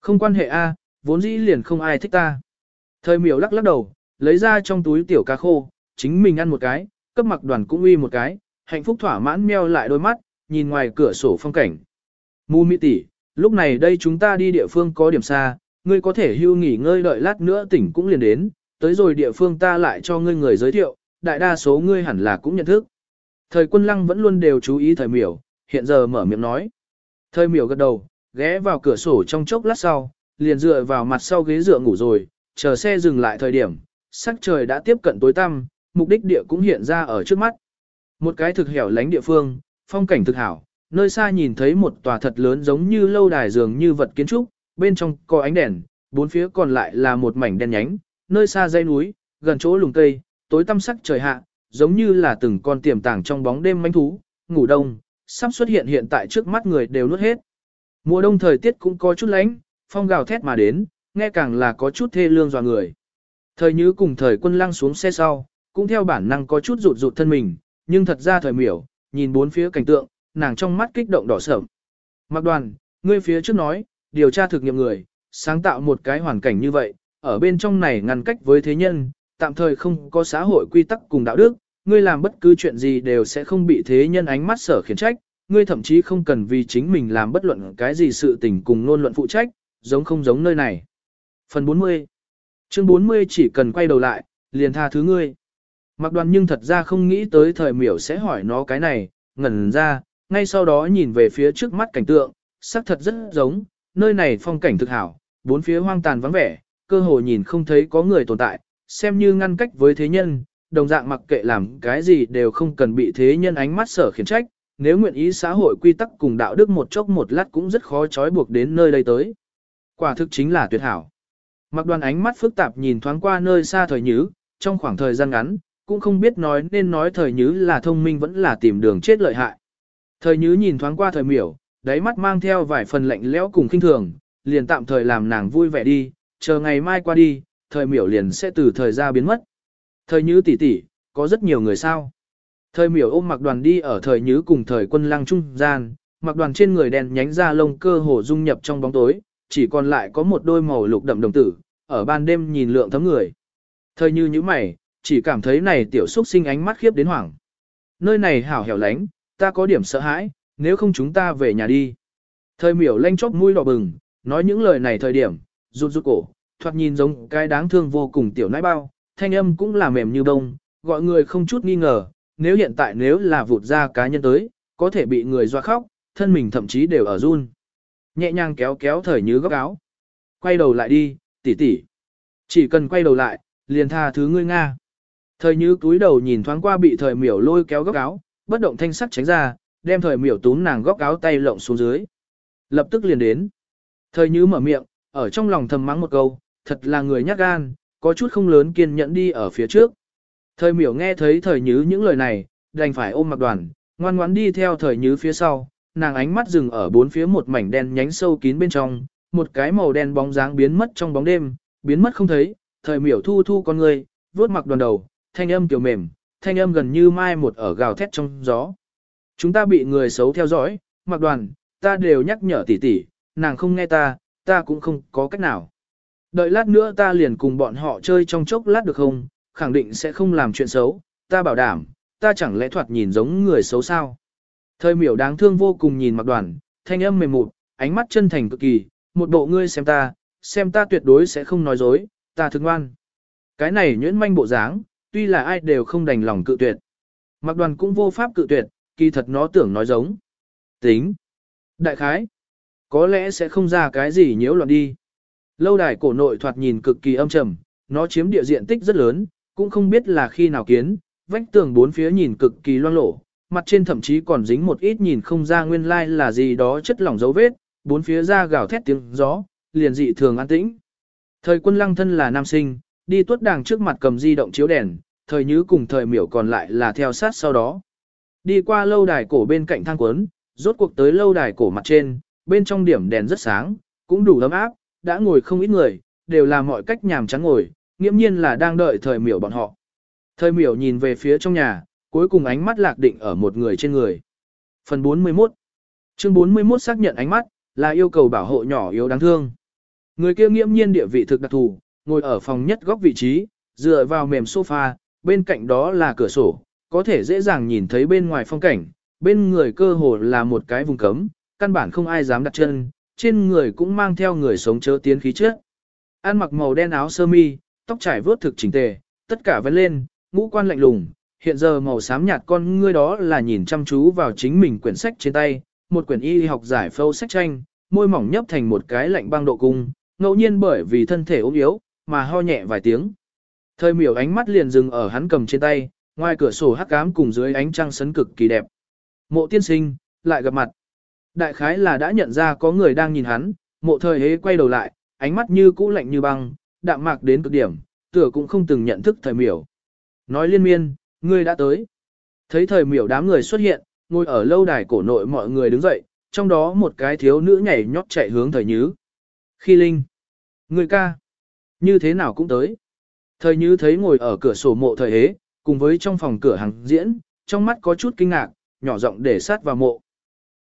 Không quan hệ A, vốn dĩ liền không ai thích ta. Thời miểu lắc lắc đầu, lấy ra trong túi tiểu cá khô, chính mình ăn một cái, cấp mặc đoàn cũng uy một cái, hạnh phúc thỏa mãn meo lại đôi mắt, nhìn ngoài cửa sổ phong cảnh. Mu mỹ tỷ, lúc này đây chúng ta đi địa phương có điểm xa, ngươi có thể hưu nghỉ ngơi đợi lát nữa tỉnh cũng liền đến, tới rồi địa phương ta lại cho ngươi người giới thiệu, đại đa số ngươi hẳn là cũng nhận thức. Thời quân lăng vẫn luôn đều chú ý thời miểu, hiện giờ mở miệng nói. Thời miểu gật đầu, ghé vào cửa sổ trong chốc lát sau, liền dựa vào mặt sau ghế dựa ngủ rồi, chờ xe dừng lại thời điểm, sắc trời đã tiếp cận tối tăm, mục đích địa cũng hiện ra ở trước mắt. Một cái thực hẻo lánh địa phương, phong cảnh thực hảo, nơi xa nhìn thấy một tòa thật lớn giống như lâu đài dường như vật kiến trúc, bên trong có ánh đèn, bốn phía còn lại là một mảnh đen nhánh, nơi xa dãy núi, gần chỗ lùng cây, tối tăm sắc trời hạ, giống như là từng con tiềm tàng trong bóng đêm manh thú, ngủ đông, sắp xuất hiện hiện tại trước mắt người đều nuốt hết. Mùa đông thời tiết cũng có chút lạnh, phong gào thét mà đến, nghe càng là có chút thê lương dọa người. Thời như cùng thời quân lăng xuống xe sau, cũng theo bản năng có chút rụt rụt thân mình, nhưng thật ra thời miểu, nhìn bốn phía cảnh tượng, nàng trong mắt kích động đỏ sởm. Mặc đoàn, ngươi phía trước nói, điều tra thực nghiệm người, sáng tạo một cái hoàn cảnh như vậy, ở bên trong này ngăn cách với thế nhân, tạm thời không có xã hội quy tắc cùng đạo đức, ngươi làm bất cứ chuyện gì đều sẽ không bị thế nhân ánh mắt sở khiển trách, ngươi thậm chí không cần vì chính mình làm bất luận cái gì sự tình cùng nôn luận phụ trách, giống không giống nơi này. Phần 40 Chương 40 chỉ cần quay đầu lại, liền tha thứ ngươi. Mặc đoàn nhưng thật ra không nghĩ tới thời miểu sẽ hỏi nó cái này, ngẩn ra, ngay sau đó nhìn về phía trước mắt cảnh tượng, sắc thật rất giống, nơi này phong cảnh thực hảo, bốn phía hoang tàn vắng vẻ, cơ hồ nhìn không thấy có người tồn tại, xem như ngăn cách với thế nhân, đồng dạng mặc kệ làm cái gì đều không cần bị thế nhân ánh mắt sở khiển trách, nếu nguyện ý xã hội quy tắc cùng đạo đức một chốc một lát cũng rất khó trói buộc đến nơi đây tới. Quả thực chính là tuyệt hảo. Mặc đoàn ánh mắt phức tạp nhìn thoáng qua nơi xa thời nhứ, trong khoảng thời gian ngắn, cũng không biết nói nên nói thời nhứ là thông minh vẫn là tìm đường chết lợi hại. Thời nhứ nhìn thoáng qua thời miểu, đáy mắt mang theo vài phần lạnh lẽo cùng khinh thường, liền tạm thời làm nàng vui vẻ đi, chờ ngày mai qua đi, thời miểu liền sẽ từ thời ra biến mất. Thời nhứ tỷ tỷ, có rất nhiều người sao. Thời miểu ôm mặc đoàn đi ở thời nhứ cùng thời quân lăng trung gian, mặc đoàn trên người đèn nhánh ra lông cơ hồ dung nhập trong bóng tối, chỉ còn lại có một đôi màu lục đậm đồng tử, ở ban đêm nhìn lượng thấm người. Thời như như mày, chỉ cảm thấy này tiểu xúc sinh ánh mắt khiếp đến hoảng. Nơi này hảo hẻo lánh, ta có điểm sợ hãi, nếu không chúng ta về nhà đi. Thời miểu lanh chóc mũi đỏ bừng, nói những lời này thời điểm, rụt rụt cổ, thoạt nhìn giống cái đáng thương vô cùng tiểu nãi bao, thanh âm cũng là mềm như bông, gọi người không chút nghi ngờ, nếu hiện tại nếu là vụt ra cá nhân tới, có thể bị người doa khóc, thân mình thậm chí đều ở run. Nhẹ nhàng kéo kéo thời như góc áo. Quay đầu lại đi, tỷ tỷ. Chỉ cần quay đầu lại, liền tha thứ ngươi Nga. Thời như túi đầu nhìn thoáng qua bị thời miểu lôi kéo góc áo, bất động thanh sắc tránh ra, đem thời miểu túm nàng góc áo tay lộng xuống dưới. Lập tức liền đến. Thời như mở miệng, ở trong lòng thầm mắng một câu, thật là người nhát gan, có chút không lớn kiên nhẫn đi ở phía trước. Thời miểu nghe thấy thời như những lời này, đành phải ôm mặc đoàn, ngoan ngoãn đi theo thời như phía sau, nàng ánh mắt dừng ở bốn phía một mảnh đen nhánh sâu kín bên trong, một cái màu đen bóng dáng biến mất trong bóng đêm, biến mất không thấy, thời miểu thu thu con người, vuốt mặc đoàn đầu, thanh âm kiểu mềm, thanh âm gần như mai một ở gào thét trong gió. Chúng ta bị người xấu theo dõi, mặc đoàn, ta đều nhắc nhở tỷ tỷ, nàng không nghe ta, ta cũng không có cách nào. Đợi lát nữa ta liền cùng bọn họ chơi trong chốc lát được không, khẳng định sẽ không làm chuyện xấu, ta bảo đảm, ta chẳng lẽ thoạt nhìn giống người xấu sao. Thời miểu đáng thương vô cùng nhìn mặc đoàn, thanh âm mềm mụt, ánh mắt chân thành cực kỳ, một bộ ngươi xem ta, xem ta tuyệt đối sẽ không nói dối, ta thương ngoan. Cái này nhuyễn manh bộ dáng, tuy là ai đều không đành lòng cự tuyệt. Mặc đoàn cũng vô pháp cự tuyệt, kỳ thật nó tưởng nói giống. Tính. Đại khái. Có lẽ sẽ không ra cái gì nhiễu loạn đi. Lâu đài cổ nội thoạt nhìn cực kỳ âm trầm, nó chiếm địa diện tích rất lớn, cũng không biết là khi nào kiến, vách tường bốn phía nhìn cực kỳ loang lổ, mặt trên thậm chí còn dính một ít nhìn không ra nguyên lai là gì đó chất lỏng dấu vết, bốn phía ra gào thét tiếng gió, liền dị thường an tĩnh. Thời quân lăng thân là nam sinh, đi tuốt đàng trước mặt cầm di động chiếu đèn, thời nhứ cùng thời miểu còn lại là theo sát sau đó. Đi qua lâu đài cổ bên cạnh thang quấn, rốt cuộc tới lâu đài cổ mặt trên, bên trong điểm đèn rất sáng, cũng đủ ấm áp, đã ngồi không ít người, đều là mọi cách nhàm chán ngồi, nghiễm nhiên là đang đợi thời miểu bọn họ. Thời miểu nhìn về phía trong nhà, cuối cùng ánh mắt lạc định ở một người trên người. Phần 41 Chương 41 xác nhận ánh mắt, là yêu cầu bảo hộ nhỏ yếu đáng thương. Người kia nghiễm nhiên địa vị thực đặc thù, ngồi ở phòng nhất góc vị trí, dựa vào mềm sofa, bên cạnh đó là cửa sổ, có thể dễ dàng nhìn thấy bên ngoài phong cảnh, bên người cơ hồ là một cái vùng cấm, căn bản không ai dám đặt chân, trên người cũng mang theo người sống chớ tiến khí trước. Ăn mặc màu đen áo sơ mi, tóc trải vướt thực chỉnh tề, tất cả vẫn lên, ngũ quan lạnh lùng, hiện giờ màu xám nhạt con ngươi đó là nhìn chăm chú vào chính mình quyển sách trên tay, một quyển y học giải phâu sách tranh, môi mỏng nhấp thành một cái lạnh băng độ cung, ngẫu nhiên bởi vì thân thể ốm yếu, mà ho nhẹ vài tiếng. Thời miểu ánh mắt liền dừng ở hắn cầm trên tay, ngoài cửa sổ hắc ám cùng dưới ánh trăng sấn cực kỳ đẹp. Mộ tiên sinh, lại gặp mặt. Đại khái là đã nhận ra có người đang nhìn hắn, mộ thời hế quay đầu lại, ánh mắt như cũ lạnh như băng, đạm mạc đến cực điểm, tựa cũng không từng nhận thức thời miểu. Nói liên miên, ngươi đã tới. Thấy thời miểu đám người xuất hiện, ngồi ở lâu đài cổ nội mọi người đứng dậy, trong đó một cái thiếu nữ nhảy nhót chạy hướng thời nhứ. Khi Linh, người ca, như thế nào cũng tới. Thời nhứ thấy ngồi ở cửa sổ mộ thời hế, cùng với trong phòng cửa hàng diễn, trong mắt có chút kinh ngạc, nhỏ giọng để sát vào mộ.